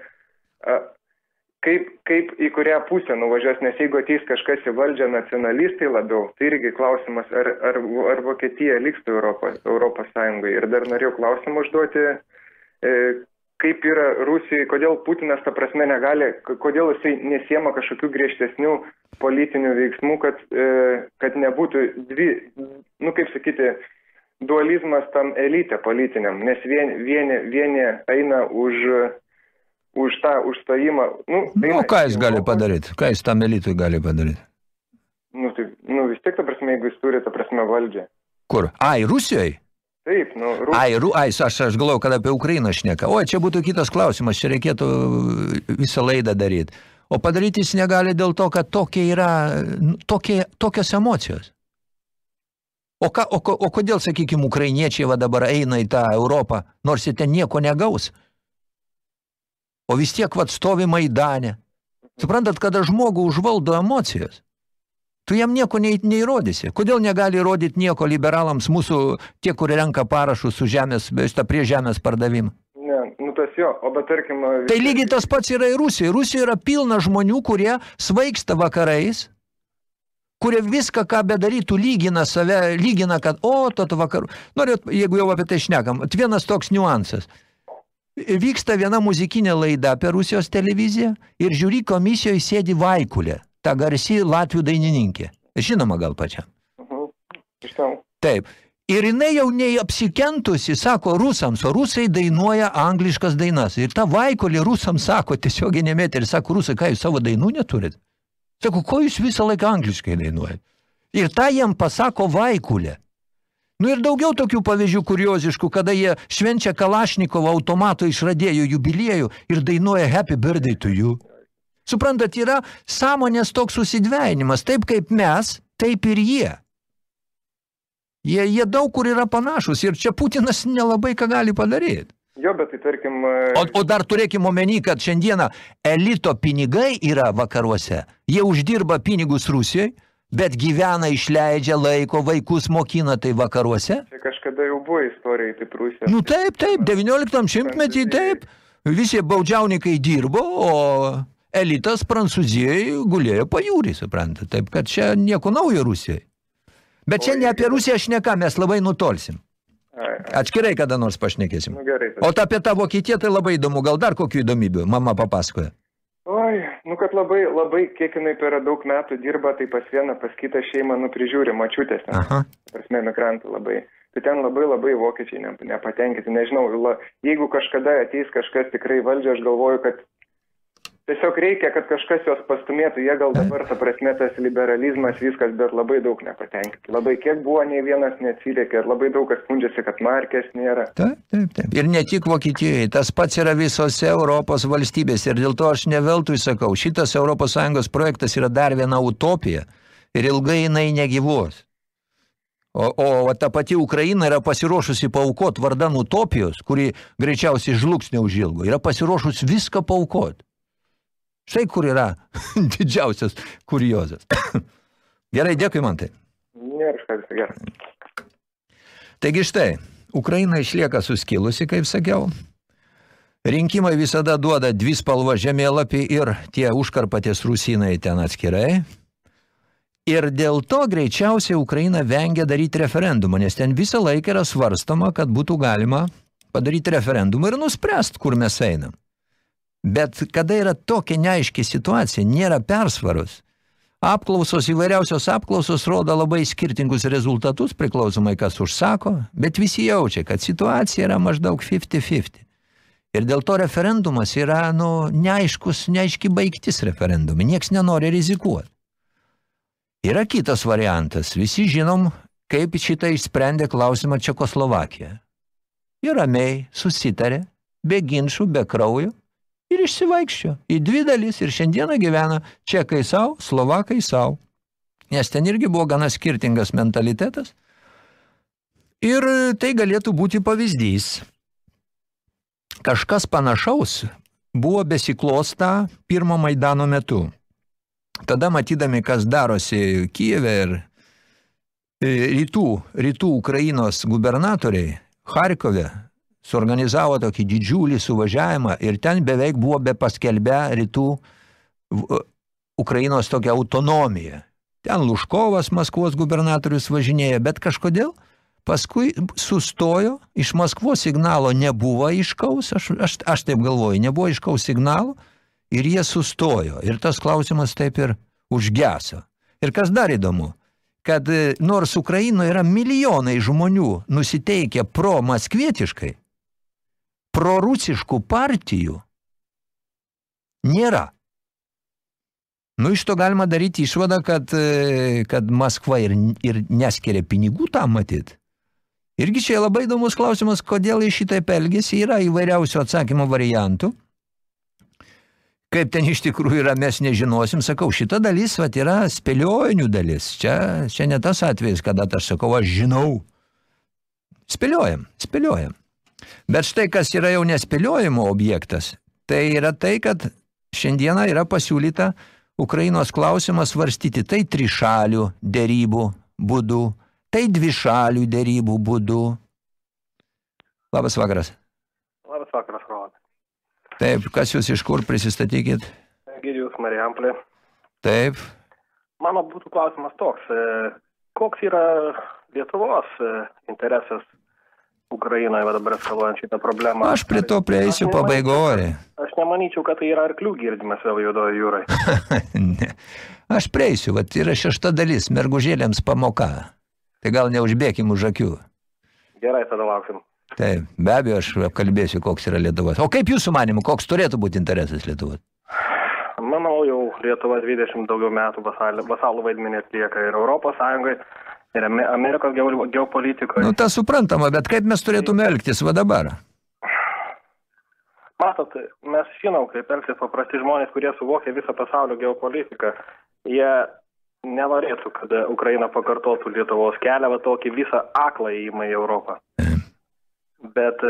kaip, kaip į kurią pusę nuvažiuos, nes jeigu ateis kažkas į valdžią nacionalistai labiau, tai irgi klausimas, ar, ar, ar Vokietija liks Europos, Europos Sąjungoje. Ir dar norėjau klausimą užduoti, kaip yra Rusijai, kodėl Putinas, ta prasme, negali, kodėl jisai nesiema kažkokių griežtesnių politinių veiksmų, kad, e, kad nebūtų dvi, nu kaip sakyti, dualizmas tam elite politiniam, nes vieni, vieni, vieni eina už, už tą užstojimą. Nu, Nu, ką jis gali padaryti? Ką jis tam elitui gali padaryti? nu, tai, nu vis tiek, ta prasme, jeigu jis turi, ta prasme, valdžią. Kur? Ai, Rusijoje? Taip, nu, Ru... Ai, ru, ai, aš, aš galvoju, kad apie Ukrainą šneka. O, čia būtų kitas klausimas, čia reikėtų visą laidą daryti. O padaryti jis negali dėl to, kad tokie yra, tokie, tokios emocijos. O, ką, o, o kodėl, sakykime, ukrainiečiai va dabar eina į tą Europą, nors jie ten nieko negaus? O vis tiek vat stovi Maidane. Suprantat, kada žmogų užvaldo emocijos, tu jam nieko nei, neįrodysi. Kodėl negali įrodyti nieko liberalams mūsų, tie, kurie renka parašus su žemės, šitą prie žemės pardavimą? Ne, nu tas jo, o bet tarkim... Tai lygiai tas pats yra ir Rusijoje. Rusijoje yra pilna žmonių, kurie svaigsta vakarais, kurie viską, ką bedarytų, lygina save, lygina, kad, o, to to vakarų. Noriu, jeigu jau apie tai šnekam, vienas toks niuansas. Vyksta viena muzikinė laida per Rusijos televiziją ir žiūri komisijoje sėdi Vaikulė, ta garsi Latvių dainininkė. Žinoma gal pačiam. Žinau. Taip. Ir jinai jau nei apsikentusi, sako rusams, o rusai dainuoja angliškas dainas. Ir ta vaikolė rusams sako, tiesiog nemėtė ir sako, rusai, ką jūs savo dainų neturit? Sako, ko jūs visą laiką angliškai dainuojat? Ir tą jam pasako vaikulė. Nu ir daugiau tokių pavyzdžių kurioziškų, kada jie švenčia Kalašnikovo automato išradėjų jubiliejų ir dainuoja Happy Birthday to you. Suprantat, yra sąmonės toks susidvejinimas, taip kaip mes, taip ir jie. Jie, jie daug kur yra panašus ir čia Putinas nelabai ką gali padaryti. Jo, bet tai tarkim... O, o dar turėkime omeny, kad šiandieną elito pinigai yra vakaruose. Jie uždirba pinigus Rusijoje, bet gyvena, išleidžia laiko, vaikus mokina tai vakaruose. Čia kažkada jau buvo istorija, taip Rusija. Nu taip, taip, 19 šimtmetį taip. Visi baudžiauninkai dirbo, o elitas Prancūzijoje gulėjo pajūrį, suprantat. Taip, kad čia nieko naujo Rusijoje. Bet čia ne apie Rusiją šneka, mes labai nutolsim. Atskirai kada nors pašnekėsim. Nu, gerai. O apie tą Vokietiją tai labai įdomu, gal dar kokių įdomybių, mama papasakoja. Oi, nu kad labai, labai, kiek jinai per daug metų dirba, tai pas vieną, pas kitą šeimą, nu, prižiūri mačiutės. ten. Aha. prasme, migrantų labai. Tai ten labai labai vokiečiai ne, nepatenkinti. Nežinau, jeigu kažkada ateis kažkas tikrai valdžia, aš galvoju, kad tiesiog reikia, kad kažkas juos pastumėtų. Jie gal dabar, ta prasme, tas liberalizmas viskas, bet labai daug nepatenkinti. Labai kiek buvo, nei vienas neatsiliekė. Ir labai daug kas skundžiasi, kad markės nėra. Taip, taip, taip. Ir ne tik Vokietijoje, tas pats yra visose Europos valstybėse. Ir dėl to aš neveltui sakau, šitas ES projektas yra dar viena utopija ir ilgai jinai negyvuos. O, o va ta pati Ukraina yra pasiruošusi paukot vardan utopijos, kuri greičiausiai žlugs neužilgo. Yra pasiruošus viską paukot. Štai kur yra didžiausias kuriozas. Gerai, dėkui man tai. Nėra kažkas gerai. Taigi štai, Ukraina išlieka suskilusi, kaip sakiau. Rinkimai visada duoda dvi spalvą žemėlapį ir tie užkarpatės rusinai ten atskirai. Ir dėl to greičiausiai Ukraina vengia daryti referendumą, nes ten visą laiką yra svarstama, kad būtų galima padaryti referendumą ir nuspręst, kur mes einam. Bet kada yra tokia neaiški situacija, nėra persvaros, apklausos, įvairiausios apklausos rodo labai skirtingus rezultatus, priklausomai kas užsako, bet visi jaučia, kad situacija yra maždaug 50-50. Ir dėl to referendumas yra, nu, neaiškus, neaiški baigtis referendumai, nieks nenori rizikuoti. Yra kitas variantas, visi žinom, kaip šitą išsprendė klausimą Čekoslovakija. Ir ramiai susitarė, be ginčių, be kraujo, ir išsivaikščio į dvi dalis ir šiandieną gyvena čekai savo, slovakai savo. Nes ten irgi buvo gana skirtingas mentalitetas. Ir tai galėtų būti pavyzdys. Kažkas panašaus buvo besiklosta pirmo Maidano metu. Tada matydami, kas darosi Kijeve ir e, rytų, rytų Ukrainos gubernatoriai, Harkove, suorganizavo tokį didžiulį suvažiavimą ir ten beveik buvo be paskelbę rytų v- Ukrainos tokią autonomiją. Ten Luškovas, Maskvos gubernatorius važinėja, bet kažkodėl paskui sustojo, iš Maskvos signalo nebuvo iškaus, aš, aš, aš taip galvoju, nebuvo iškaus signalo ir jie sustojo. Ir tas klausimas taip ir užgeso. Ir kas dar įdomu, kad e, nors Ukrainoje yra milijonai žmonių nusiteikę pro-maskvietiškai, prorusiškų partijų nėra. Nu, iš to galima daryti išvadą, kad, kad Maskva ir, ir neskiria pinigų tam matyt. Irgi čia labai įdomus klausimas, kodėl iš šitaip elgesi, yra įvairiausių atsakymo variantų. Kaip ten iš tikrųjų yra, mes nežinosim. Sakau, šita dalis vat, yra spėliojinių dalis. Čia, čia ne tas atvejis, kada aš sakau, aš žinau. Spėliojam, spėliojam. Bet štai kas yra jau nespėliojimo objektas, tai yra tai, kad šiandieną yra pasiūlyta Ukrainos klausimą svarstyti tai trišalių dėrybų būdu, tai dvišalių dėrybų būdu. Labas vakaras. Labas vakaras, Roland. Taip, kas jūs iš kur prisistatykit? Girijus Marijampolė. Taip. Mano būtų klausimas toks. e, Koks yra Lietuvos e, interesas Ukrainoje dabar eskaluojant šitą problemą? Aš prie to prieisiu pabaigoje. Aš nemanyčiau, kad tai yra arklių girdimas vėl juodoje jūroje. ne. Aš prieisiu, vat yra šešta dalis, mergužėlėms pamoka. Tai gal neužbėkim už akių. Gerai, tada lauksim. Taip, be abejo, aš apkalbėsiu, koks yra Lietuvos. O kaip jūsų manimu, koks turėtų būti interesas Lietuvos? Manau, jau Lietuva 20 daugiau metų vasalų, vaidmenį atlieka ir Europos Sąjungai, ir Ame- Amerikos geo- geopolitikoje. Nu, tas suprantama, bet kaip mes turėtume elgtis va dabar? Matot, mes žinom, kaip elgtis paprasti žmonės, kurie suvokia visą pasaulio geopolitiką. Jie nenorėtų, kad Ukraina pakartotų Lietuvos kelią, va tokį visą aklą įėjimą į Europą. Bet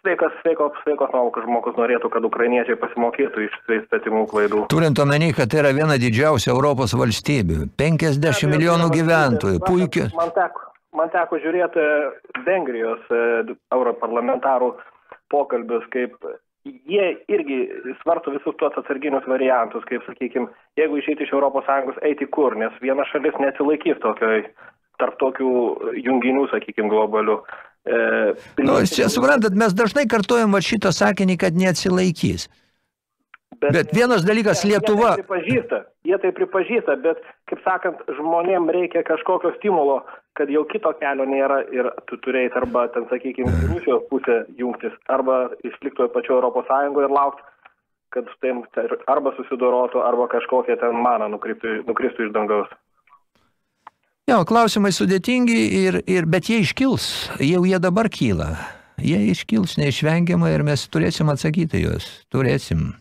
sveikas, sveiko, sveikos nuovokos žmogus norėtų, kad ukrainiečiai pasimokytų iš svetimų klaidų. Turint omeny, kad tai yra viena didžiausia Europos valstybių. 50 milijonų gyventojų. Puikiai. Man teko, man teko žiūrėti Vengrijos e, europarlamentarų pokalbius, kaip jie irgi svarsto visus tuos atsarginius variantus, kaip, sakykime, jeigu išeiti iš ES, eiti kur, nes viena šalis neatsilaikys tokioj, tarp tokių junginių, sakykime, globalių. E, Nu, čia suprantat, mes dažnai kartuojam va šitą sakinį, kad neatsilaikys. Bet, bet vienas dalykas Lietuva, Jie tai pripažįsta, jie tai pripažįsta, bet, kaip sakant, žmonėm reikia kažkokio stimulo, kad jau kito kelio nėra ir tu turėjai arba, ten, sakykime, Rusijos pusė jungtis, arba išlikti toje pačioje Europos Sąjungoje ir laukti, kad su tar- arba susidorotų, arba kažkokia ten nukristų, nukristų iš dangaus. Jo, klausimai sudėtingi, ir, ir, bet jie iškils, jau jie dabar kyla. Jie iškils neišvengiamai ir mes turėsim atsakyti juos. Turėsim.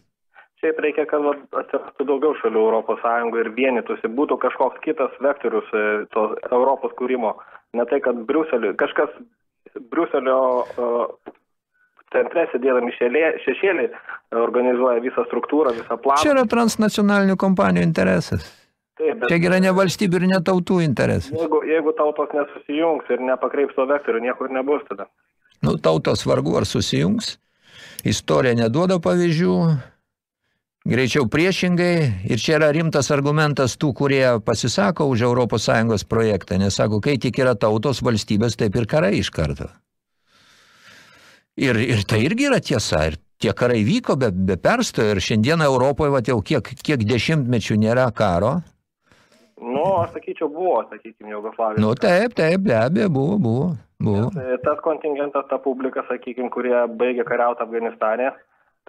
Šiaip reikia, kad atsirastų daugiau šalių Europos Sąjungoje ir vienytųsi, būtų kažkoks kitas vektorius e, to Europos kūrimo. Ne tai, kad Briuselio, kažkas Briuselio uh, centre sėdėdami šešėlį e, organizuoja visą struktūrą, visą planą. Čia yra transnacionalinių kompanijų interesas. Taip, bet Čia yra ne valstybių ir ne tautų interesas. jeigu, jeigu tautos nesusijungs ir nepakreips to vektorių, niekur nebus tada. Nu, tautos vargu ar susijungs. Istorija neduoda pavyzdžių. Greičiau priešingai. Ir čia yra rimtas argumentas tų, kurie pasisako už ES projektą. Nes sako, kai tik yra tautos valstybės, taip ir karai iš karto. Ir, ir tai irgi yra tiesa. Ir tie karai vyko be, be perstojo. Ir šiandieną Europoje vat, jau kiek, kiek dešimtmečių nėra karo. Nu, aš sakyčiau, buvo, sakykime, Jugoslavijos. Nu, taip, taip, be abejo, buvo, buvo. buvo. Tai Tas kontingentas, ta publika, sakykime, kurie baigė kariauti Afganistane,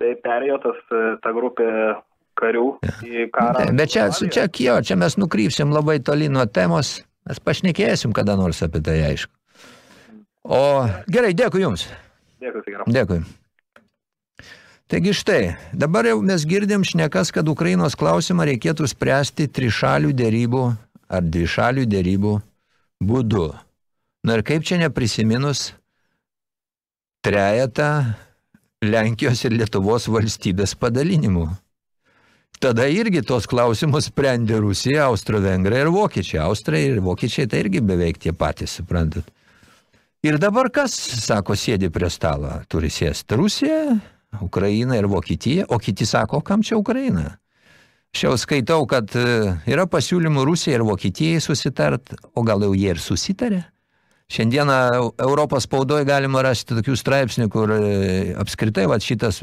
tai perėjo tas, e, ta grupė karių į karą. Bet čia, čia, jo, čia mes nukrypsim labai toli nuo temos. Mes pašnekėsim kada nors apie tai, aišku. O gerai, dėkui Jums. Dėkui, gerai. Dėkui. Taigi štai, dabar jau mes girdim šnekas, kad Ukrainos klausimą reikėtų spręsti trišalių dėrybų ar dvišalių dėrybų būdu. Na ir kaip čia neprisiminus trejetą Lenkijos ir Lietuvos valstybės padalinimų. Tada irgi tos klausimus sprendė Rusija, Austro-Vengrai ir Vokiečiai. Austrai ir Vokiečiai tai irgi beveik tie patys, suprantat. Ir dabar kas, sako, sėdi prie stalo? Turi sėsti Rusija, Ukraina ir Vokietija, o kiti sako, kam čia Ukraina? Aš jau skaitau, kad e, yra pasiūlymų Rusijai ir Vokietijai susitart, o gal jau jie ir susitarė? Šiandieną Europos spaudoje galima rasti tokių straipsnių, kur e, apskritai va, šitas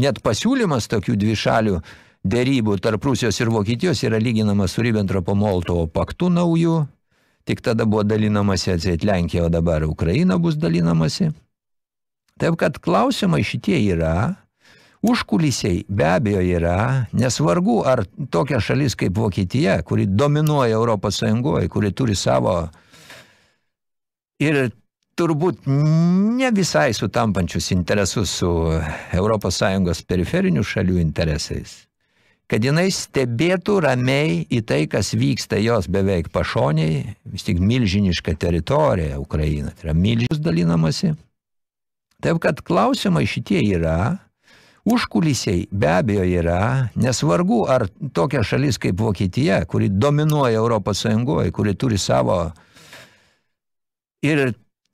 net pasiūlymas tokių dvišalių dėrybų tarp Rusijos ir Vokietijos yra lyginamas su Ribbentropo-Moltovo paktu nauju, tik tada buvo dalinamasi atseit Lenkija, o dabar Ukraina bus dalinamasi. Taip kad klausimai šitie yra, užkulisiai be abejo yra, nesvargu ar tokia šalis kaip Vokietija, kuri dominuoja Europos Sąjungoje, kuri turi savo ir turbūt ne visai sutampančius interesus su Europos Sąjungos periferinių šalių interesais, kad jinai stebėtų ramiai į tai, kas vyksta jos beveik pašoniai, vis tik milžiniška teritorija Ukraina, tai yra milžinius dalinamasi. Taip kad klausimai šitie yra, užkulisiai be abejo yra, nesvargu ar tokia šalis kaip Vokietija, kuri dominuoja Europos Sąjungoje, kuri turi savo ir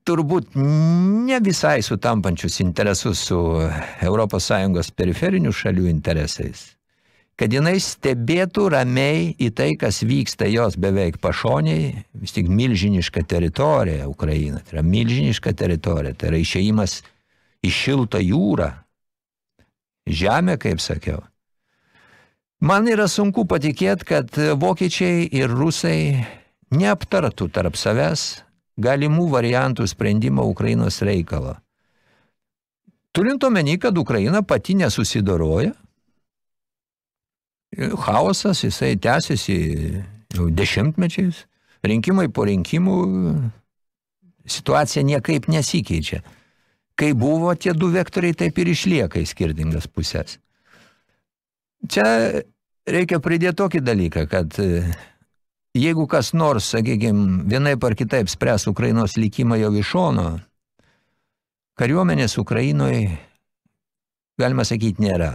turbūt ne visai sutampančius interesus su Europos Sąjungos periferinių šalių interesais, kad jinai stebėtų ramiai į tai, kas vyksta jos beveik pašoniai, vis tik milžiniška teritorija Ukraina, tai yra milžiniška teritorija, tai yra išėjimas į šiltą jūrą, žemę, kaip sakiau. Man yra sunku patikėti, kad vokiečiai ir rusai neaptartų tarp savęs galimų variantų sprendimo Ukrainos reikalo. Turint omeny, kad Ukraina pati nesusidoroja, chaosas, jisai tęsiasi jau dešimtmečiais, rinkimai po rinkimų, situacija niekaip nesikeičia. Kai buvo tie du vektoriai, taip ir išlieka į skirtingas pusės. Čia reikia pridėti tokį dalyką, kad jeigu kas nors, sakykime, vienaip ar kitaip spręs Ukrainos likimą jau iš šono, kariuomenės Ukrainoje, galima sakyti, nėra.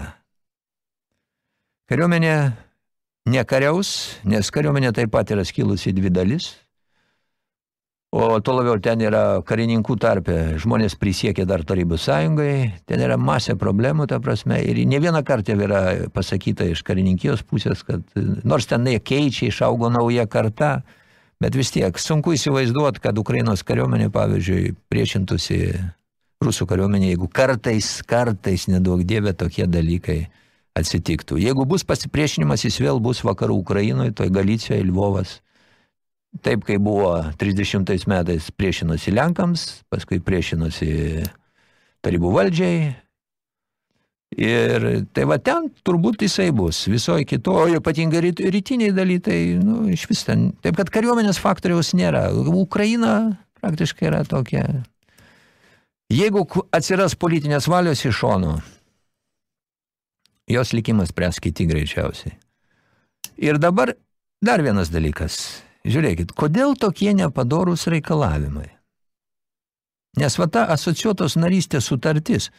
Kariuomenė nekariaus, nes kariuomenė taip pat yra skilusi dvi dalis, o to labiau ten yra karininkų tarpe, žmonės prisiekė dar Tarybų sąjungai, ten yra masė problemų, ta prasme, ir ne vieną kartą yra pasakyta iš karininkijos pusės, kad nors ten jie keičia, išaugo nauja karta, bet vis tiek sunku įsivaizduoti, kad Ukrainos kariuomenė, pavyzdžiui, priešintųsi rusų kariuomenė, jeigu kartais, kartais, nedaug dievė, tokie dalykai atsitiktų. Jeigu bus pasipriešinimas, jis vėl bus vakarų Ukrainoje, toj Galicijoje, Lvovas, taip, kaip buvo 30 metais priešinosi Lenkams, paskui priešinosi tarybų valdžiai. Ir tai va ten turbūt jisai bus. Visoje kitoje, ypatingai ryt, rytiniai daly, tai nu, iš vis ten. Taip, kad kariuomenės faktoriaus nėra. Ukraina praktiškai yra tokia. Jeigu atsiras politinės valios iš šono, jos likimas spręs kiti greičiausiai. Ir dabar dar vienas dalykas. Žiūrėkit, kodėl tokie nepadorūs reikalavimai? Nes va ta asociuotos narystės sutartis,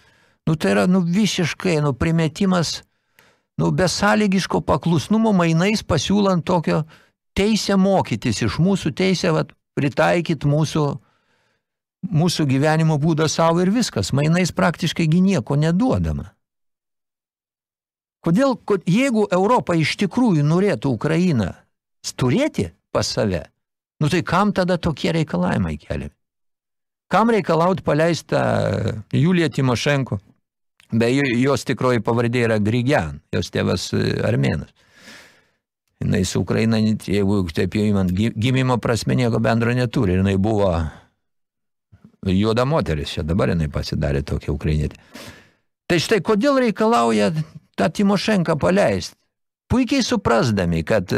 nu tai yra nu, visiškai nu, primetimas nu, besąlygiško paklusnumo mainais pasiūlant tokio teisę mokytis iš mūsų, teisę vat, pritaikyti mūsų, mūsų gyvenimo būdą savo ir viskas. Mainais praktiškai gi nieko neduodama. Kodėl, kod, jeigu Europa iš tikrųjų norėtų Ukrainą turėti pas save, nu tai kam tada tokie reikalavimai keliami? Kam reikalauti paleistą Juliją Timošenko? Be jos tikroji pavardė yra Grigian, jos tėvas armėnas. Jis su Ukraina, jeigu taip jau įmant, gimimo prasme nieko bendro neturi. Jis buvo juoda moteris, čia dabar jinai pasidarė tokia ukrainietė. Tai štai kodėl reikalauja tą Timošenką paleisti? Puikiai suprasdami, kad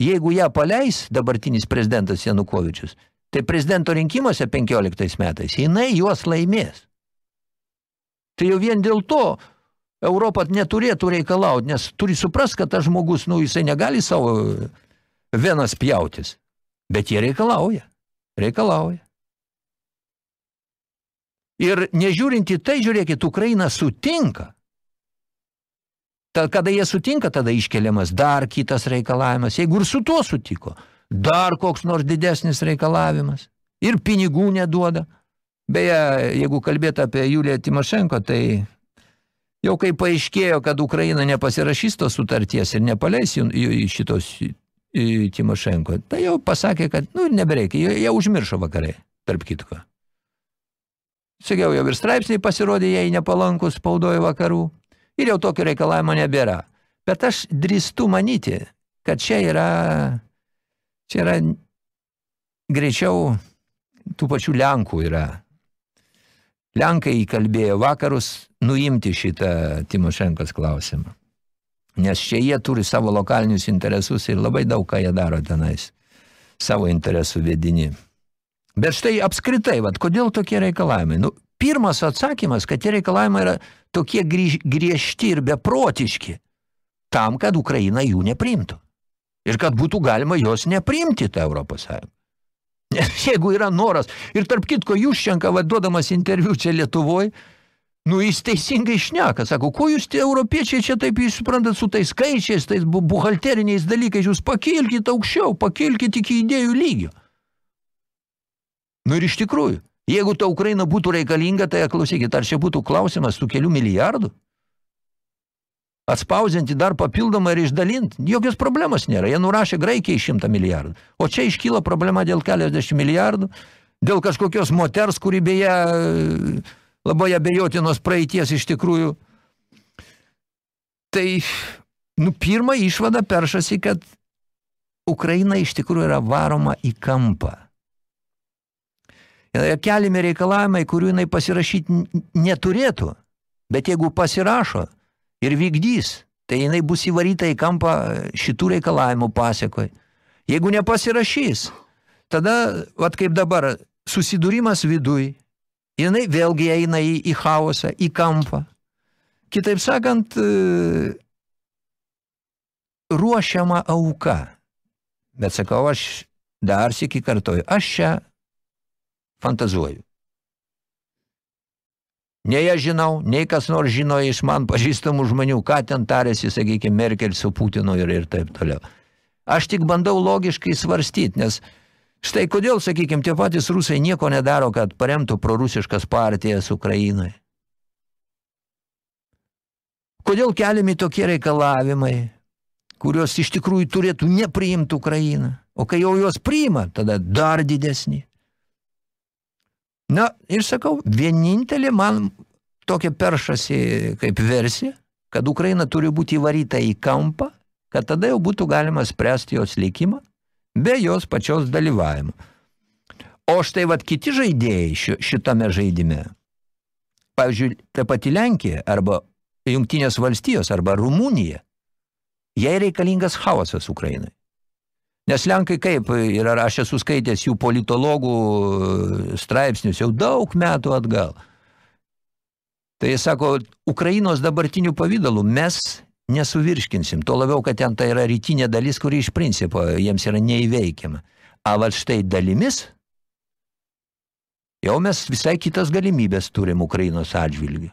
jeigu ją paleis dabartinis prezidentas Janukovičius, tai prezidento rinkimuose 15 metais jinai juos laimės. Tai jau vien dėl to Europą neturėtų reikalauti, nes turi suprast, kad tas žmogus, nu, jisai negali savo venas pjautis. Bet jie reikalauja. Reikalauja. Ir nežiūrint į tai, žiūrėkit, Ukraina sutinka. Tad, kada jie sutinka, tada iškeliamas dar kitas reikalavimas. Jeigu ir su tuo sutiko, dar koks nors didesnis reikalavimas. Ir pinigų neduoda. Beje, jeigu kalbėt apie Juliją Timošenko, tai jau kai paaiškėjo, kad Ukraina nepasirašys tos sutarties ir nepaleis šitos Timošenko, tai jau pasakė, kad nu, nebereikia, jie, užmiršo vakarai, tarp kitko. Sakiau, jau ir straipsniai pasirodė jai nepalankus spaudoje vakarų ir jau tokio reikalavimo nebėra. Bet aš drįstu manyti, kad čia yra, čia yra greičiau tų pačių Lenkų yra. Lenkai įkalbėjo vakarus nuimti šitą Timošenkos klausimą. Nes čia jie turi savo lokalinius interesus ir labai daug ką jie daro tenais. Savo interesų vedini. Bet štai apskritai, vat, kodėl tokie reikalavimai? Nu, pirmas atsakymas, kad tie reikalavimai yra tokie griežti ir beprotiški, tam, kad Ukraina jų neprimtų. Ir kad būtų galima jos neprimti tą Europos Sąjungą. Nes jeigu yra noras, ir tarp kitko Juščenka, vaduodamas interviu čia Lietuvoj, nu jis teisingai šneka, sako, ko jūs tie europiečiai čia taip jūs suprantat su tais skaičiais, tais bu- buhalteriniais dalykais, jūs pakilkite aukščiau, pakilkite iki idėjų lygio. Nu ir iš tikrųjų, jeigu ta Ukraina būtų reikalinga, tai klausykit, ar čia būtų klausimas tų kelių milijardų? Atspausinti dar papildomą ir išdalinti, jokios problemos nėra. Jie nurašė Graikijai šimtą milijardų. O čia iškyla problema dėl keliasdešimt milijardų, dėl kažkokios moters, kuri beje labai abejotinos praeities iš tikrųjų. Tai, nu, pirma išvada peršasi, kad Ukraina iš tikrųjų yra varoma į kampą. Keliami reikalavimai, kurių jinai pasirašyti neturėtų. Bet jeigu pasirašo ir vykdys, tai jinai bus įvaryta į kampą šitų reikalavimų pasiekoje. Jeigu nepasirašys, tada, vat kaip dabar, susidūrimas viduj, jinai vėlgi eina į, į chaosą, į kampą. Kitaip sakant, e, ruošiama auka. Bet sakau, aš dar sėki kartoju, aš čia fantazuoju. Nei aš žinau, nei kas nors žino iš man pažįstamų žmonių, ką ten tarėsi, sakykime, Merkel su Putinu ir, ir taip toliau. Aš tik bandau logiškai svarstyti, nes štai kodėl, sakykime, tie patys rusai nieko nedaro, kad paremtų prorusiškas partijas Ukrainai. Kodėl keliami tokie reikalavimai, kurios iš tikrųjų turėtų nepriimti Ukrainą, o kai jau jos priima, tada dar didesnį. Na, ir sakau, vienintelė man tokia peršasi kaip versija, kad Ukraina turi būti įvaryta į kampą, kad tada jau būtų galima spręsti jos likimą be jos pačios dalyvavimo. O štai vat kiti žaidėjai ši- šitame žaidime, pavyzdžiui, ta pati Lenkija arba Jungtinės valstijos arba Rumunija, jai reikalingas chaosas Ukrainai. Nes Lenkai kaip, ir ar aš esu skaitęs jų politologų straipsnius jau daug metų atgal. Tai jis sako, Ukrainos dabartinių pavydalų mes nesuvirškinsim, to labiau, kad ten tai yra rytinė dalis, kuri iš principo jiems yra neįveikiama. A vat štai dalimis, jau mes visai kitas galimybės turim Ukrainos atžvilgių.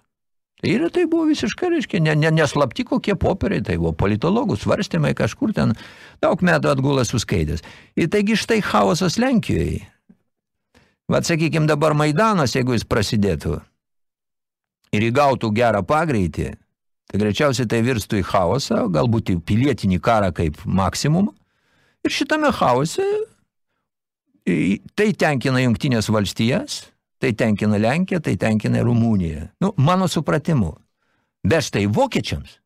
Yra, tai buvo visiškai, reiškia, ne, ne, neslapti kokie popieriai, tai buvo politologų svarstymai kažkur ten daug metų atgula suskaidęs. Ir taigi štai chaosas Lenkijoje. Vat sakykime dabar Maidanas, jeigu jis prasidėtų ir įgautų gerą pagreitį, tai greičiausiai tai virstų į chaosą, galbūt į pilietinį karą kaip maksimumą. Ir šitame chaose tai tenkina jungtinės valstijas, tai tenkina Lenkiją, tai tenkina Rumuniją. Nu, mano supratimu. Bet štai vokiečiams,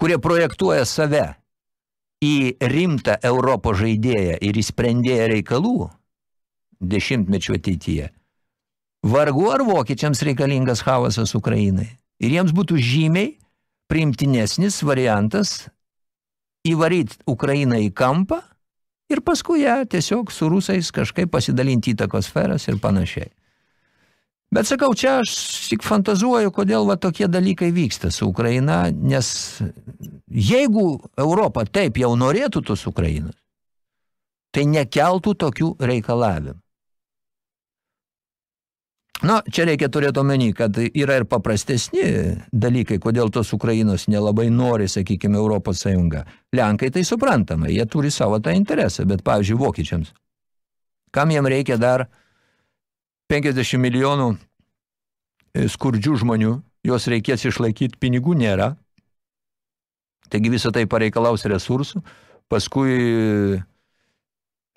kurie projektuoja save į rimtą Europos žaidėją ir įsprendėją reikalų dešimtmečių ateityje, vargu ar vokiečiams reikalingas chaosas Ukrainai. Ir jiems būtų žymiai priimtinesnis variantas įvaryti Ukrainą į kampą ir paskui ją tiesiog su rusais kažkaip pasidalinti įtakos sferas ir panašiai. Bet sakau, čia aš tik fantazuoju, kodėl va tokie dalykai vyksta su Ukraina, nes jeigu Europa taip jau norėtų tos Ukrainos, tai nekeltų tokių reikalavimų. Na, čia reikia turėti omeny, kad yra ir paprastesni dalykai, kodėl tos Ukrainos nelabai nori, sakykime, Europos Sąjunga. Lenkai tai suprantama, jie turi savo tą interesą, bet, pavyzdžiui, vokiečiams. Kam jiem reikia dar 50 milijonų e, skurdžių žmonių, juos reikės išlaikyti, pinigų nėra, taigi visą tai pareikalaus resursų, paskui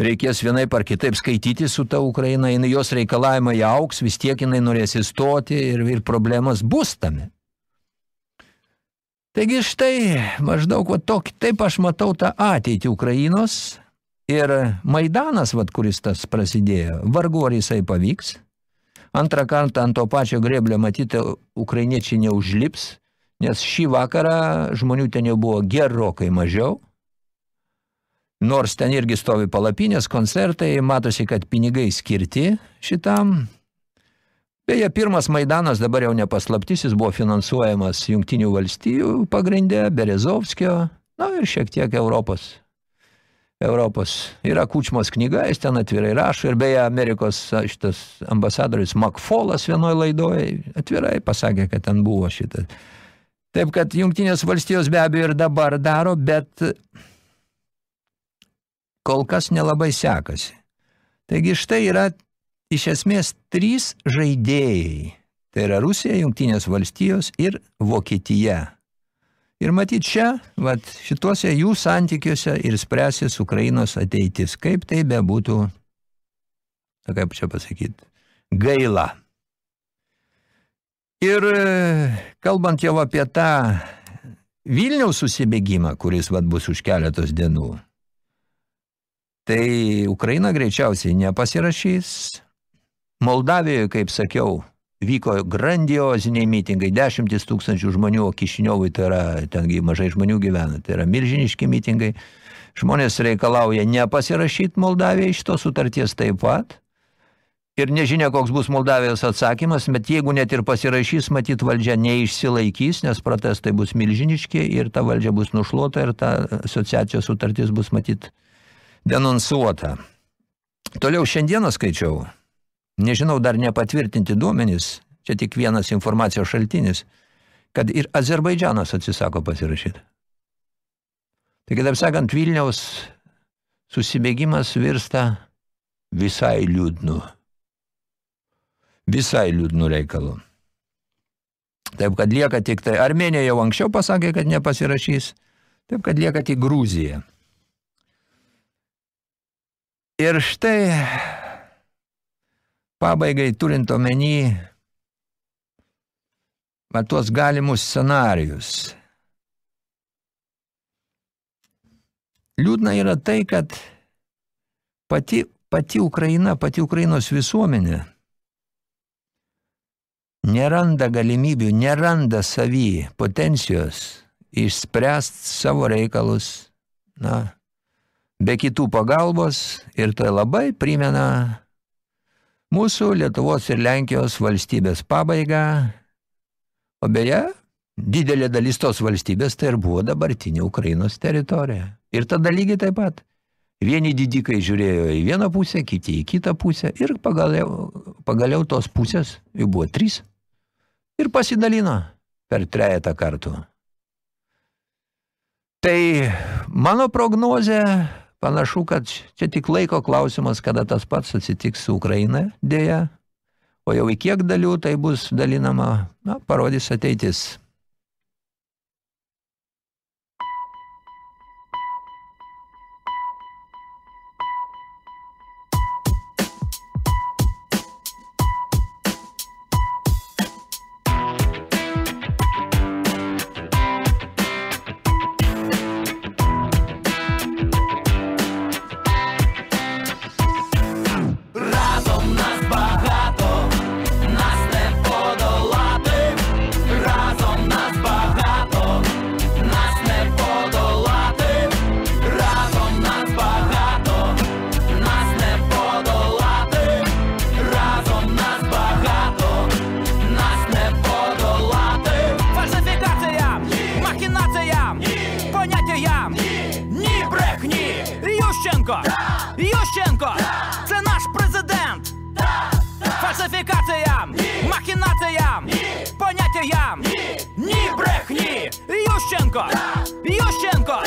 reikės vienaip ar kitaip skaityti su ta Ukraina, jinai jos reikalavimai auks, vis tiek jinai norės įstoti ir, ir problemas bus tame. Taigi štai maždaug va, tok, taip aš matau tą ateitį Ukrainos ir Maidanas, va, kuris tas prasidėjo, vargu ar jisai pavyks. Antrą kartą ant to pačio greblio matyti ukrainiečiai neužlips, nes šį vakarą žmonių ten jau buvo gerokai mažiau. Nors ten irgi stovi palapinės, koncertai, matosi, kad pinigai skirti šitam. Beje, pirmas Maidanas dabar jau nepaslaptis, jis buvo finansuojamas Jungtinių valstijų pagrindė, Berezovskio, na ir šiek tiek Europos. Europos. Yra Kučmos knyga, jis ten atvirai rašo ir beje, Amerikos šitas ambasadorius Makfolas vienoje laidoje atvirai pasakė, kad ten buvo šitas. Taip, kad Jungtinės valstijos be abejo ir dabar daro, bet kol kas nelabai sekasi. Taigi štai yra iš esmės trys žaidėjai. Tai yra Rusija, Jungtinės valstijos ir Vokietija. Ir matyt čia, vat, šituose jų santykiuose ir spręsis Ukrainos ateitis. Kaip tai bebūtų, na, kaip čia pasakyti, gaila. Ir e, kalbant jau apie tą Vilniaus susibėgimą, kuris vat, bus už keletos dienų, tai Ukraina greičiausiai nepasirašys. Moldavijoje, kaip sakiau, vyko grandioziniai mitingai, dešimtis tūkstančių žmonių, o Kišiniovui tai yra, tengi mažai žmonių gyvena, tai yra milžiniški mitingai. Žmonės reikalauja nepasirašyti Moldavijai šito sutarties taip pat. Ir nežinia, koks bus Moldavijos atsakymas, bet jeigu net ir pasirašys, matyt, valdžia neišsilaikys, nes protestai bus milžiniški ir ta valdžia bus nušluota ir ta asociacijos sutartis bus, matyt, denonsuota. Toliau šiandieną skaičiau, nežinau, dar nepatvirtinti duomenys, čia tik vienas informacijos šaltinis, kad ir Azerbaidžanas atsisako pasirašyti. Tai kitaip sakant, Vilniaus susibėgimas virsta visai liūdnu. Visai liūdnu reikalu. Taip, kad lieka tik tai, Armenija jau anksčiau pasakė, kad nepasirašys, taip, kad lieka tik Grūzija. Ir štai pabaigai turint omeny tuos galimus scenarius. Liūdna yra tai, kad pati, pati Ukraina, pati Ukrainos visuomenė neranda galimybių, neranda savy potencijos išspręst savo reikalus, na, be kitų pagalbos ir tai labai primena mūsų Lietuvos ir Lenkijos valstybės pabaigą, o beje, didelė dalis tos valstybės tai ir buvo dabartinė Ukrainos teritorija. Ir tada lygiai taip pat. Vieni didikai žiūrėjo į vieną pusę, kiti į kitą pusę ir pagaliau, pagaliau tos pusės, jų buvo trys, ir pasidalino per trejetą kartų. Tai mano prognozė panašu, kad čia tik laiko klausimas, kada tas pats atsitiks su Ukraina dėja, o jau į kiek dalių tai bus dalinama, na, parodys ateitis. Мір'ям! Ні! Ні брехні! Ющенко! Да! Ющенко!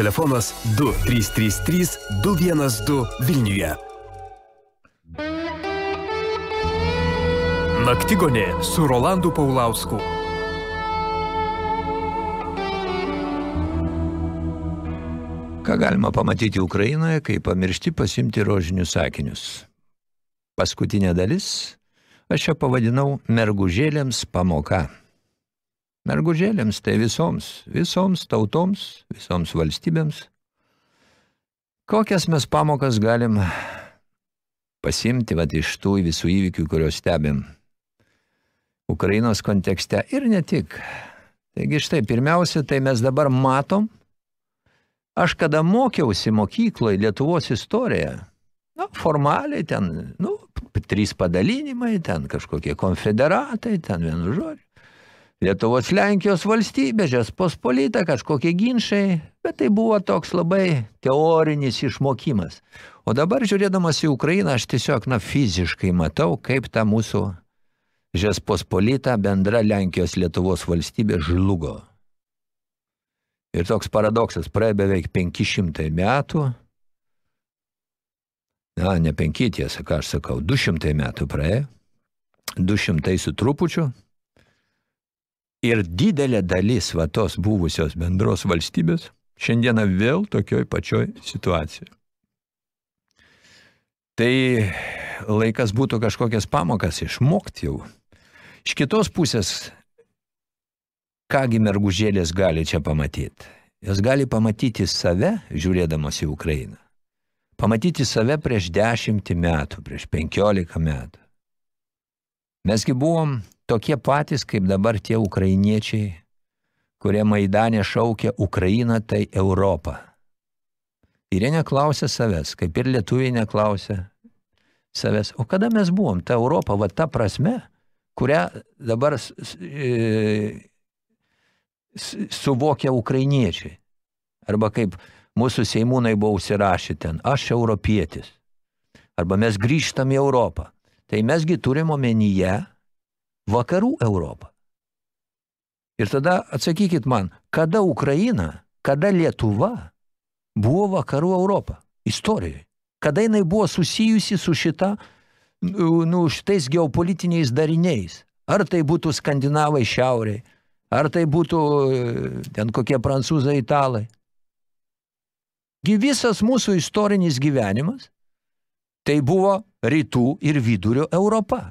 Telefonas 2333 212 Vilniuje. Naktigonė su Rolandu Paulausku. Ką galima pamatyti Ukrainoje, kai pamiršti pasimti rožinius sakinius? Paskutinė dalis aš čia pavadinau mergužėlėms pamoka. Mergužėlėms tai visoms, visoms tautoms, visoms valstybėms. Kokias mes pamokas galim pasimti vat, iš tų visų įvykių, kuriuos stebim Ukrainos kontekste ir ne tik. Taigi štai, pirmiausia, tai mes dabar matom, aš kada mokiausi mokykloje Lietuvos istoriją, nu, formaliai ten, nu, trys padalinimai, ten kažkokie konfederatai, ten vienu žodžiu. Lietuvos Lenkijos valstybė, Žespospolita, kažkokie ginčiai, bet tai buvo toks labai teorinis išmokimas. O dabar žiūrėdamas į Ukrainą, aš tiesiog, na, fiziškai matau, kaip ta mūsų Žespospolita bendra Lenkijos Lietuvos valstybė žlugo. Ir toks paradoksas, praėjo beveik 500 metų, na, ne 5 tiesa, ką aš sakau, 200 metų praėjo, 200 su trupučiu, ir didelė dalis va tos buvusios bendros valstybės šiandieną vėl tokioj pačioj situacijoje. Tai laikas būtų kažkokias pamokas išmokti jau. Iš kitos pusės, kągi mergužėlės gali čia pamatyti? Jos gali pamatyti save, žiūrėdamas į Ukrainą. Pamatyti save prieš dešimtį metų, prieš penkiolika metų. Mesgi buvom tokie patys, kaip dabar tie ukrainiečiai, kurie Maidanė šaukia Ukraina tai Europą. Ir jie neklausė savęs, kaip ir lietuviai neklausė savęs. O kada mes buvom ta Europa, va ta prasme, kurią dabar e, suvokia ukrainiečiai. Arba kaip mūsų seimūnai buvo užsirašę ten, aš europietis. Arba mes grįžtam į Europą. Tai mesgi turim omenyje vakarų Europą. Ir tada atsakykit man, kada Ukraina, kada Lietuva buvo vakarų Europa istorijoje? Kada jinai buvo susijusi su šita, nu, nu, šitais geopolitiniais dariniais? Ar tai būtų skandinavai šiauriai, ar tai būtų e, ten kokie prancūzai, italai? Gi visas mūsų istorinis gyvenimas tai buvo rytų ir vidurio Europa.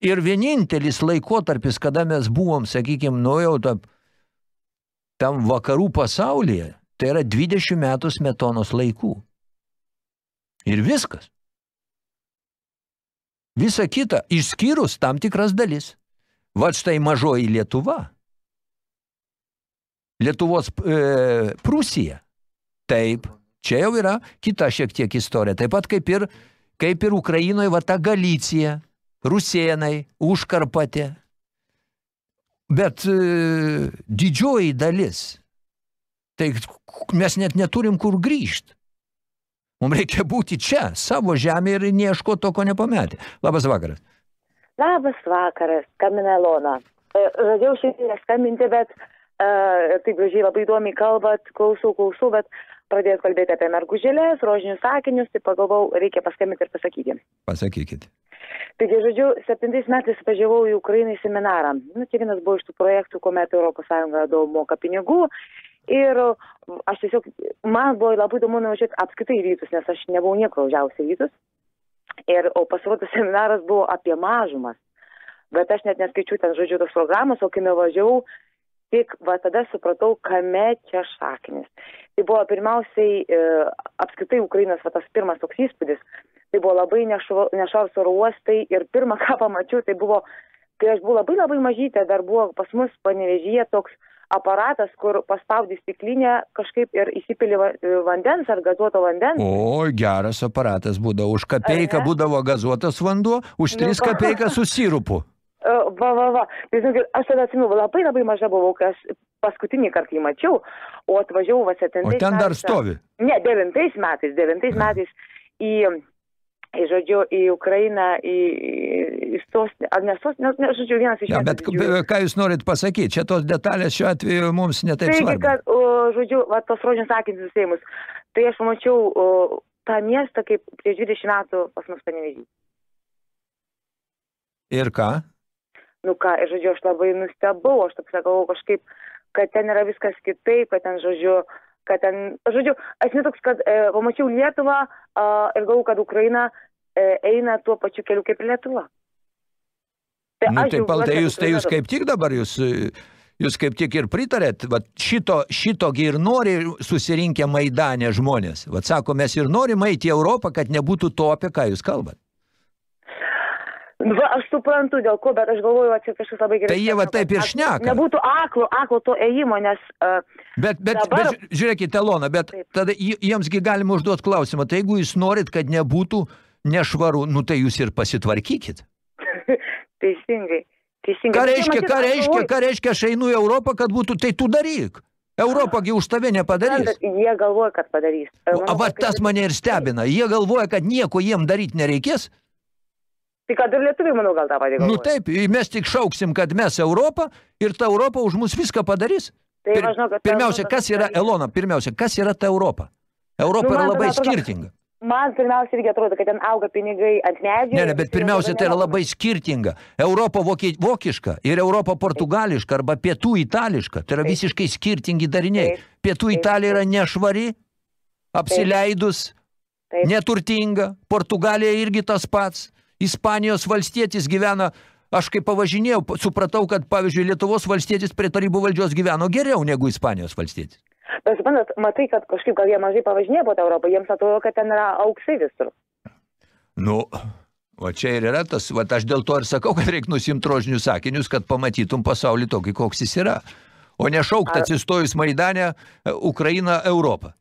Ir vienintelis laikotarpis, kada mes buvom, sakykime, nu jau tam, vakarų pasaulyje, tai yra 20 metų smetonos laikų. Ir viskas. Visa kita, išskyrus tam tikras dalis. Va štai mažoji Lietuva. Lietuvos e, Prūsija. Taip, čia jau yra kita šiek tiek istorija. Taip pat kaip ir, kaip ir Ukrainoje, va ta Galicija, Rusėnai, Užkarpatė. Bet e, didžioji dalis, tai mes net neturim kur grįžti. Mums reikia būti čia, savo žemė ir neieško to, ko nepametė. Labas vakaras. Labas vakaras, skambina Elona. E, Žadėjau šiandien neskambinti, bet e, taip gražiai labai įdomiai kalbat, klausau, klausau, bet pradėjot kalbėti apie mergužėlės, rožinius sakinius, tai pagalvojau, reikia paskambinti ir pasakyti. Pasakykit. Taigi, žodžiu, septintais metais važiavau į Ukrainą į seminarą. Nu, čia vienas buvo iš tų projektų, kuomet ES daug moka pinigų Ir aš tiesiog, man buvo labai įdomu nuvažiuoti apskritai į rytus, nes aš nebuvau niekur važiavusi į rytus. Ir, o pasirodo seminaras buvo apie mažumas. Bet aš net neskaičiu ten žodžiu tos programos, o kai nuvažiavau, tik va tada supratau, kame čia šaknis. Tai buvo pirmiausiai e, apskritai Ukrainos va, tas pirmas toks įspūdis. Tai buvo labai nešva- nešvarūs oro uostai ir pirmą, ką pamačiau, tai buvo, kai aš buvau labai labai mažytė, dar buvo pas mus panevežyje toks aparatas, kur paspaudi stiklinę kažkaip ir įsipili e, vandens ar gazuoto vandens. O, geras aparatas būdavo. Už kapeiką būdavo gazuotas vanduo, už Nu, 3 va. kapeiką su sirupu. Va, va, va. Tai, žinokit, aš tada atsimenu, labai labai maža buvau, kai aš paskutinį kartą jį mačiau, o atvažiavau va septintais O ten dar metais- stovi. Ne, devintais metais, devintais metais į, į, žodžiu, į Ukrainą, į, į, sostinę, ar ne sostinę, ne, žodžiu, vienas iš Ja, miestų bet didžiųjų. ką jūs norit pasakyti? Čia tos detalės šiuo atveju mums netaip Taigi, svarbu. kad, o, žodžiu, va, tos rožinius sakinus susėjimus, tai aš pamačiau o, tą miestą kaip prieš 20 metų pas mus panevežį. Ir ką? Nu ką, ir žodžiu, aš labai nustebau, aš taip sakau kažkaip, kad ten yra viskas kitaip, kad ten, žodžiu, kad ten, žodžiu, esmė toks, kad e, pamačiau Lietuvą a, ir galvoju, kad Ukraina e, eina tuo pačiu keliu kaip ir Lietuva. Nu, tai džiaugiuosi, paltai, kad jūs, tai jūs kaip tik dabar, jūs, e, jūs kaip tik ir pritarėt, vat šito, šitogi ir nori susirinkę Maidane žmonės. Vat sako, mes ir norim eiti į Europą, kad nebūtų to, apie ką jūs kalbat. Va, aš suprantu dėl ko, bet aš galvoju, kad čia kažkas labai gerai. Tai jie va taip kad ir šneka. Nebūtų aklo, aklo to ėjimo, nes... Uh, Bet, bet, Dabar- bet ži- žiūrėkite, Elona, bet tada j- jiemsgi galima užduoti klausimą, tai jeigu jūs norit, kad nebūtų nešvaru, nu tai jūs ir pasitvarkykit. teisingai. Teisingai. Ką Bet reiškia, ką reiškia, ką reiškia, aš einu į Europą, kad būtų, tai tu daryk. Europagi už tave nepadarys. Suprantat, Jie galvoja, kad padarys. O va tas mane ir stebina. Jie galvoja, kad nieko jiem daryti nereikės. Tai kad ir lietuviai, manau, gal tą patį. Nu taip, mes tik šauksim, kad mes Europą ir ta Europa už mus viską padarys. Tai Pir- žinau, kad- pirmiausia, kas yra, Elona, pirmiausia, kas yra ta Europa? Europa Nu, yra labai atrodo- skirtinga. Man pirmiausia irgi atrodo, kad ten auga pinigai ant medžių. Ne, ne, bet pirmiausia, tai yra labai skirtinga. Europa vokie, vokiška ir Europa portugališka arba pietų itališka. Tai yra visiškai skirtingi dariniai. Pietų Italija yra nešvari, apsileidus, Taip. neturtinga. Portugalija irgi tas pats. Ispanijos valstietis gyvena, aš kai pavažinėjau, pa- supratau, kad, pavyzdžiui, Lietuvos valstietis prie tarybų valdžios gyveno geriau negu Ispanijos valstietis. Bet suprantat, matai, kad kažkaip gal jie mažai pavažinėjo po tą Europą, jiems atrodo, kad ten yra auksai visur. Nu, o čia ir yra tas, va, aš dėl to ir sakau, kad reikia nusimti rožinius sakinius, kad pamatytum pasaulį tokį, koks jis yra. O ne šaukt Ar- atsistojus Maidane Ukraina Europą.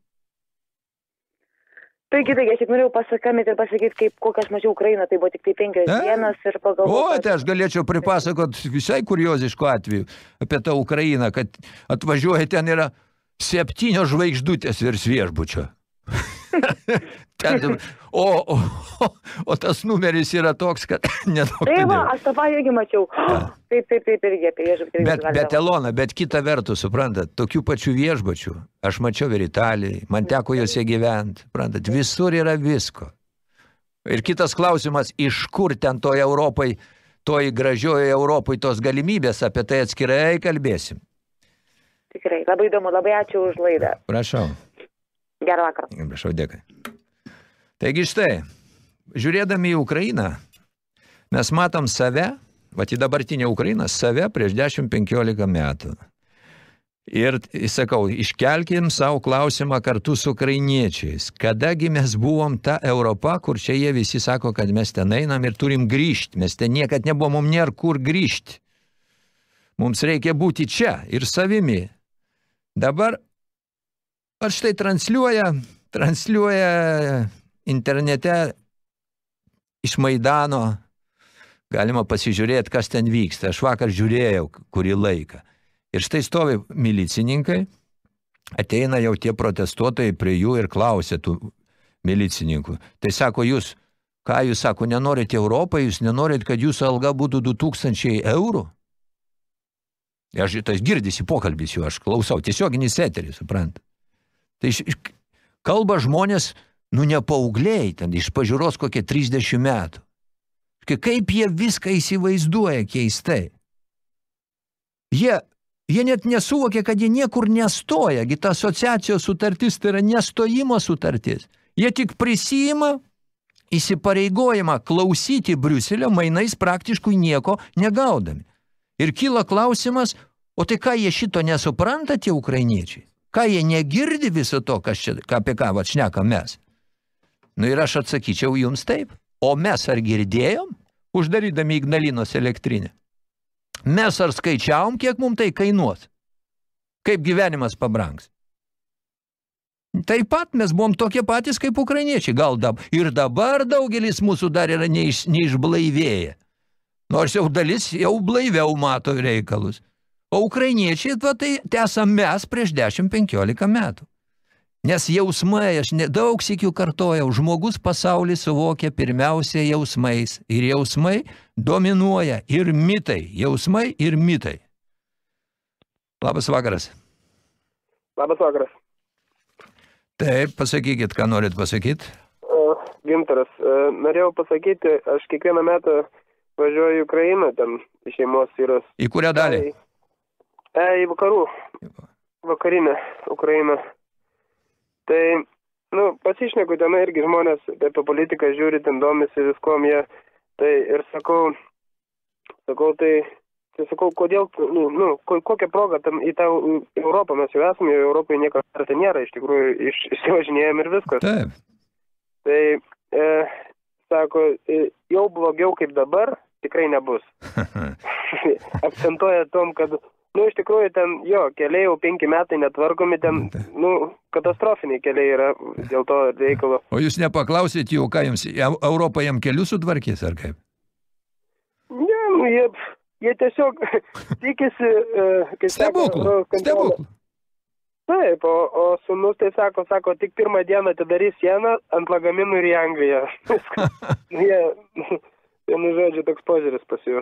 Taigi, taigi, aš tik norėjau pasakambinti ir pasakyti, kaip kokią aš mačiau Ukrainą, tai buvo tik tai penkios E? dienos ir O, pagalvojau. tai aš galėčiau pripasakot visai kurioziškų atvejų apie tą Ukrainą, kad atvažiuoja ten yra septynios žvaigždutės virs viešbučio. Ten, o, o, o, o tas numeris yra toks, kad nedaug. Tai va, aš tą patį irgi mačiau. Taip, taip, taip, irgi apie viešbutį. Bet, bet Elona, bet kita vertus, suprantat, tokių pačių viešbačių, aš mačiau ir Italijai, man teko juose gyventi, suprantat, visur yra visko. Ir kitas klausimas, iš kur ten toje Europai, toj gražioje Europai tos galimybės, apie tai atskirai kalbėsim. Tikrai, labai įdomu, labai ačiū už laidą. Prašau, Gerą vakarą. prašau, dėkui. Taigi štai, žiūrėdami į Ukrainą, mes matom save, va į dabartinę Ukrainą, save prieš 10-15 metų. Ir sakau, iškelkim savo klausimą kartu su ukrainiečiais. Kadagi mes buvom ta Europa, kur čia jie visi sako, kad mes ten einam ir turim grįžti. Mes ten niekad nebuvom, mums nėra kur grįžti. Mums reikia būti čia ir savimi. Dabar, ar štai transliuoja, transliuoja internete iš Maidano, galima pasižiūrėti, kas ten vyksta. Aš vakar žiūrėjau kurį laiką. Ir štai stovi milicininkai, ateina jau tie protestuotojai prie jų ir klausia tų milicininkų. Tai sako, jūs, ką jūs sako, nenorit Europą, jūs nenorit, kad jūsų alga būtų 2000 eurų? Aš tas girdisi pokalbis jų, aš klausau, tiesioginis eteris, suprant. Tai iš, kalba žmonės, nu ne paaugliai, ten iš pažiūros kokie 30 metų. Kai- Kaip jie viską įsivaizduoja keistai. Jie, Jie net nesuvokia, kad jie niekur nestoja. Ta asociacijos sutartis tai yra nestojimo sutartis. Jie tik prisijima įsipareigojimą klausyti Briuselio mainais praktiškai nieko negaudami. Ir kyla klausimas, o tai ką jie šito nesupranta tie ukrainiečiai? Ką jie negirdi viso to, kas čia, apie ką vat šneka mes? Nu ir aš atsakyčiau jums taip. O mes ar girdėjom, uždarydami Ignalinos elektrinę? Mes ar skaičiavom, kiek mums tai kainuos? Kaip gyvenimas pabrangs? Taip pat mes buvom tokie patys kaip ukrainiečiai. Gal dab, ir dabar daugelis mūsų dar yra neiš, neišblaivėję. Nors jau dalis jau blaiviau mato reikalus. O ukrainiečiai, va, tai esam mes prieš 10-15 metų. Nes jausmai, aš nedaug sikių kartojau, žmogus pasaulį suvokia pirmiausia jausmais. Ir jausmai dominuoja ir mitai. Jausmai ir mitai. Labas vakaras. Labas vakaras. Taip, pasakykit, ką norit pasakyti. Uh, Gintaras, uh, norėjau pasakyti, aš kiekvieną metą važiuoju į Ukrainą, ten šeimos yra. Į kurią dalį? E, į vakarų, vakarinę Ukrainą. Tai, nu, pasišneku ten irgi žmonės apie politiką žiūri, ten domisi viskom jie. Tai ir sakau, sakau, tai, tai sakau, kodėl, nu, nu ko, kokią progą tam į tą Europą mes jau esame, jau Europoje nieko dar ten nėra, iš tikrųjų iš, išsivažinėjom ir viskas. Taip. Tai, e, sako, e, jau blogiau kaip dabar tikrai nebus. Akcentuoja tom, kad, nu, iš tikrųjų ten, jo, keliai jau penki metai netvarkomi, ten, nu, katastrofiniai keliai yra dėl to reikalo. O jūs nepaklausėt jų, ką jums, Eu- Europą jam kelius sutvarkys, ar kaip? Ne, nu, jie, jie tiesiog tikisi, e, kaip Stebuklų, nu, kontrolę. Taip, o, o sunus tai sako, sako, tik pirmą dieną atidarys sieną ant lagaminų ir į Angliją. Nu, jie, vienu žodžiu, toks požiūris pas jų.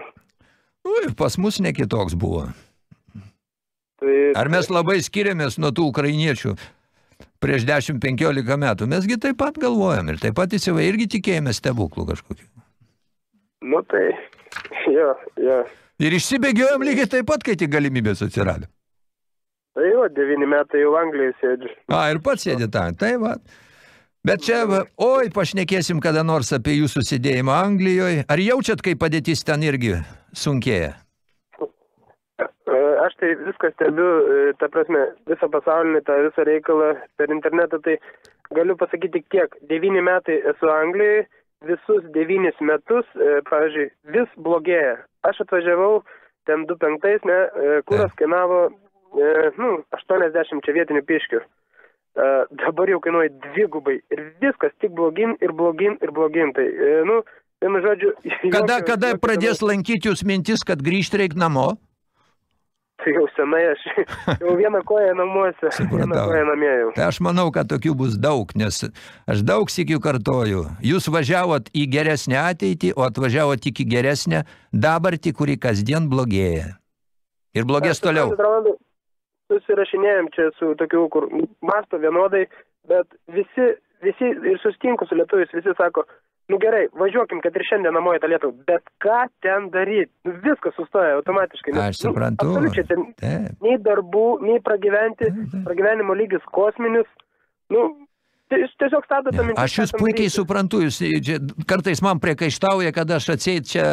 Nu, ir pas mus ne kitoks buvo. Tai, Ar mes labai skiriamės nuo tų ukrainiečių prieš 10-15 metų? Mesgi taip pat galvojam ir taip pat įsivai irgi tikėjomės stebuklų kažkokių. nu tai, jo, jo. Ir išsibėgiojom lygiai taip pat, kai tik galimybės atsirado. Tai jo, devyni metai jau Anglijoje sėdžiu. A, ir pats sėdi ten, tai va. Bet čia, va, oi, pašnekėsim kada nors apie jūsų sėdėjimą Anglijoje. Ar jaučiat, kai padėtis ten irgi sunkėja? E, Aš tai viską stebiu, e, ta prasme, visą pasaulinį, tą visą reikalą per internetą, tai galiu pasakyti tik tiek. Devyni metai esu Anglijoje, visus devynis metus, e, pavyzdžiui, vis blogėja. Aš atvažiavau ten 25, ne, e, kuras kainavo, nu, 80 čia vietinių piškių. Dabar jau kainuoja dvigubai ir viskas tik blogin ir blogin ir blogin. Tai, nu, vienu žodžiu... Kada, jokio- kada jokio pradės lankyti jūs mintis, kad grįžti reikia namo? Tai jau senai aš jau vieną koją namuose, vieną koją namie jau. Tai aš manau, kad tokių bus daug, nes aš daug sikių kartoju. Jūs važiavot į geresnę ateitį, o atvažiavot tik į geresnę dabartį, kuri kasdien blogėja. Ir blogės toliau. Rolandai, Susirašinėjom čia su tokiu, kur masto vienodai, bet visi, visi ir sustinku su lietuvis, visi sako, nu gerai, važiuokim, kad ir šiandien namo į tą Lietuvą, bet ką ten daryti? Nu, viskas sustoja automatiškai. nes, Aš suprantu. Nu, ten Taip. nei darbų, nei pragyventi, pragyvenimo lygis kosminis. Nu, tai tiesiog stato tą mintį. Aš jūs puikiai suprantu, jūs čia, kartais man priekaištauja, kad aš atseit čia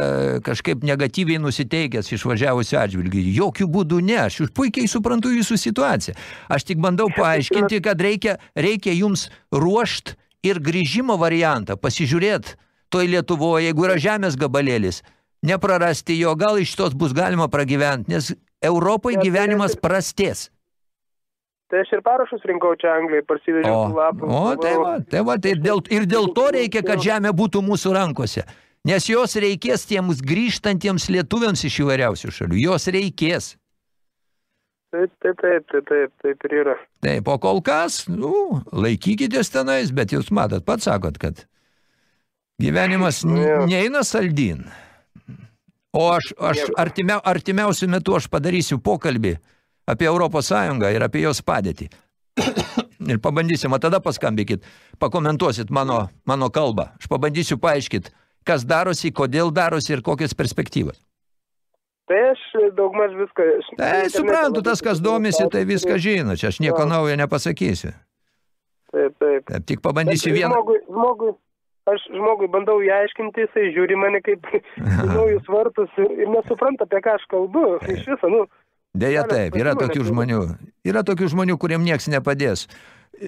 kažkaip negatyviai nusiteikęs išvažiavusiu atžvilgiu. Jokių būdų ne, aš jūs puikiai suprantu jūsų situaciją. Aš tik bandau paaiškinti, kad reikia, reikia jums ruošt ir grįžimo variantą, pasižiūrėt toj Lietuvoje, jeigu yra žemės gabalėlis, neprarasti jo, gal iš tos bus galima pragyventi, nes Europoje gyvenimas prastės. Tai aš ir parašus rinkau čia Anglijai, parsivežiau lapų. o tai va, tai va, tai dėl, ir dėl to reikia, kad žemė būtų mūsų rankose. Nes jos reikės tiems grįžtantiems lietuviams iš įvairiausių šalių. Jos reikės. Taip, taip, taip, taip, taip, taip ir yra. Taip, o kol kas, nu, laikykitės tenais, bet jūs matot, pats sakot, kad gyvenimas n- neina saldin. O aš, aš artimia, artimiausių metų aš padarysiu pokalbį apie Europos Sąjungą ir apie jos padėtį. ir pabandysim, o tada paskambykit, pakomentuosit mano, mano kalbą. Aš pabandysiu paaiškit, kas darosi, kodėl darosi ir kokios perspektyvos. Tai aš e, daugmaž viską. Tai suprantu, tas, kas domisi, tai viską žino. Čia aš nieko naujo nepasakysiu. Taip, taip. Taip, tik pabandysiu Bet vieną. Žmogui, žmogui, aš žmogui bandau įaiškinti, jisai žiūri mane kaip naujus vartus ir, ir nesupranta, apie ką aš kalbu. Iš viso, nu, Deja taip, yra tokių žmonių. Yra tokių žmonių, kuriem nieks nepadės.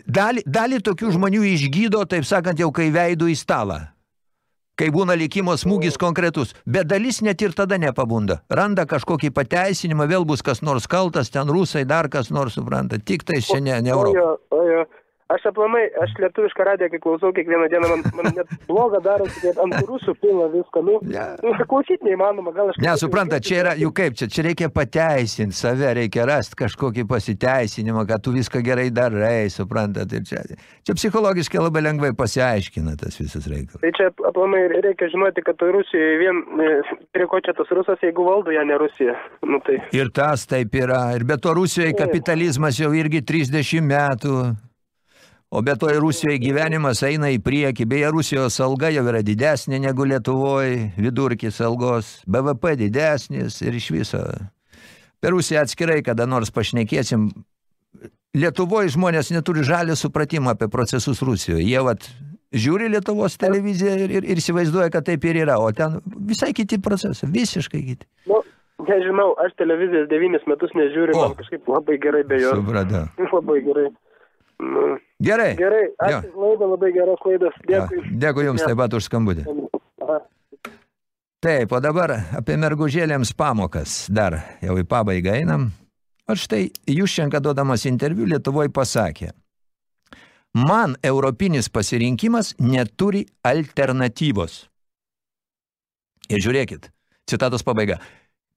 Dalį, dalį tokių žmonių išgydo, taip sakant, jau kai veidų į stalą. Kai būna likimo smūgis konkretus. Bet dalis net ir tada nepabunda. Randa kažkokį pateisinimą, vėl bus kas nors kaltas, ten rusai, dar kas nors supranta. Tik tai čia ne, ne Europa. Aš aplamai, aš lietuvišką radiją, kai klausau kiekvieną dieną, man, man net bloga darosi, kad ant rusų pilna viską. Nu, nu klausyti neįmanoma, gal aš... Ne, supranta, čia yra, juk kaip čia, čia reikia pateisinti save, reikia rasti kažkokį pasiteisinimą, kad tu viską gerai darai, suprantat. Ir čia, čia psichologiškai labai lengvai pasiaiškina tas visas reikalas. Tai čia aplamai reikia žinoti, kad Rusijoje vien, e, prie ko čia tas rusas, jeigu valdo ją ne Rusija. Nu, tai, Ir tas taip yra. Ir be to Rusijoje kapitalizmas jau irgi 30 metų. O be to ir Rusijoje gyvenimas eina į priekį. Beje, Rusijos alga jau yra didesnė negu Lietuvoje, vidurkis algos, BVP didesnis ir iš viso. Per Rusiją atskirai, kada nors pašnekėsim, Lietuvoje žmonės neturi žalį supratimą apie procesus Rusijoje. Jie vat, žiūri Lietuvos televiziją ir, ir, ir įsivaizduoja, kad taip ir yra, o ten visai kiti procesai, visiškai kiti. nu, nežinau, aš televizijos devynis metus nežiūriu, man kažkaip labai gerai be jos. Supratau. Labai gerai. Nu, Gerai. gerai, Jo. ačiū laidą, labai geros klaidos. Dėkui. Dėkui Jums taip pat už skambutį. Taip, o dabar apie mergužėlėms pamokas. Dar jau į pabaigą einam. O štai Juščenka duodamas interviu Lietuvoje pasakė, man europinis pasirinkimas neturi alternatyvos. Ir žiūrėkit, citatos pabaiga.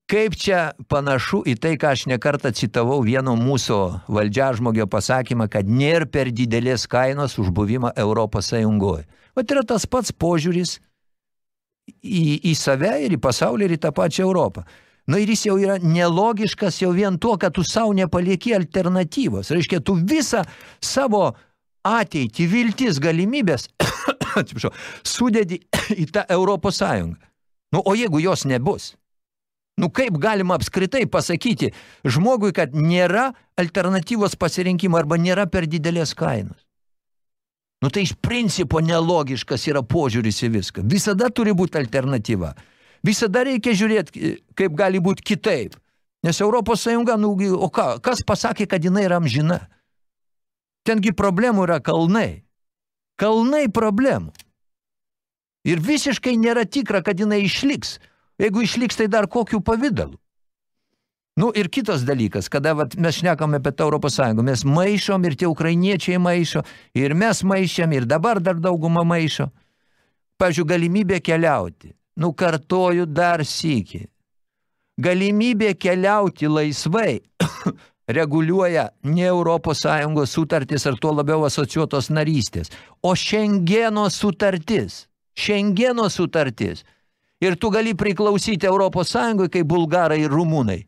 Kaip čia panašu į tai, ką aš nekartą citavau vieno mūsų valdžiažmogio pasakymą, kad nėra per didelės kainos už buvimą Europos Sąjungoje. Vat yra tas pats požiūris į, į save ir į pasaulį ir į tą pačią Europą. Na ir jis jau yra nelogiškas jau vien tuo, kad tu savo nepalieki alternatyvos. Reiškia, tu visą savo ateitį, viltis, galimybės, atsiprašau, sudedi į tą Europos Sąjungą. Nu, o jeigu jos nebus? Nu, kaip galima apskritai pasakyti žmogui, kad nėra alternatyvos pasirinkimo arba nėra per didelės kainos? Nu, tai iš principo nelogiškas yra požiūris į viską. Visada turi būti alternatyva. Visada reikia žiūrėti, kaip gali būti kitaip. Nes Europos Sąjunga, nu, o ką, kas pasakė, kad jinai yra amžina? Tengi problemų yra kalnai. Kalnai problemų. Ir visiškai nėra tikra, kad jinai išliks. Jeigu išliks, tai dar kokiu pavydalu. Nu ir kitas dalykas, kada vat, mes šnekame apie tą Europos Sąjungą, mes maišom ir tie ukrainiečiai maišo, ir mes maišėm, ir dabar dar dauguma maišo. Pavyzdžiui, galimybė keliauti. Nu, kartoju dar sykį. Galimybė keliauti laisvai reguliuoja ne Europos Sąjungos sutartis ar tuo labiau asociuotos narystės, o Šengeno sutartis. Šengeno sutartis. Ir tu gali priklausyti Europos Sąjungai kaip bulgarai ir rumūnai.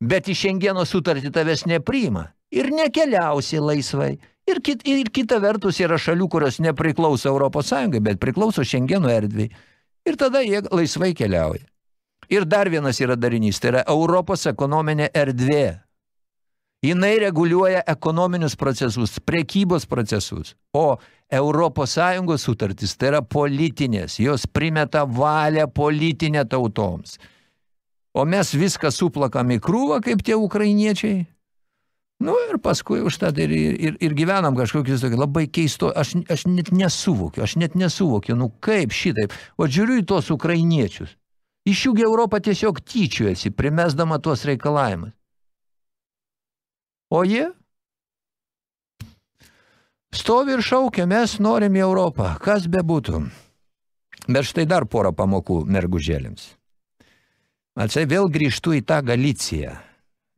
Bet į Šengeno sutartį tavęs nepriima. Ir nekeliausi laisvai. Ir, kit, ir kita vertus yra šalių, kurios nepriklauso Europos Sąjungai, bet priklauso Šengeno erdviai. Ir tada jie laisvai keliauja. Ir dar vienas yra darinys, tai yra Europos ekonominė erdvė. Jinai reguliuoja ekonominius procesus, prekybos procesus. O Europos Sąjungos sutartis tai yra politinės, jos primeta valią politinę tautoms. O mes viską suplakam į krūvą, kaip tie ukrainiečiai. Nu ir paskui užtat ir, ir, ir gyvenam kažkokius tokį labai keisto, aš, aš net nesuvokiu, aš net nesuvokiu, nu kaip šitaip. O žiūriu į tuos ukrainiečius. Iš jų Europą tiesiog tyčiuojasi, primesdama tuos reikalavimus. O jie stovi ir šaukia, mes norim į Europą, kas bebūtų. Bet štai dar porą pamokų mergužėlėms. Atsai vėl grįžtu į tą Galiciją,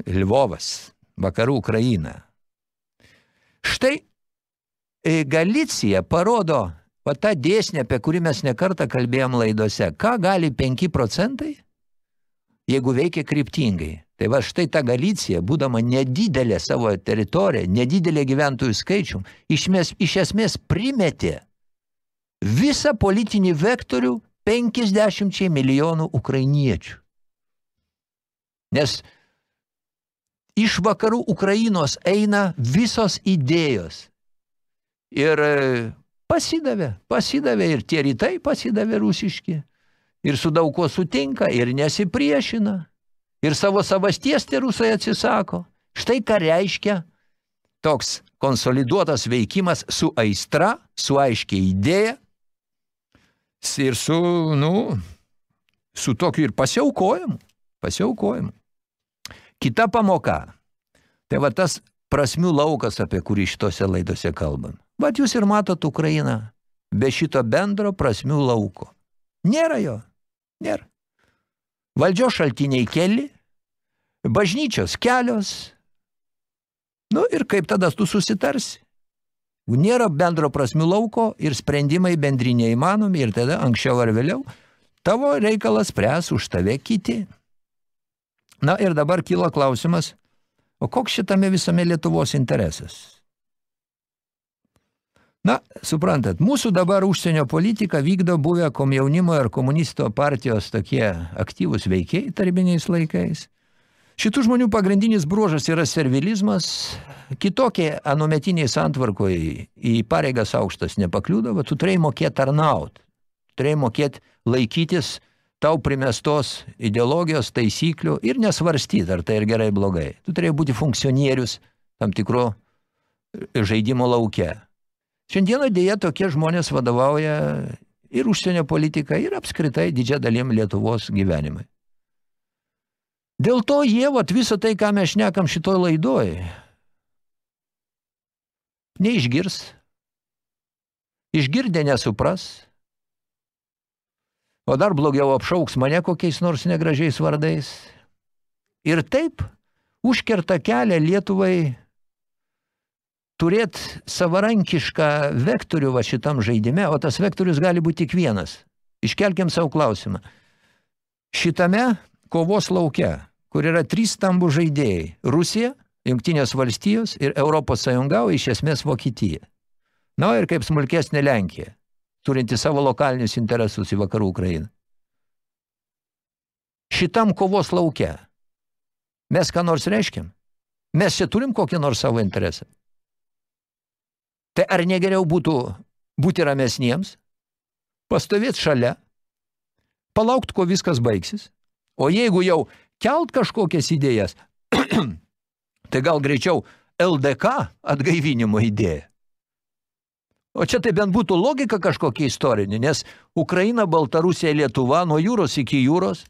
Lvovas, vakarų Ukraina. Štai e, Galicija parodo va tą dėsnį, apie kurį mes nekartą kalbėjom laidose. Ką gali 5 procentai, jeigu veikia kryptingai? Tai va štai ta Galicija, būdama nedidelė savo teritorija, nedidelė gyventojų skaičium, iš, mes, iš esmės primetė visą politinį vektorių 50 milijonų ukrainiečių. Nes iš vakarų Ukrainos eina visos idėjos. Ir e, pasidavė, pasidavė ir tie rytai pasidavė rusiški. Ir su daug ko sutinka, ir nesipriešina. Ir savo savasties tie rusai atsisako. Štai ką reiškia toks konsoliduotas veikimas su aistra, su aiškia idėja ir su, nu, su tokiu ir pasiaukojimu. Pasiaukojimu. Kita pamoka. Tai va tas prasmių laukas, apie kurį šitose laidose kalbam. Vat jūs ir matot Ukrainą be šito bendro prasmių lauko. Nėra jo. Nėra. Valdžios šaltiniai keli, bažnyčios kelios. Nu ir kaip tada tu susitarsi? Nėra bendro prasmių lauko ir sprendimai bendri neįmanomi ir tada anksčiau ar vėliau tavo reikalas spręs už tave kiti. Na ir dabar kyla klausimas, o koks šitame visame Lietuvos interesas? Na, suprantat, mūsų dabar užsienio politiką vykdo buvę komjaunimo ir komunisto partijos tokie aktyvūs veikiai tarbiniais laikais. Šitų žmonių pagrindinis bruožas yra servilizmas, kitokie anumetiniai santvarkoje į pareigas aukštas nepakliūdavo, tu turėjai mokėti tarnaut, turėjai mokėti laikytis tau primestos ideologijos, taisyklių ir nesvarstyti, ar tai ir gerai blogai. Tu turėjai būti funkcionierius tam tikro žaidimo lauke. Šiandieną dėja tokie žmonės vadovauja ir užsienio politiką, ir apskritai didžia dalim Lietuvos gyvenimai. Dėl to jie, vat, visą tai, ką mes šnekam šitoj laidoj, neišgirs, išgirdę nesupras, o dar blogiau apšauks mane kokiais nors negražiais vardais. Ir taip užkerta kelią Lietuvai turėti savarankišką vektorių va šitam žaidime, o tas vektorius gali būti tik vienas. Iškelkim savo klausimą. Šitame kovos lauke, kur yra trys stambų žaidėjai – Rusija, Jungtinės valstijos ir Europos Sąjunga, o iš esmės Vokietija. Na ir kaip smulkesnė Lenkija, turinti savo lokalinius interesus į vakarų Ukrainą. Šitam kovos lauke mes ką nors reiškiam? Mes čia turim kokį nors savo interesą? Tai ar negeriau būtų būti ramesniems, pastovėti šalia, palaukti, ko viskas baigsis, o jeigu jau kelt kažkokias idėjas, tai gal greičiau LDK atgaivinimo idėja. O čia tai bent būtų logika kažkokia istorinė, nes Ukraina, Baltarusija, Lietuva nuo jūros iki jūros,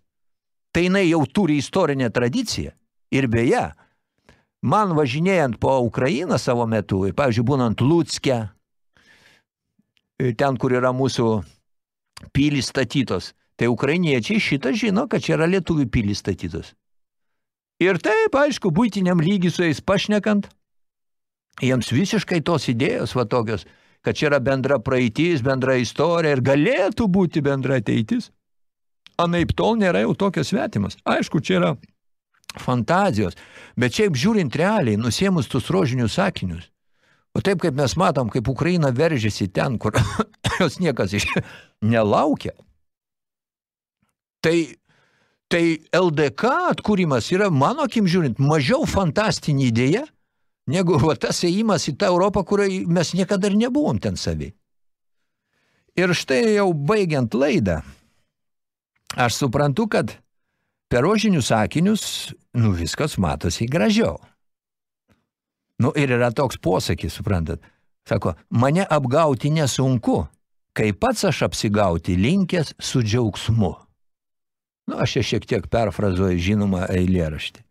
tai jinai jau turi istorinę tradiciją. Ir beje, man važinėjant po Ukrainą savo metu, ir, pavyzdžiui, būnant Lutske, ten, kur yra mūsų pilys statytos, tai ukrainiečiai šitą žino, kad čia yra lietuvių pilys statytos. Ir taip, aišku, būtiniam lygiai su jais pašnekant, jiems visiškai tos idėjos va tokios, kad čia yra bendra praeitis, bendra istorija ir galėtų būti bendra ateitis, anaip tol nėra jau tokios svetimas. Aišku, čia yra fantazijos, bet šiaip žiūrint realiai, nusėmus tus rožinius sakinius, o taip kaip mes matom, kaip Ukraina veržiasi ten, kur jos niekas iš nelaukia, tai, tai LDK atkūrimas yra, mano akim žiūrint, mažiau fantastinė idėja, negu va, tas ėjimas į tą Europą, kurioje mes niekada ir nebuvom ten savi. Ir štai jau baigiant laidą, aš suprantu, kad per rožinius sakinius, nu viskas matosi gražiau. Nu ir yra toks posakis, suprantat. Sako, mane apgauti nesunku, kai pats aš apsigauti linkęs su džiaugsmu. Nu, aš čia šiek tiek perfrazuoju žinomą eilėraštį.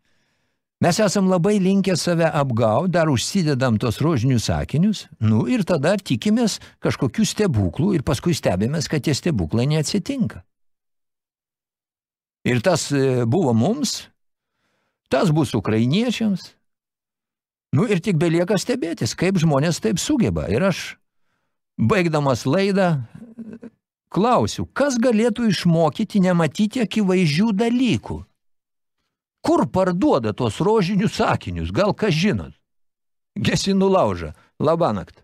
Mes esam labai linkę save apgauti, dar užsidedam tos rožinius sakinius, nu ir tada tikimės kažkokių stebuklų ir paskui stebėmės, kad tie stebuklai neatsitinka. Ir tas e, buvo mums, tas bus ukrainiečiams. Nu ir tik belieka stebėtis, kaip žmonės taip sugeba. Ir aš, baigdamas laidą, klausiu, kas galėtų išmokyti nematyti akivaizdžių dalykų? Kur parduoda tos rožinius sakinius? Gal kas žinot? Gesinų laužą. Labanakt.